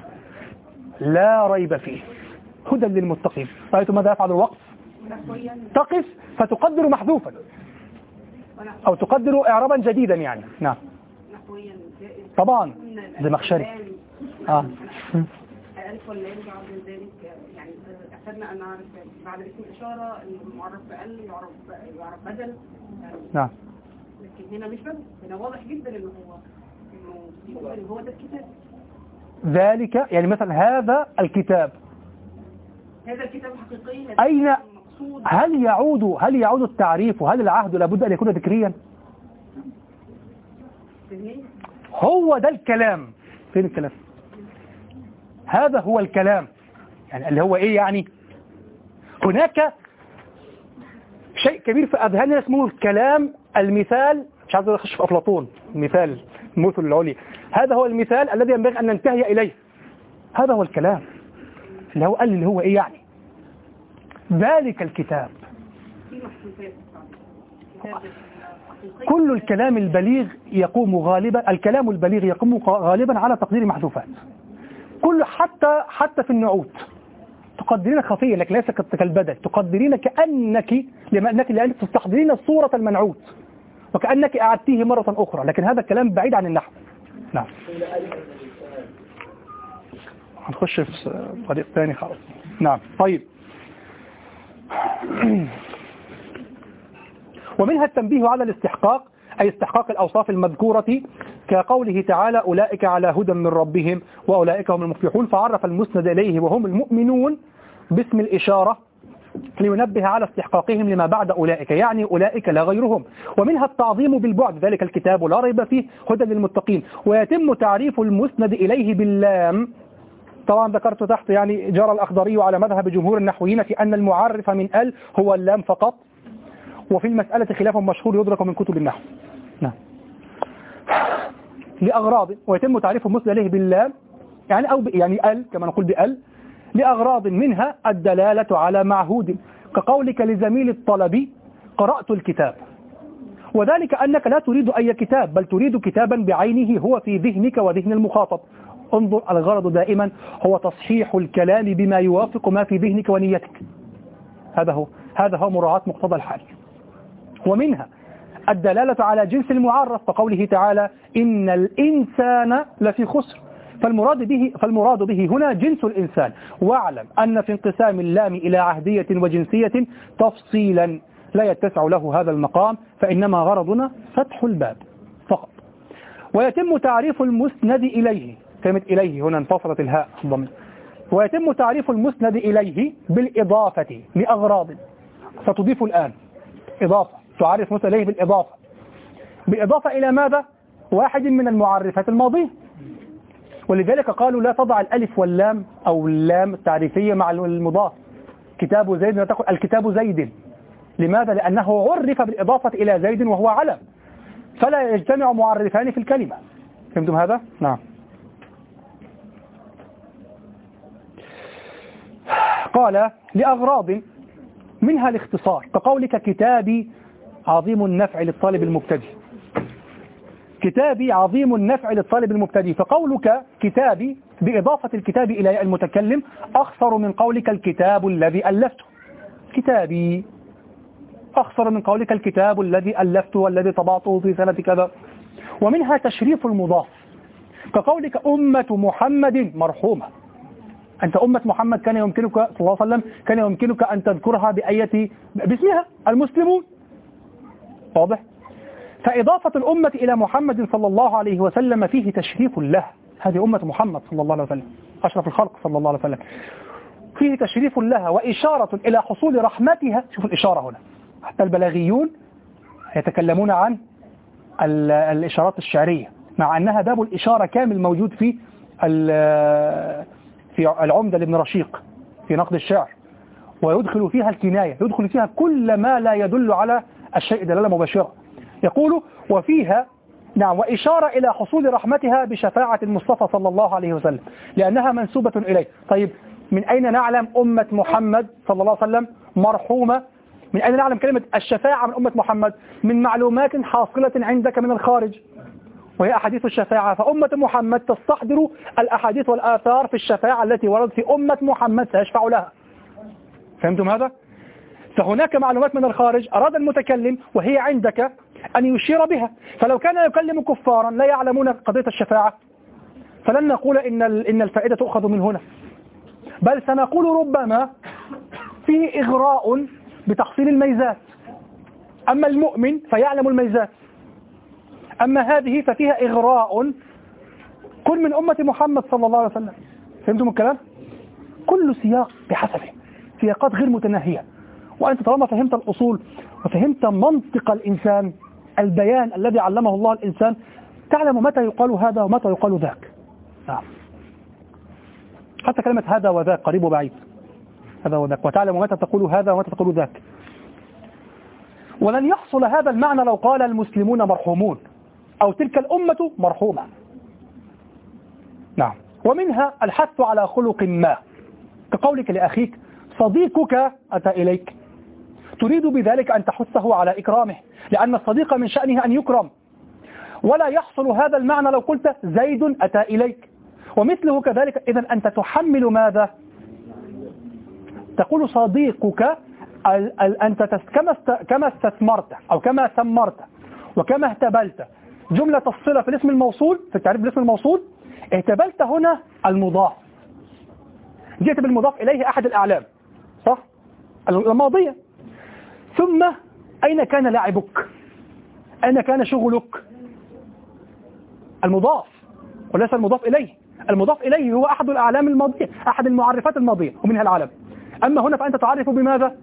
لا ريب فيه. هدى للمتقين. رأيتم ماذا يفعل الوقف تقف فتقدر محذوفا. أو تقدر إعرابا جديدا يعني. نعم. طبعا. زمخشري آه. الألف واللام بعد ذلك يعني اعتدنا أن نعرف بعد اسم الإشارة المعرف بأل يعرف يعرف بدل نعم. لكن هنا مش بدل هنا واضح جدا إنه هو إنه هو ده الكتاب ذلك يعني مثلا هذا الكتاب. هذا الكتاب حقيقي أين هل يعود هل يعود التعريف وهل العهد لابد أن يكون ذكريا هو ده الكلام. فين الكلام؟ هذا هو الكلام. يعني اللي هو إيه يعني؟ هناك شيء كبير في اذهاننا اسمه الكلام المثال. مش عايز أخش في أفلاطون. المثال المثل العليا. هذا هو المثال الذي ينبغي أن ننتهي إليه. هذا هو الكلام. اللي هو قال اللي هو إيه يعني؟ ذلك الكتاب. كل الكلام البليغ يقوم غالبا الكلام البليغ يقوم غالبا على تقدير محذوفات كل حتى حتى في النعوت. تقدرين خفيا لكن ليس كالبدل. تقدرين كأنك لما أنك لأنك تستحضرين صورة المنعوت. وكأنك أعدتيه مرة أخرى. لكن هذا الكلام بعيد عن النحو. نعم. هنخش في طريق ثاني خالص. نعم. طيب. ومنها التنبيه على الاستحقاق أي استحقاق الأوصاف المذكورة كقوله تعالى أولئك على هدى من ربهم وأولئك هم المفلحون. فعرف المسند إليه وهم المؤمنون باسم الإشارة لينبه على استحقاقهم لما بعد أولئك يعني أولئك لا غيرهم. ومنها التعظيم بالبعد ذلك الكتاب لا ريب فيه هدى للمتقين. ويتم تعريف المسند إليه باللام طبعا ذكرت تحت يعني جرى الأخضري على مذهب جمهور النحويين في أن المعرف من ال هو اللام فقط وفي المسألة خلاف مشهور يدرك من كتب النحو. نعم. لأغراض ويتم تعريف المسند إليه باللام يعني أو يعني ال كما نقول بال لأغراض منها الدلالة على معهود. كقولك لزميل الطلب قرأت الكتاب. وذلك أنك لا تريد أي كتاب بل تريد كتابا بعينه هو في ذهنك وذهن المخاطب. انظر الغرض دائما هو تصحيح الكلام بما يوافق ما في ذهنك ونيتك. هذا هو هذا هو مراعاة مقتضى الحال. ومنها الدلالة على جنس المعرف كقوله تعالى إن الإنسان لفي خسر. فالمراد به فالمراد به هنا جنس الإنسان. واعلم أن في انقسام اللام إلى عهدية وجنسية تفصيلا لا يتسع له هذا المقام فإنما غرضنا فتح الباب فقط. ويتم تعريف المسند إليه. كلمة إليه هنا انفصلت الهاء ضمن ويتم تعريف المسند إليه بالإضافة لأغراض ستضيف الآن. إضافة. تعرف مسند إليه بالإضافة. بالإضافة إلى ماذا؟ واحد من المعرفات الماضية. ولذلك قالوا لا تضع الألف واللام أو اللام التعريفية مع المضاف. كتاب زيد لا تقول الكتاب زيد. لماذا؟ لأنه عرف بالإضافة إلى زيد وهو علم. فلا يجتمع معرفان في الكلمة. فهمتم هذا؟ نعم. قال لأغراض منها الاختصار كقولك كتابي عظيم النفع للطالب المبتدئ. كتابي عظيم النفع للطالب المبتدئ فقولك كتابي بإضافة الكتاب إلى المتكلم أخصر من قولك الكتاب الذي ألفته. كتابي أخصر من قولك الكتاب الذي ألفته والذي طبعته في سنة كذا. ومنها تشريف المضاف كقولك أمة محمد مرحومة. أنت أمة محمد كان يمكنك صلى الله عليه وسلم كان يمكنك أن تذكرها بأية باسمها المسلمون. واضح؟ فإضافة الأمة إلى محمد صلى الله عليه وسلم فيه تشريف له. هذه أمة محمد صلى الله عليه وسلم أشرف الخلق صلى الله عليه وسلم. فيه تشريف لها وإشارة إلى حصول رحمتها. شوف الإشارة هنا. حتى البلاغيون يتكلمون عن الإشارات الشعرية مع أنها باب الإشارة كامل موجود في في العمدة لابن رشيق في نقد الشعر ويدخل فيها الكناية يدخل فيها كل ما لا يدل على الشيء دلالة مباشرة. يقول وفيها نعم وإشارة إلى حصول رحمتها بشفاعة المصطفى صلى الله عليه وسلم لأنها منسوبة إليه. طيب من أين نعلم أمة محمد صلى الله عليه وسلم مرحومة؟ من أين نعلم كلمة الشفاعة من أمة محمد؟ من معلومات حاصلة عندك من الخارج. وهي أحاديث الشفاعة. فأمة محمد تستحضر الأحاديث والآثار في الشفاعة التي وردت في أمة محمد سيشفع لها. فهمتم هذا؟ فهناك معلومات من الخارج. أراد المتكلم وهي عندك أن يشير بها. فلو كان يكلم كفارا لا يعلمون قضية الشفاعة. فلن نقول إن إن الفائدة تؤخذ من هنا. بل سنقول ربما فيه إغراء بتحصيل الميزات. أما المؤمن فيعلم الميزات. أما هذه ففيها إغراء. كل من أمة محمد صلى الله عليه وسلم. فهمتم الكلام؟ كل سياق بحسبه. سياقات غير متناهية. وأنت طالما فهمت الأصول وفهمت منطق الإنسان البيان الذي علمه الله الإنسان تعلم متى يقال هذا ومتى يقال ذاك. نعم. حتى كلمة هذا وذاك قريب وبعيد. هذا وذاك. وتعلم متى تقول هذا ومتى تقول ذاك. ولن يحصل هذا المعنى لو قال المسلمون مرحومون. أو تلك الأمة مرحومة. نعم. ومنها الحث على خلق ما. كقولك لأخيك صديقك أتى إليك. تريد بذلك أن تحثه على إكرامه لأن الصديق من شأنه أن يكرم. ولا يحصل هذا المعنى لو قلت زيد أتى إليك. ومثله كذلك إذا أنت تحمل ماذا؟ تقول صديقك أنت كما استثمرت أو كما سمرت وكما اهتبلت. جملة الصلة في الاسم الموصول في التعريف بالاسم الموصول. اهتبلت هنا المضاف. جئت بالمضاف إليه أحد الأعلام. صح؟ الماضية. ثم أين كان لاعبك؟ أين كان شغلك؟ المضاف. وليس المضاف إليه. المضاف إليه هو أحد الأعلام الماضية أحد المعرفات الماضية ومنها العلم أما هنا فأنت تعرف بماذا؟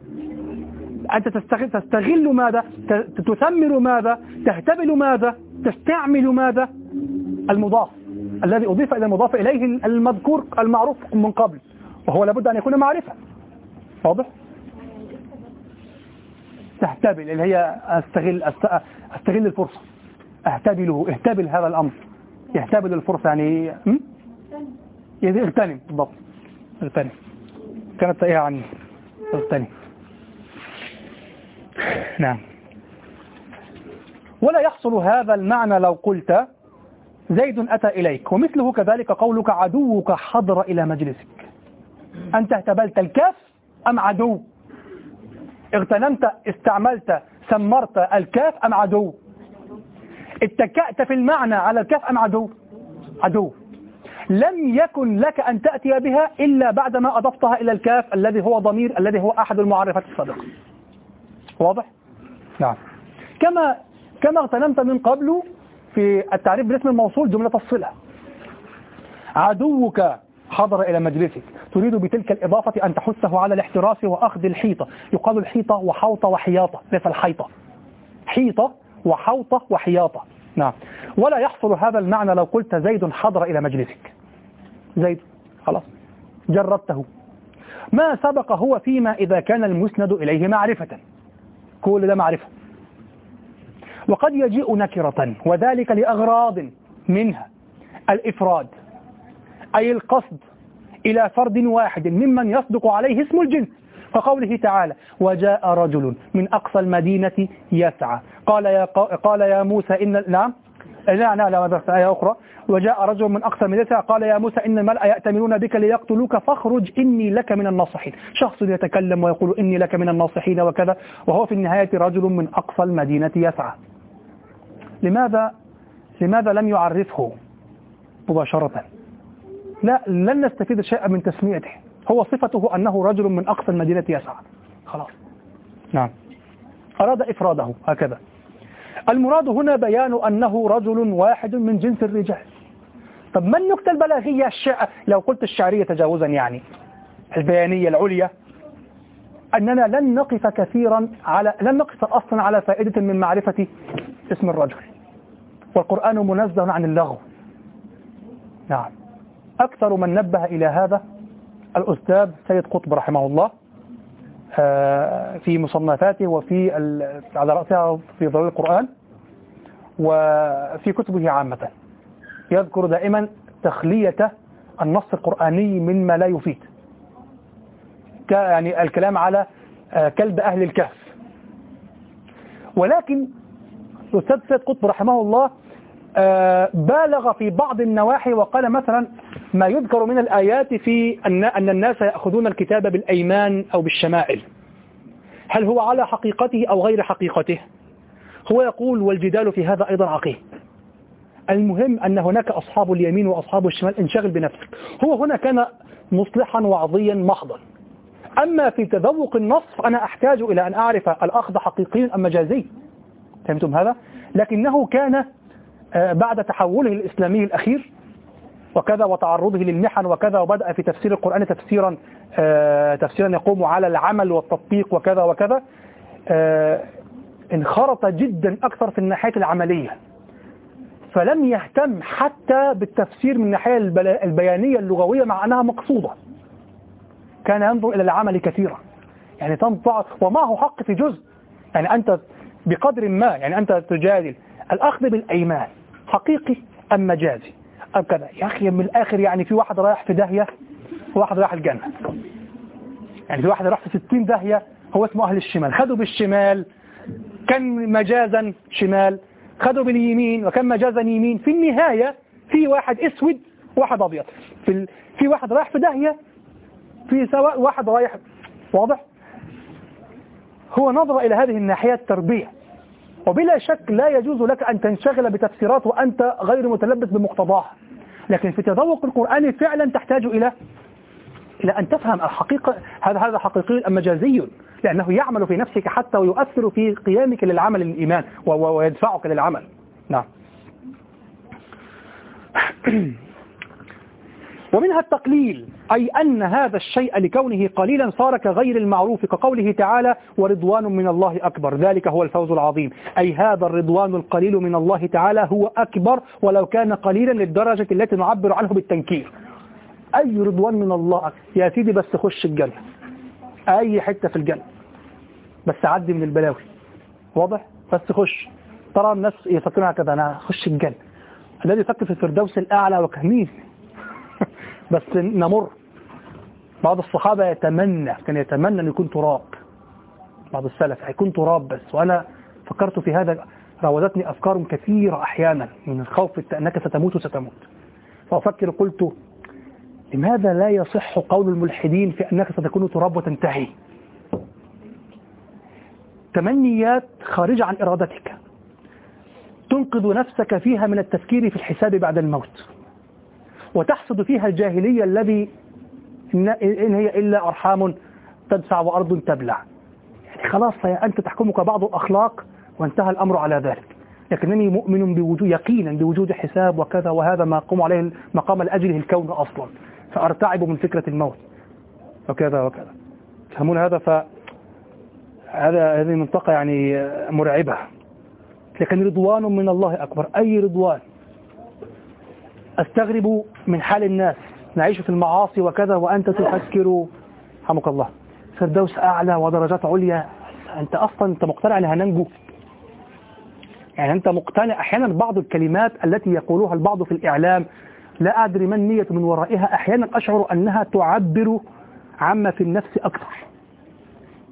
أنت تستغل ماذا؟ تثمر ماذا؟ تهتبل ماذا؟ تستعمل ماذا؟ المضاف الذي أضيف إلى المضاف إليه المذكور المعروف من قبل وهو لابد أن يكون معرفة. واضح؟ تهتبل اللي هي أستغل أستغل الفرصة. اهتبله اهتبل هذا الأمر. يهتبل الفرصة يعني اغتنم بالضبط. اغتنم. كانت إيه عني. اغتنم. نعم. ولا يحصل هذا المعنى لو قلت زيد أتى إليك ومثله كذلك قولك عدوك حضر إلى مجلسك. أنت اهتبلت الكاف أم عدو؟ اغتنمت استعملت سمرت الكاف أم عدو؟ اتكأت في المعنى على الكاف أم عدو؟ عدو. لم يكن لك أن تأتي بها إلا بعدما أضفتها إلى الكاف الذي هو ضمير الذي هو أحد المعرفات الصادقة. واضح؟ نعم. كما كما اغتنمت من قبل في التعريف بالاسم الموصول جملة الصلة. عدوك حضر إلى مجلسك. تريد بتلك الإضافة أن تحثه على الاحتراس وأخذ الحيطة. يقال الحيطة وحوطة وحياطة. ليس الحيطة. حيطة وحوطة وحياطة. نعم. ولا يحصل هذا المعنى لو قلت زيد حضر إلى مجلسك. زيد. خلاص. جربته ما سبق هو فيما إذا كان المسند إليه معرفة. كل ده معرفة. وقد يجيء نكرة وذلك لأغراض منها. الإفراد أي القصد إلى فرد واحد ممن يصدق عليه اسم الجنس وقوله تعالى وجاء رجل من أقصى المدينة يسعى قال يا, قال يا موسى إن نعم. لا لا لا آية أخرى. وجاء رجل من أقصى المدينة قال يا موسى إن الملأ يأتمرون بك ليقتلوك فاخرج إني لك من الناصحين شخص يتكلم ويقول إني لك من الناصحين وكذا. وهو في النهاية رجل من أقصى المدينة يسعى. لماذا؟ لماذا لم يعرفه مباشرة؟ لا لن نستفيد شيئا من تسميته. هو صفته أنه رجل من أقصى المدينة يسعى خلاص. نعم. أراد إفراده هكذا. المراد هنا بيان أنه رجل واحد من جنس الرجال. طب ما النكتة البلاغية الشع... لو قلت الشعرية تجاوزا يعني البيانية العليا أننا لن نقف كثيرا على لن نقف أصلا على فائدة من معرفة اسم الرجل. والقرآن منزه عن اللغو. نعم. أكثر من نبه إلى هذا الأستاذ سيد قطب رحمه الله آه، في مصنفاته وفي على رأسها في ضروري القرآن وفي كتبه عامة. يذكر دائما تخلية النص القرآني مما لا يفيد. يعني الكلام على آه، كلب أهل الكهف. ولكن الأستاذ سيد قطب رحمه الله آه، بالغ في بعض النواحي وقال مثلا ما يذكر من الآيات في أن, أن الناس يأخذون الكتاب بالأيمان أو بالشمائل. هل هو على حقيقته أو غير حقيقته؟ هو يقول والجدال في هذا أيضا عقيم. المهم أن هناك أصحاب اليمين وأصحاب الشمال انشغل بنفسك. هو هنا كان مصلحا وعظيا محضا. أما في تذوق النص فأنا أحتاج إلى أن أعرف الأخذ حقيقي أم مجازي فهمتم هذا؟ لكنه كان آه، بعد تحوله الإسلامي الأخير وكذا وتعرضه للمحن وكذا وبدأ في تفسير القرآن تفسيرا آه، تفسيرا يقوم على العمل والتطبيق وكذا وكذا آه، انخرط جدا أكثر في الناحية العملية. فلم يهتم حتى بالتفسير من الناحية البيانية اللغوية مع أنها مقصودة. كان ينظر إلى العمل كثيرا. يعني تنطع ومعه حق في جزء؟ يعني أنت بقدر ما يعني أنت تجادل الأخذ بالأيمان حقيقي أم مجازي؟ أم كذا؟ يا أخي من الآخر يعني في واحد رايح في داهية وواحد رايح الجنة. يعني في واحد راح في 60 داهية هو اسمه أهل الشمال. خدوا بالشمال. كان مجازا شمال؟ خدوا باليمين. وكان مجازا يمين؟ في النهاية في واحد أسود وواحد أبيض. في, ال... في واحد رايح في داهية في سواء واحد رايح واضح؟ هو نظر إلى هذه الناحية التربية. وبلا شك لا يجوز لك أن تنشغل بتفسيرات وأنت غير متلبس بمقتضاها. لكن في تذوق القرآن فعلا تحتاج إلى إلى أن تفهم الحقيقة هذا هذا حقيقي أم مجازي؟ لأنه يعمل في نفسك حتى ويؤثر في قيامك للعمل الإيمان ويدفعك للعمل. نعم. ومنها التقليل أي أن هذا الشيء لكونه قليلا صار كغير المعروف كقوله تعالى ورضوان من الله أكبر ذلك هو الفوز العظيم. أي هذا الرضوان القليل من الله تعالى هو أكبر ولو كان قليلا للدرجة التي نعبر عنه بالتنكير. أي رضوان من الله؟ يا سيدي بس خش الجنة. أي حتة في الجنة؟ بس عدي من البلاوي. واضح؟ بس خش. ترى الناس يفكرون هكذا. أنا خش الجنة. الذي يفكر في الفردوس الأعلى وكمين بس نمر. بعض الصحابة يتمنى كان يتمنى أن يكون تراب. بعض السلف هيكون تراب بس. وأنا فكرت في هذا راودتني أفكار كثيرة أحيانا. من الخوف أنك ستموت ستموت فأفكر قلت لماذا لا يصح قول الملحدين في أنك ستكون تراب وتنتهي؟ تمنيات خارجة عن إرادتك. تنقذ نفسك فيها من التفكير في الحساب بعد الموت. وتحصد فيها الجاهلية الذي إن هي إلا أرحام تدفع وأرض تبلع. يعني خلاص أنت تحكمك بعض الأخلاق وانتهى الأمر على ذلك. لكنني مؤمن بوجود يقينا بوجود حساب وكذا وهذا ما قم عليه مقام لأجله الكون أصلا. فأرتعب من فكرة الموت. وكذا وكذا. تفهمون هذا؟ ف هذا هذه منطقة يعني مرعبة. لكن رضوان من الله أكبر. أي رضوان؟ أستغرب من حال الناس نعيش في المعاصي وكذا وأنت تفكر. حمك الله. فردوس أعلى ودرجات عليا. أنت أصلا أنت مقتنع أنها ننجو يعني أنت مقتنع أحيانا بعض الكلمات التي يقولها البعض في الإعلام. لا أدري ما النية من ورائها. أحيانا أشعر أنها تعبر عما في النفس أكثر.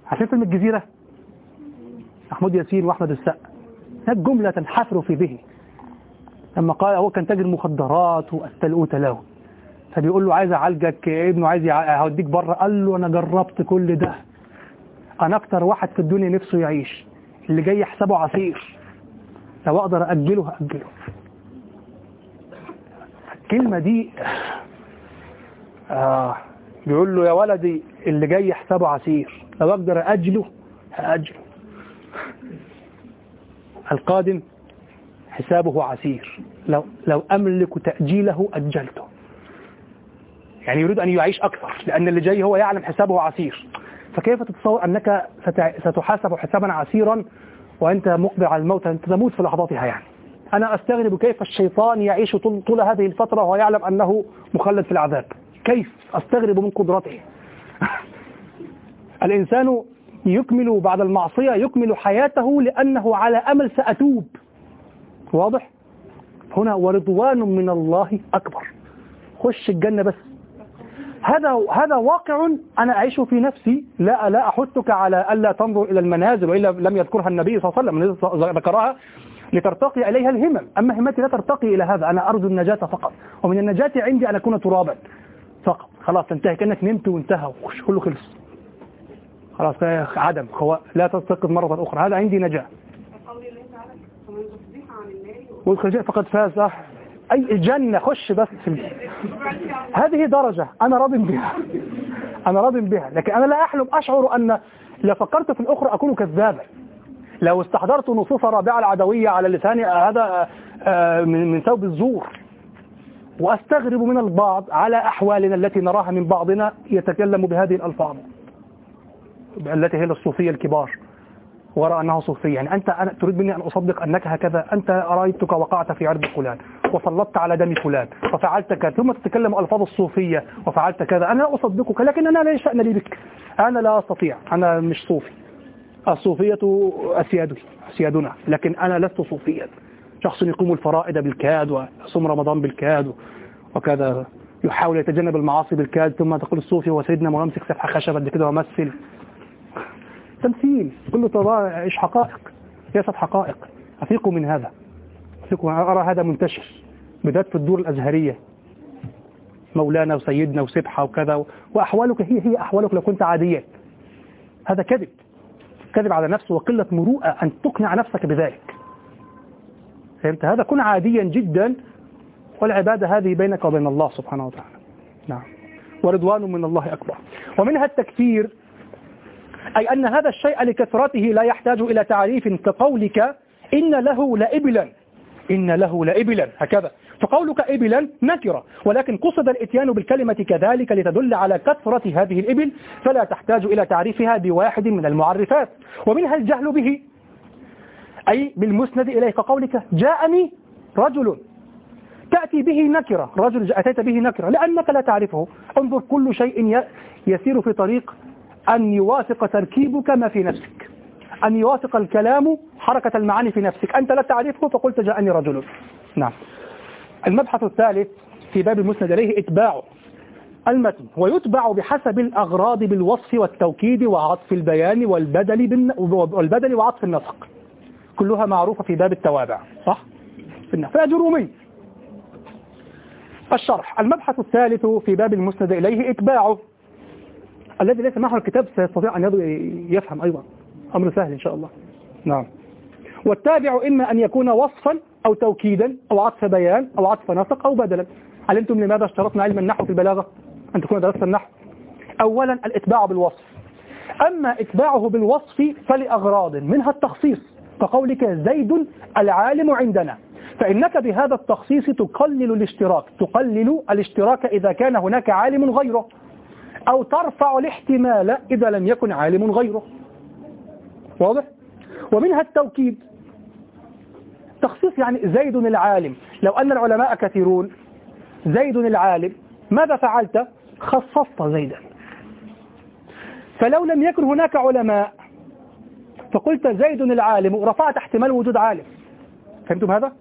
عارفين فيلم الجزيرة؟ محمود ياسين وأحمد السقا. جملة تنحفر في ذهني. لما قال هو كان تاجر مخدرات واستلقوت له. فبيقول له عايز أعالجك ابنه عايز هوديك بره. قال له أنا جربت كل ده. أنا أكتر واحد في الدنيا نفسه يعيش. اللي جاي يحسبه عصير. لو أقدر اجله هاجله الكلمة دي آه بيقول له يا ولدي اللي جاي يحسبه عسير لو أقدر اجله هاجله القادم حسابه عسير. لو لو أملك تأجيله أجلته. يعني يريد أن يعيش أكثر لأن اللي جاي هو يعلم حسابه عسير. فكيف تتصور ست- ستحاسب حسابا عسيرا وأنت مقبل على الموت أنت تموت في لحظاتها يعني؟ أنا أستغرب كيف الشيطان يعيش طول, هذه الفترة وهو يعلم أنه مخلد في العذاب. كيف؟ أستغرب من قدرته. الإنسان يكمل بعد المعصية يكمل حياته لأنه على أمل سأتوب. واضح؟ هنا ورضوان من الله أكبر. خش الجنة بس. هذا هذا واقع أنا اعيشه في نفسي. لا لا أحثك على ألا تنظر إلى المنازل وإلا لم يذكرها النبي صلى الله عليه وسلم ذكرها لترتقي إليها الهمم. أما همتي لا ترتقي إلى هذا. أنا أرجو النجاة فقط. ومن النجاة عندي أن أكون ترابا. فقط. خلاص تنتهي. كأنك نمت وانتهى. كله خلص. خلاص عدم. هو لا تستيقظ مرة أخرى. هذا عندي نجاة قول الله تعالى ومن تصديق عن والخرجاء فقد فاز. أي الجنه خش بس هذه درجة أنا راض بها أنا راض بها لكن أنا لا أحلم أشعر أن لو فكرت في الأخرى أكون كذابا. لو استحضرت نصوص رابعة العدوية على لساني آه، هذا آه، آه، من ثوب الزور. وأستغرب من البعض على أحوالنا التي نراها من بعضنا يتكلم بهذه الألفاظ التي هي الصوفية الكبار. وراى أنه صوفي. يعني أنت أنا تريد مني أن أصدق أنك هكذا. أنت رايتك وقعت في عرض فلان وسلطت على دم فلان وفعلت كذا ثم تتكلم ألفاظ الصوفية وفعلت كذا. أنا لا أصدقك لكن أنا لا شأن لي بك. أنا لا أستطيع. أنا مش صوفي. الصوفية اسيادي أسيادنا. لكن أنا لست صوفيا. شخص يقوم الفرائض بالكاد ويصوم رمضان بالكاد وكذا. يحاول يتجنب المعاصي بالكاد ثم تقول الصوفي هو سيدنا ما يمسك سفحه خشب قد كده ومثل تمثيل كله إيش حقائق. ليست حقائق. افيقوا من هذا. افيقوا أرى هذا منتشر. بالذات في الدور الأزهرية. مولانا وسيدنا وسبحة وكذا وأحوالك هي هي أحوالك لو كنت عاديا هذا كذب. كذب على نفسه وقلة مروءة أن تقنع نفسك بذلك. فهمت؟ هذا كن عاديا جدا والعبادة هذه بينك وبين الله سبحانه وتعالى. نعم. ورضوان من الله أكبر. ومنها التكفير. أي أن هذا الشيء لكثرته لا يحتاج إلى تعريف كقولك إن له لإبلا. إن له لإبلا. هكذا. فقولك إبلا نكرة. ولكن قصد الإتيان بالكلمة كذلك لتدل على كثرة هذه الإبل فلا تحتاج إلى تعريفها بواحد من المعرفات. ومنها الجهل به. أي بالمسند إليه كقولك جاءني رجل. تأتي به نكرة. رجل أتيت به نكرة. لأنك لا تعرفه. انظر كل شيء يسير في طريق أن يوافق تركيبك ما في نفسك. أن يوافق الكلام حركة المعاني في نفسك. أنت لا تعرفه فقلت جاءني رجل. نعم. المبحث الثالث في باب المسند إليه إتباعه المتن ويتبع بحسب الأغراض بالوصف والتوكيد وعطف البيان والبدل, بالن... والبدل وعطف النسق كلها معروفة في باب التوابع صح؟ في فأجرومي الشرح. المبحث الثالث في باب المسند إليه إتباعه الذي ليس معه الكتاب سيستطيع أن يفهم أيضا أمر سهل إن شاء الله. نعم. والتابع إما أن يكون وصفا أو توكيدا أو عطف بيان أو عطف نسق أو بدلا. علمتم لماذا اشترطنا علم النحو في البلاغة؟ أن تكون درست النحو. أولا الإتباع بالوصف. أما إتباعه بالوصف فلأغراض منها التخصيص. كقولك زيد العالم عندنا. فإنك بهذا التخصيص تقلل الاشتراك. تقلل الاشتراك إذا كان هناك عالم غيره. أو ترفع الاحتمال إذا لم يكن عالم غيره واضح؟ ومنها التوكيد تخصيص يعني زيد العالم لو أن العلماء كثيرون زيد العالم ماذا فعلت؟ خصصت زيدا فلو لم يكن هناك علماء فقلت زيد العالم رفعت احتمال وجود عالم فهمتم هذا؟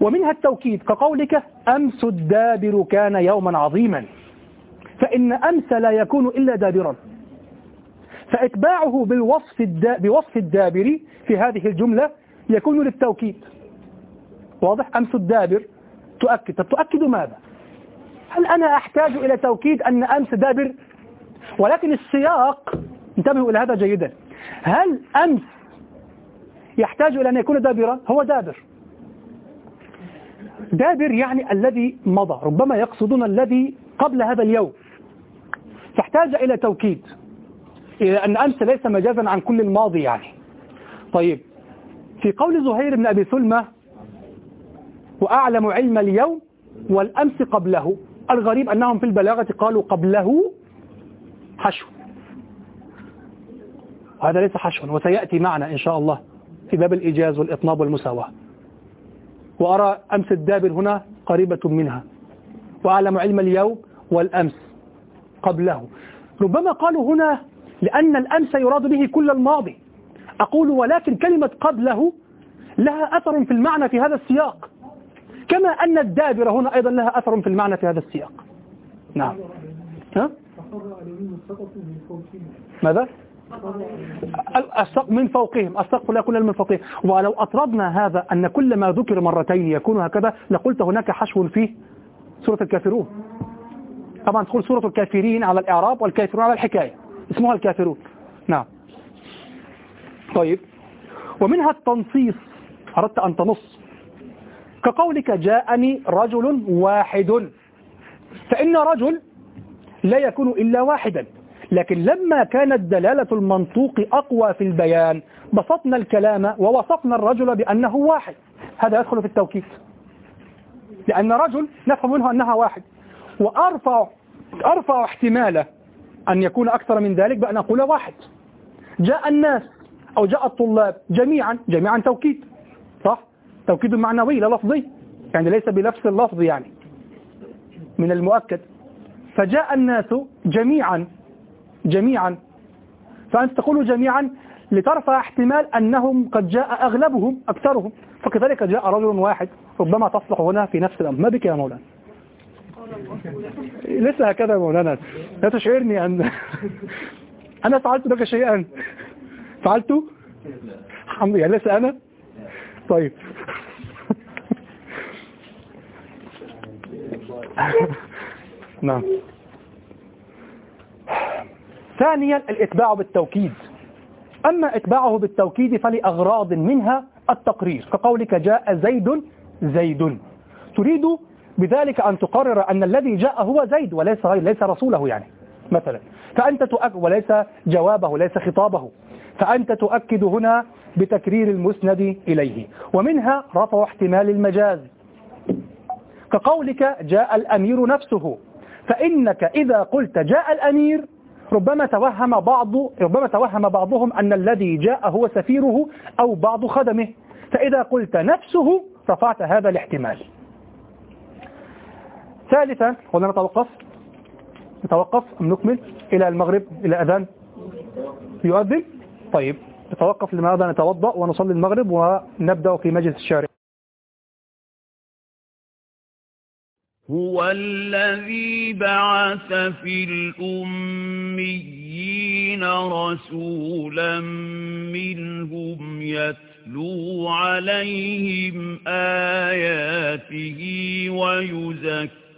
ومنها التوكيد كقولك أمس الدابر كان يوما عظيما فإن أمس لا يكون إلا دابرا. فإتباعه بالوصف بوصف الدابر في هذه الجملة يكون للتوكيد. واضح؟ أمس الدابر تؤكد. طب تؤكد ماذا؟ هل أنا أحتاج إلى توكيد أن أمس دابر؟ ولكن السياق انتبهوا إلى هذا جيدا. هل أمس يحتاج إلى أن يكون دابرا؟ هو دابر. دابر يعني الذي مضى ربما يقصدون الذي قبل هذا اليوم. تحتاج إلى توكيد. إلى أن أمس ليس مجازا عن كل الماضي يعني. طيب في قول زهير بن أبي سلمة وأعلم علم اليوم والأمس قبله. الغريب أنهم في البلاغة قالوا قبله حشو. وهذا ليس حشوا وسيأتي معنا إن شاء الله في باب الإيجاز والإطناب والمساواة. وأرى أمس الدابر هنا قريبة منها. وأعلم علم اليوم والأمس. قبله. ربما قالوا هنا لأن الأمس يراد به كل الماضي. أقول ولكن كلمة قبله لها أثر في المعنى في هذا السياق. كما أن الدابر هنا أيضا لها أثر في المعنى في هذا السياق. نعم. ها؟ ماذا؟ السقف من فوقهم. السقف لا يكون من فوقهم. ولو أطردنا هذا أن كل ما ذكر مرتين يكون هكذا لقلت هناك حشو فيه سورة الكافرون. طبعا تقول سورة الكافرين على الإعراب والكافرون على الحكاية. اسمها الكافرون. نعم. طيب. ومنها التنصيص. أردت أن تنص. كقولك جاءني رجل واحد. فإن رجل لا يكون إلا واحدا. لكن لما كانت دلالة المنطوق أقوى في البيان بسطنا الكلام ووصفنا الرجل بأنه واحد. هذا يدخل في التوكيد. لأن رجل نفهم منه أنها واحد. وأرفع أرفع احتماله أن يكون أكثر من ذلك بأن أقول واحد. جاء الناس أو جاء الطلاب جميعا جميعا توكيد صح؟ توكيد معنوي لا لفظي يعني ليس بنفس اللفظ يعني من المؤكد. فجاء الناس جميعا جميعا. فأنت تقول جميعا لترفع احتمال أنهم قد جاء أغلبهم أكثرهم. فكذلك جاء رجل واحد ربما تصلح هنا في نفس الأمر. ما بك يا مولانا؟ لسه هكذا يا مولانا. لا تشعرني أن أنا فعلت لك شيئا. فعلته الحمد لله. لسه أنا؟ طيب. نعم. ثانيا الإتباع بالتوكيد. أما إتباعه بالتوكيد فلأغراض منها التقرير. كقولك جاء زيد زيد. تريد بذلك أن تقرر أن الذي جاء هو زيد وليس ليس رسوله يعني مثلا. فأنت تؤكد وليس جوابه ليس خطابه. فأنت تؤكد هنا بتكرير المسند إليه. ومنها رفع احتمال المجاز. كقولك جاء الأمير نفسه. فإنك إذا قلت جاء الأمير ربما توهم بعض ربما توهم بعضهم أن الذي جاء هو سفيره أو بعض خدمه. فإذا قلت نفسه رفعت هذا الاحتمال. ثالثا قلنا نتوقف نتوقف أم نكمل إلى المغرب إلى أذان يؤذن. طيب نتوقف لماذا نتوضأ ونصلي المغرب ونبدأ في مجلس الشارع. هو الذي بعث في الأميين رسولا منهم يتلو عليهم آياته